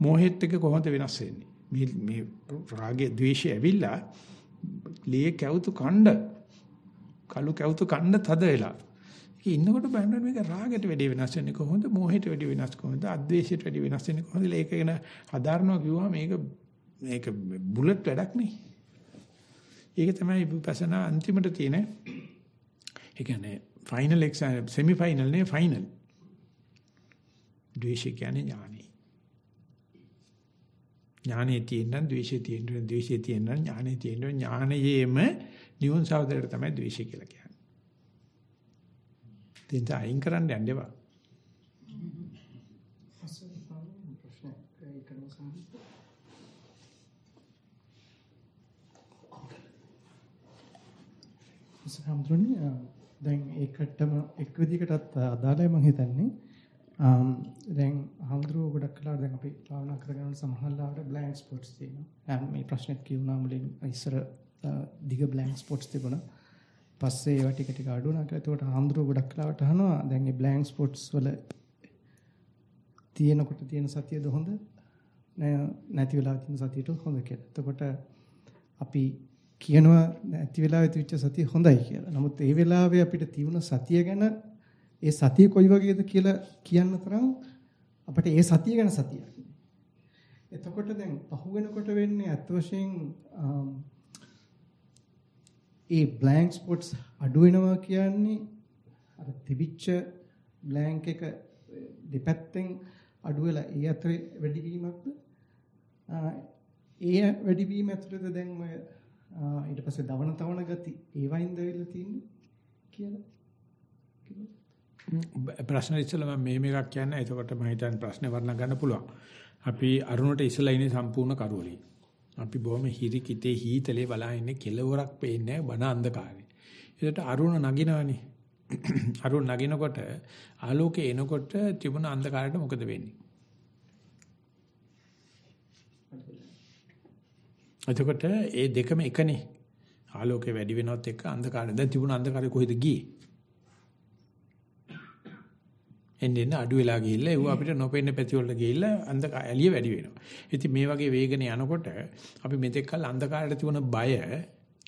මෝහෙත් එක කොහොමද වෙනස් වෙන්නේ? මේ මේ රාගය ද්වේෂය ඇවිල්ලා ලේ කැවුතු කණ්ඩ කළු කැවුතු කණ්ඩ තද වෙලා. ඒක ඉන්නකොට බලන්න මේක රාගයට වැඩි වෙනස් වෙන්නේ කොහොමද? මෝහයට වැඩි වෙනස් කොහොමද? අද්වේෂයට වැඩි වෙනස් වෙන්නේ කොහොමද? ඒක ගැන හදාරනවා කිව්වම මේක මේක බුලට් වැඩක් නේ. ඒක තමයි විපස්සනා අන්තිමට තියෙන ඒ කියන්නේ ෆයිනල් එක්සෑම් සෙමි ෆයිනල් නේ ෆයිනල්. ද්වේෂය කියන්නේ ඥානෙ. ඥානෙ තියෙන ද්වේෂය තියෙන ද්වේෂය තියෙන ඥානෙ තියෙන ඥානයේම නිවන සාධරයට තමයි ද්වේෂය කියලා කියන්නේ. දෙන්න අයින් කරන්න යන්න එපා. සම්තුන්නේ දැන් ඒකටම එක් විදිහකටත් අදාළයි මම හිතන්නේ. දැන් හඳුරු ගොඩක් කලාවට දැන් අපි භාවනා කරගෙන සමහරවිට බ්ලැන්ක් ස්පොට්ස් තියෙනවා. මේ ප්‍රශ්නෙත් කියුණා මුලින් ඉස්සර දිග බ්ලැන්ක් ස්පොට්ස් තිබුණා. පස්සේ ඒවා ටික ටික අඩු වුණා. ඒකට හඳුරු ගොඩක් කලාවට අහනවා දැන් මේ බ්ලැන්ක් ස්පොට්ස් වල තියෙනකොට තියෙන සතියද හොඳ නැති වෙලා තියෙන සතියට හොඳ කියලා. එතකොට අපි කියනවා නැති වෙලාවේ තිබිච්ච සතිය හොඳයි කියලා. නමුත් ඒ වෙලාවේ අපිට තියුණ සතිය ගැන ඒ සතිය කොයි වගේද කියලා කියන්න තරම් අපිට ඒ සතිය ගැන සතියක්. එතකොට දැන් පහු වෙනකොට වෙන්නේ අත් වශයෙන් ඒ බ්ලැන්ක් ස්පොට්ස් අඩු වෙනවා කියන්නේ අර තිබිච්ච බ්ලැන්ක් එක දෙපැත්තෙන් අඩු වෙලා ඒ අතරේ වැඩි වීමක්ද? ඒ වැඩි වීම ඇතුළත දැන් ඔය ඊට පස්සේ දවන තවන ගති ඒවයින්ද වෙලා තියෙන්නේ කියලා ප්‍රශ්න ඉස්සෙල්ලා මම මේ මේකක් කියන්නේ එතකොට මම හිතන්නේ ප්‍රශ්නේ වර්ණ ගන්න පුළුවන්. අපි අරුණට ඉස්සලා ඉන්නේ සම්පූර්ණ කරවලේ. අපි බොහොම හිරි කිතේ හීතලේ බලා ඉන්නේ කෙලවරක් පේන්නේ බන අන්ධකාරේ. ඒකට අරුණ නගිනවනේ. අරුණ නගිනකොට ආලෝකේ එනකොට තිබුණ අන්ධකාරයට මොකද වෙන්නේ? එතකොට ඒ දෙකම එකනේ. ආලෝකය වැඩි වෙනවත් එක්ක අන්ධකාරය. දැන් තිබුණ අන්ධකාරය කොහෙද ගියේ? එන්නේ එන්නේ අඩු වෙලා ගිහිල්ලා ඒව අපිට නොපෙන්න පැති වලට ගිහිල්ලා අන්ධකාර ඇලිය වැඩි වෙනවා. ඉතින් මේ වගේ වේගන යනකොට අපි මෙතෙක් කල අන්ධකාරයට තිබුණ බය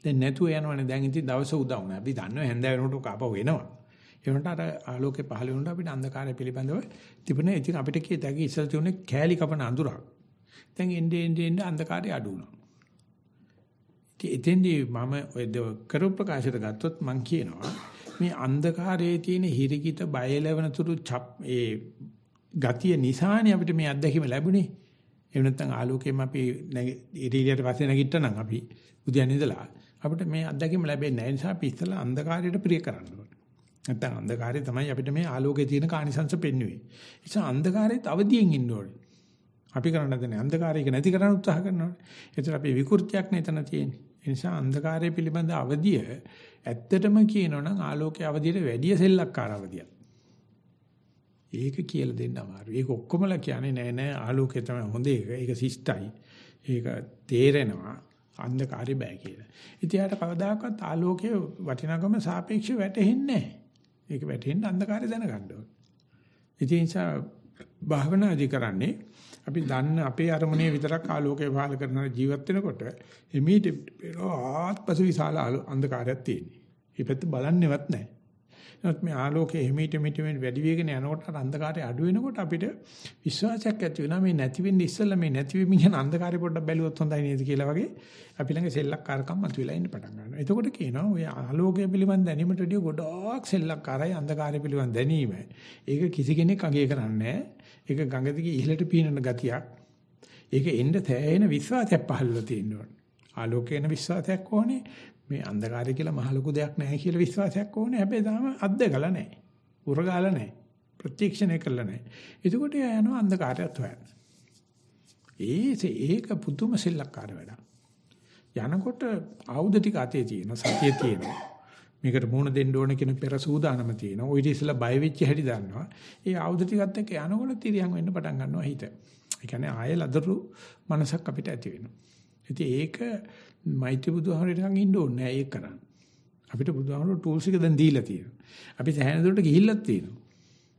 දැන් නැතුව යනවනේ. දැන් ඉතින් දවස උදා වුණා. අපි දන්නවා හැන්දෑව වෙනකොට කාපව එනවා. ඒ වුණාට අර ආලෝකේ පහළ වුණාට අපිට අන්ධකාරය පිළිබඳව තිබුණ ඉතින් අපිට කී තැගි ඉස්සර තිබුණේ කෑලි කපන අඳුරක්. දැන් එන්නේ එන්නේ අන්ධකාරය අඩු වුණා. එතෙන්දී මම ඔය කරු ප්‍රකාශයට ගත්තොත් මම කියනවා මේ අන්ධකාරයේ තියෙන හිරිකිත බයලවන තුරු ඒ ගතිය නිසානේ අපිට මේ අත්දැකීම ලැබුණේ. එහෙම නැත්නම් ආලෝකයෙන් අපි ඉරිලියට පස්සේ නැගිට්ටනම් අපි බුදියන් ඉඳලා අපිට මේ අත්දැකීම ලැබෙන්නේ නැහැ. නිසා අපි ඉස්සලා අන්ධකාරයට ප්‍රිය කරන්න ඕනේ. නැත්නම් අන්ධකාරය තමයි අපිට මේ ආලෝකයේ තියෙන කානිසංශ පෙන්වුවේ. ඒ නිසා අන්ධකාරයේ අවදියෙන් ඉන්න ඕනේ. අපි කරන්න දන්නේ අන්ධකාරයක නැති කරන්න උත්සාහ කරනවා. ඒතර අපි විකෘතියක් නෙතන තියෙන්නේ. ඒ නිසා අන්ධකාරය පිළිබඳ අවදිය ඇත්තටම කියනවනම් ආලෝකයේ අවදියට වැඩිය සෙල්ලක්කාර අවදියක්. ඒක කියලා දෙන්න අමාරුයි. ඒක ඔක්කොමලා කියන්නේ නෑ නෑ ආලෝකය තමයි හොඳ එක. ඒක සිස්ටයි. ඒක තේරෙනවා. අන්ධකාරය බෑ කියලා. ඉතින් යාට කවදාකවත් ආලෝකයේ වටිනාකම සාපේක්ෂව වැටහෙන්නේ නැහැ. ඒක වැටෙන්න අන්ධකාරය දැනගන්න ඕනේ. ඉතින් ඒ නිසා භාවනාදි කරන්නේ අපි දන්න අපේ අරමුණේ විතරක් ආලෝකය පහල කරන ජීවත් වෙනකොට එමීට ආත්පස විශාල අන්ධකාරයක් තියෙනවා. මේ පැත්ත බලන්නේවත් නැහැ. නමුත් මේ ආලෝකයේ එමීට මිට වැඩි වේගන යනකොට අන්ධකාරය අඩු වෙනකොට අපිට විශ්වාසයක් ඇති වෙනවා මේ නැති වෙන්නේ ඉස්සෙල්ලා මේ නැති වෙමින් යන අන්ධකාරය පොඩ්ඩක් බැලුවොත් හොඳයි නේද කියලා වගේ අපි ළඟ සෙල්ලක්කාරකම් මතුවලා ඉන්න පටන් ගන්නවා. එතකොට කියනවා ඔය ආලෝකය පිළිබඳ දැනීමට වඩා ගොඩාක් සෙල්ලක්කාරයි අන්ධකාරය පිළිබඳ දැනීම. ඒක කිසි කෙනෙක් අගය කරන්නේ නැහැ. ඒක ගඟ දිගේ ඉහළට පීනන ගතියක්. ඒක එන්න තැයෙන විශ්වාසයක් පහළලා තියෙන්න ඕනේ. ආලෝකේන විශ්වාසයක් ඕනේ. මේ අන්ධකාරය කියලා මහ ලොකු දෙයක් නැහැ කියලා විශ්වාසයක් ඕනේ. හැබැයි තාම අත්දකලා නැහැ. උරගාලා නැහැ. ප්‍රත්‍යක්ෂණය කළා නැහැ. එතකොට යනවා අන්ධකාරයත් හොයන්න. ඒ ඒක පුදුම සෙල්ලක්කාර වැඩක්. යනකොට ආයුධ ටික අතේ තියෙන සතිය තියෙනවා. මේකට මුහුණ දෙන්න ඕන කියන පෙර සූදානම තියෙනවා. ඔය ඉතිසලා බය වෙච්ච හැටි දන්නවා. ඒ ආයුධ ටිකත් එක්ක යනකොට තිරියන් වෙන්න පටන් ගන්නවා හිත. ඒ කියන්නේ ආයෙ ලදරු මනසක් අපිට ඇති වෙනවා. ඉතින් ඒක මෛත්‍රී බුදුහාමරට නිකන් ඉන්න ඕනේ නෑ ඒක කරන්න. අපිට බුදුහාමර ටූල්ස් එක දැන් දීලා තියෙනවා. අපි සෑහෙන දුරට ගිහිල්ලත් තියෙනවා.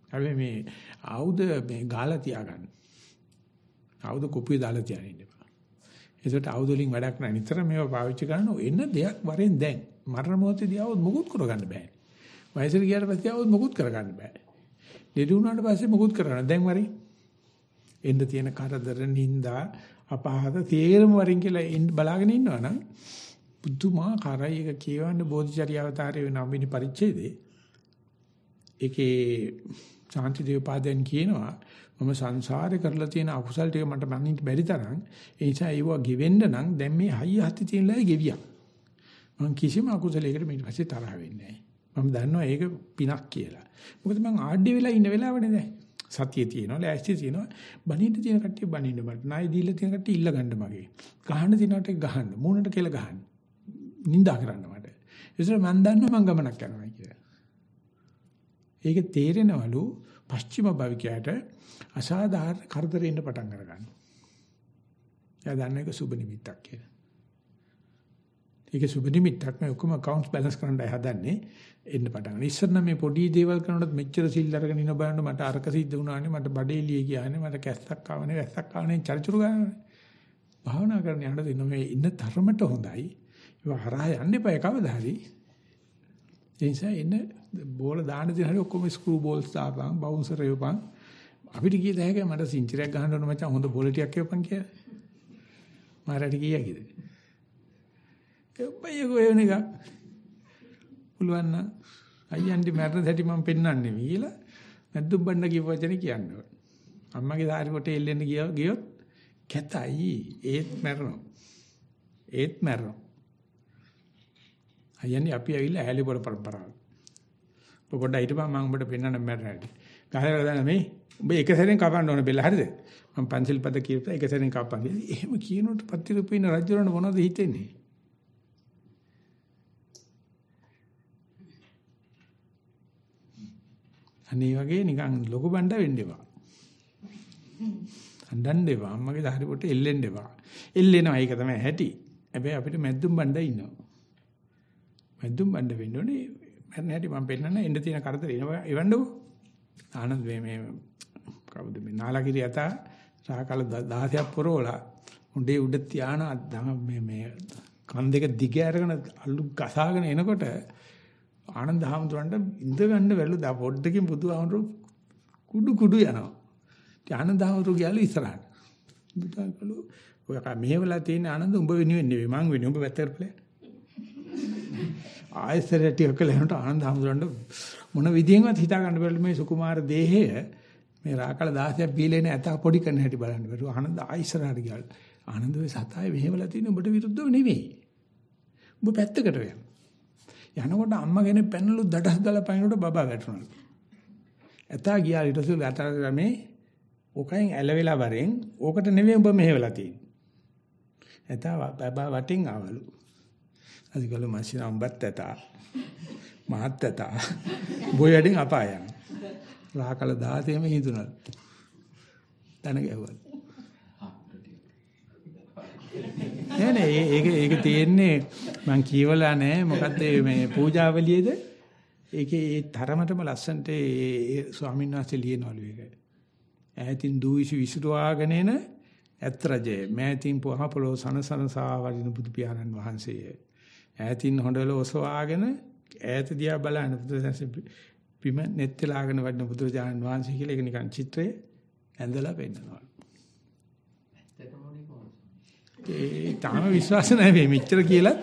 අපි මේ ආයුධ මේ ගාලා තියාගන්න. ආයුධ කුපිය දාලා තියාගෙන ඉන්න. ඒකට ආයුධ වලින් වැඩක් නැහැ. නිතර මේවා පාවිච්චි කරන එන දෙයක් වරෙන් දැන්. මරණ මොහොතේදී ආවොත් මුකුත් කරගන්න බෑ. වයසට ගියාට පස්සේ ආවොත් මුකුත් කරගන්න බෑ. ලෙඩ වුණාට පස්සේ මුකුත් කරගන්න. දැන් වරේ එන්න තියෙන කරදර නිന്ദා අපහාස තේරම වරින් කියලා බලාගෙන ඉන්නවනම් බුදුමාකාරයි. ඒක කියවන්න බෝධිචර්ය අවතාරයේ වෙන අම්බිනි පරිච්ඡේදේ ඒකේ ශාන්ති දේවපාදයන් කියනවා මම සංසාරේ කරලා තියෙන අකුසල් ටික මට මනින්න බැරි තරම් ඒ නිසා ඒව ගෙවෙන්න නම් දැන් මේ හයිය හති තියෙන ලයි ගෙවියක් මම කිසිම අකුසලයකට ඊට පස්සේ තරහ වෙන්නේ නැහැ. මම දන්නවා ඒක පිනක් කියලා. මොකද මම ආඩ්‍ය වෙලා ඉන්න වෙලාවනේ දැන්. සතිය තියෙනවා ලෑස්ති තියෙනවා. බනින්න තියෙන කට්ටිය බනින්න මට ණය දීලා තියෙන කට්ටිය ඉල්ල ගන්න මගේ. ගහන්න තියෙනට ගහන්න මූණට කියලා ගහන්න. නිඳා කරන්න මට. ඒසර මම දන්නවා මම ගමනක් යනවා කියලා. ඒක තේරෙනවලු පස්චිම භවිකයට අසාධාරණ කරදරෙන්න පටන් අරගන්නවා එයා දන්න එක සුබ නිමිත්තක් කියලා. ඒක සුබ නිමිත්තක් මේ ඔක්කොම accounts balance කරන්නයි හදන්නේ එන්න පටන් ගන්න. ඉස්සර නම් මේ පොඩි දේවල් කරනකොට මෙච්චර සිල් අරගෙන ඉන්න බලන්න මට අරක සිද්ධ වුණානේ මට බඩේලිය කියන්නේ මට කැස්සක් ආවනේ වැස්සක් ආවනේ චරිචුරු ගන්නනේ. භාවනා කරන යනකොට දෙන මේ ඉන්න තරමට හොඳයි. ඒක හරහා යන්න එපා කවදා හරි. ඒ නිසා එන්න බෝල දාන දේ හරි ඔක්කොම ස්ක්‍රූ බෝල්ස් දාපන් බවුන්සර් එවපන්. අපිට කීයද හැක මට සින්චරයක් ගහන්න ඕන මචං හොඳ බෝල ටිකක් එවපන් කියලා. මාරට කීයද? ඔබ ඒක වෙන එක පුළුවන් නම් අයියන්ටි මරණ හැටි මම පෙන්වන්නේ කියලා නැද්දුම් බණ්ඩ කියප වචනේ කියන්නේ. අම්මගේ සාරි කොටේ එල්ලෙන්න ගියොත් කැතයි ඒත් මැරෙනවා. ඒත් මැරෙනවා. අයියන්නේ අපි ඇවිල්ලා ඇහැලි පොර පරම්පරාව. ඔබ පොඩ්ඩක් හිටපන් මම ඔබට පෙන්වන්න මැරෙන්න හැටි. ගහලා දාන්න මේ ඔබ එක සැරෙන් කපන්න ඕන බෙල්ල හරිද? මම පන්සිල් පද කියපුවා එක සැරෙන් කපන්න. එහෙම කියනකොට පත්තිරුපින රජුරණ මොනවද හිතෙන්නේ? අනේ වගේ නිකන් ලොකු බණ්ඩ වෙන්න එපා. අඬන්න එපා. අම්මගේ දහරි පොට එල්ලෙන්න එපා. එල්ලෙනවා ඒක තමයි ඇති. හැබැයි අපිට මැද්දුම් බණ්ඩ ඉන්නවා. මැද්දුම් බණ්ඩ වෙන්න ඕනේ. මරණ හැටි මම පෙන්නන්න එන්න තියෙන කරදර එනවා එවන්නකෝ. ආනන්ද මේ මේ කවුද මේ නාලගිරි යත සාකල 16ක් පොරවලා උඩේ උඩ තියාන මේ මේ කන් දෙක දිග අරගෙන අලු ගසාගෙන එනකොට ආනන්ද හාමුදුරන්ට ඉඳ ගන්න බැරිලු දා පොඩ්ඩකින් බුදුහාමුදුරු කුඩු කුඩු යනවා. ඉතින් ආනන්ද හාමුදුරු ගියලු ඉස්සරහට. බුදුහාමුදුරු ඔය කා මෙහෙवला තියෙන ආනන්ද උඹ වෙනුවෙන් නෙවෙයි මං වෙනුවෙන් උඹ වැතර පළේ. ආයසරටි ඔකලෙන්ට ආනන්ද හාමුදුරන්ට මොන විදියෙන්වත් හිතා ගන්න බැරිලු මේ සුකුමාර දේහය මේ රාකල 16ක් බීලේන ඇත පොඩි කරන හැටි බලන්න බැරුව ආනන්ද ආයසරට ගියලු. ආනන්ද ඔය සතායේ මෙහෙवला තියෙන උඹට විරුද්ධව නෙවෙයි. උඹ පැත්තකට වෙනවා. යනකොට අම්මා කෙනෙක් පැනලු දඩස් ගාලා පයින්නකොට බබා වැටුණා. ඇතා ගියා ඊට පස්සේ ඇතා මේ ඕකෙන් ඇලවෙලා වරෙන් ඕකට නෙවෙයි උඹ මෙහෙवला තියෙන්නේ. ඇතා බබා වටින් ආවලු. අදිගල මාසින උඹත් ඇතා. මහත් ඇතා. බොය වැඩින් අපායන්. රාකල 16ම හිඳුනල්. තන ගැහුවා. නෑ නෑ ඒක ඒක තියෙන්නේ මං කියවලා නෑ. මොකද්ද මේ පූජාවලියේද? ඒකේ ඒ තරමටම ලස්සන්ට ඒ ස්වාමීන් වහන්සේ ලියනවලු ඒක. ඈතින් දූවිසි විසිරුවාගෙන එන ඇත් රජය. මෑතින් පොහපලෝ සනසනසා වඩින බුදු පියාණන් වහන්සේ ඈතින් හොඬල ඔසවාගෙන ඈත දිහා බලන බුදුසසුන බිම නෙත්ලාගෙන වඩින බුදුරජාණන් වහන්සේ කියලා ඒක නිකන් චිත්‍රය ඇඳලා පෙන්නනවා. ඒ තාම විශ්වාස නැහැ මේ මෙච්චර කියලා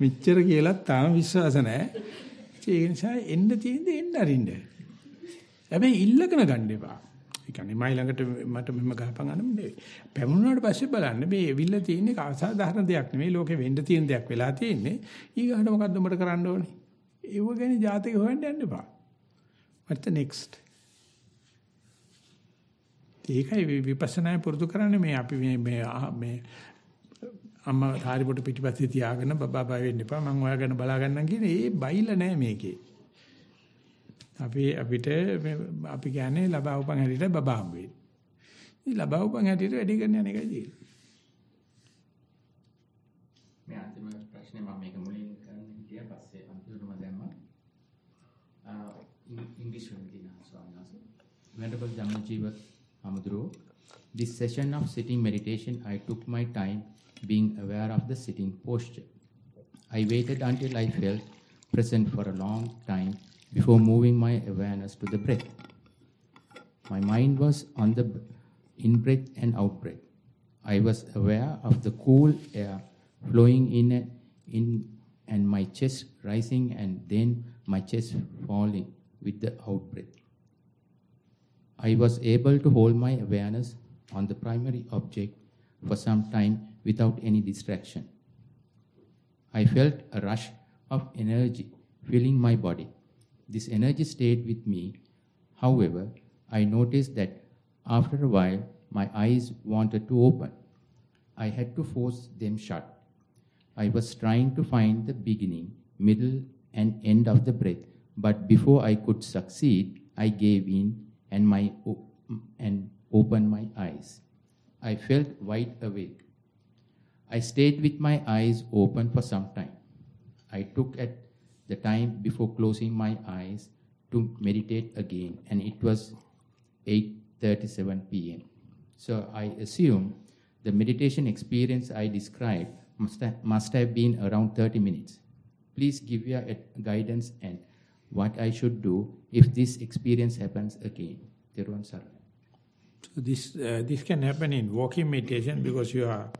මෙච්චර කියලා තාම විශ්වාස නැහැ ඒ නිසා එන්න තියෙන්නේ එන්න අරින්න හැබැයි ඉල්ලගෙන ගන්න එපා ඒ කියන්නේ මයි ළඟට මට මෙහෙම ගහපන් අන්න නෙවෙයි. පැමුණාට පස්සේ බලන්න මේ එවිල්ල තියෙන්නේ අසාධාරණ දෙයක් නෙවෙයි. ලෝකේ වෙන්න තියෙන දෙයක් වෙලා තියෙන්නේ. ඊගාට මොකද්ද උඹට කරන්න ඕනේ? ඒව ගැන ජාතක හොයන්න යන්න එපා. what's the next? ඒකයි විපස්සනා පුරුදු කරන්නේ මේ අපි මේ මේ මේ අම්මා සාරිපුට පිටිපස්සේ තියාගෙන බබා බය වෙන්න එපා මම ඔයා ගැන බලා ගන්නම් කියන ඒ බයිල නෑ මේකේ. අපි අපිට අපි කියන්නේ ලබා උපන් හැටියට බබා හම්බ වෙන්නේ. ඉතින් ලබා උපන් හැටියට වැඩි කරන්න යන එකයි තියෙන්නේ. මේ අන්තිම ප්‍රශ්නේ මම මේක මුලින් කරන්න හිටියා පස්සේ අන්තිමටම දැම්මා. ඉංග්‍රීසි වලින් කියනවා ස්වාමීන් වහන්සේ. Venerable Dhammajiva Hamudro, this session of sitting meditation, I took my time being aware of the sitting posture. I waited until I felt present for a long time before moving my awareness to the breath. My mind was on the in breath and out breath. I was aware of the cool air flowing in in and my chest rising and then my chest falling with the out breath. I was able to hold my awareness on the primary object for some time without any distraction. I felt a rush of energy filling my body. This energy stayed with me. However, I noticed that after a while my eyes wanted to open. I had to force them shut. I was trying to find the beginning, middle, and end of the breath, but before I could succeed, I gave in and my and opened my eyes. I felt wide awake. I stayed with my eyes open for some time. I took at the time before closing my eyes to meditate again and it was 8:37 p.m. So I assume the meditation experience I described must have, must have been around 30 minutes. Please give your guidance and what I should do if this experience happens again. So this uh, this can happen in walking meditation because you are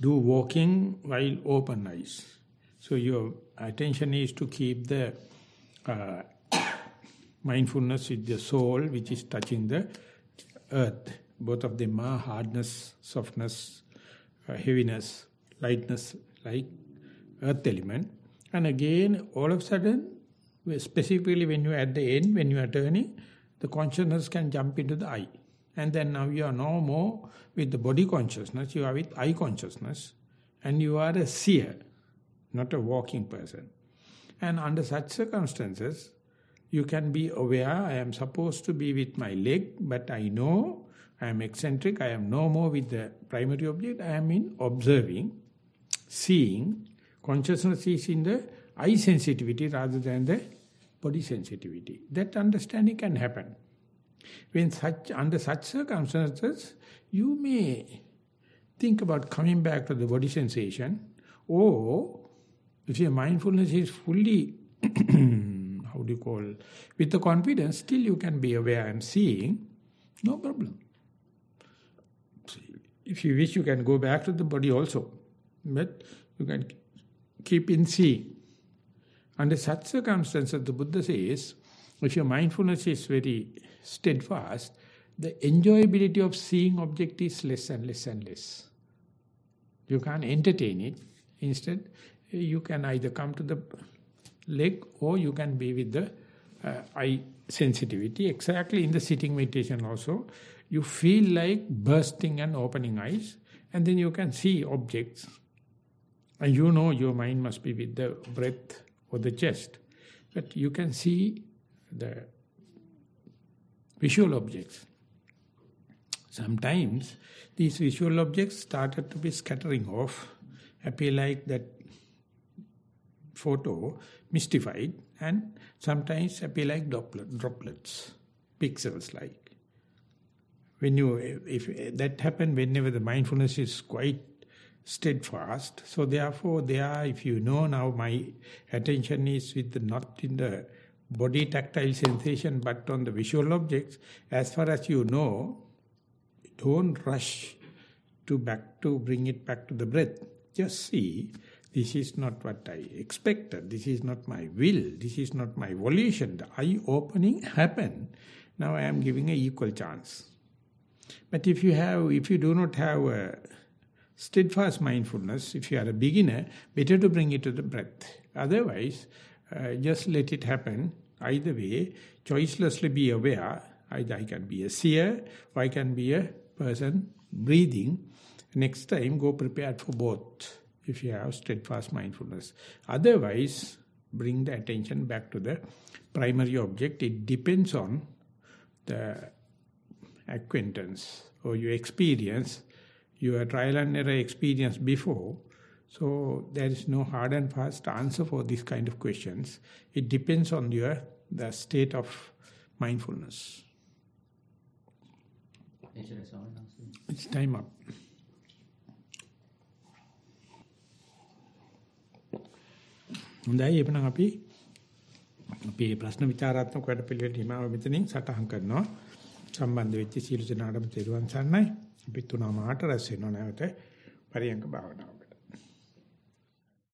do walking while open eyes. So your attention is to keep the uh, mindfulness with the soul which is touching the earth. Both of them are hardness, softness, uh, heaviness, lightness, like earth element. And again, all of a sudden, specifically when you are at the end, when you are turning, the consciousness can jump into the eye. And then now you are no more with the body consciousness, you are with eye consciousness. And you are a seer, not a walking person. And under such circumstances, you can be aware, I am supposed to be with my leg, but I know I am eccentric, I am no more with the primary object, I am in observing, seeing, consciousness is in the eye sensitivity rather than the body sensitivity. That understanding can happen. When such under such circumstances, you may think about coming back to the body sensation, or if your mindfulness is fully, how do you call, with the confidence, still you can be aware and seeing, no problem. If you wish, you can go back to the body also, but you can keep in seeing. Under such circumstances, the Buddha says, if your mindfulness is very steadfast, the enjoyability of seeing object is less and less and less. You can't entertain it. Instead, you can either come to the leg or you can be with the uh, eye sensitivity. Exactly in the sitting meditation also, you feel like bursting and opening eyes and then you can see objects. And you know your mind must be with the breath or the chest. But you can see the visual objects. Sometimes these visual objects started to be scattering off, appear like that photo, mystified, and sometimes appear like droplet, droplets, pixels like. When you, if that happen whenever the mindfulness is quite steadfast. So therefore, there, if you know now, my attention is with the, not in the body tactile sensation, but on the visual objects. As far as you know, don't rush to back to bring it back to the breath. Just see, this is not what I expected. This is not my will. This is not my volition. The eye opening happened Now I am giving a equal chance. But if you have, if you do not have a steadfast mindfulness, if you are a beginner, better to bring it to the breath. Otherwise, uh, just let it happen. Either way, choicelessly be aware. Either I can be a seer or I can be a person breathing. Next time, go prepared for both if you have steadfast mindfulness. Otherwise, bring the attention back to the primary object. It depends on the acquaintance or your experience, your trial and error experience before. So there is no hard and fast answer for this kind of questions. It depends on your the state of mindfulness. It's time up. හොඳයි එපනම් අපි අපේ ප්‍රශ්න විචාරාත්මක වැඩපිළිවෙල හිමාව මෙතනින් සටහන් කරනවා සම්බන්ධ වෙච්ච සීල ජනාඩම තෙරුවන් සන්නයි අපි තුනමාට රැස් වෙනවා නැවත පරියංග භාවනාවකට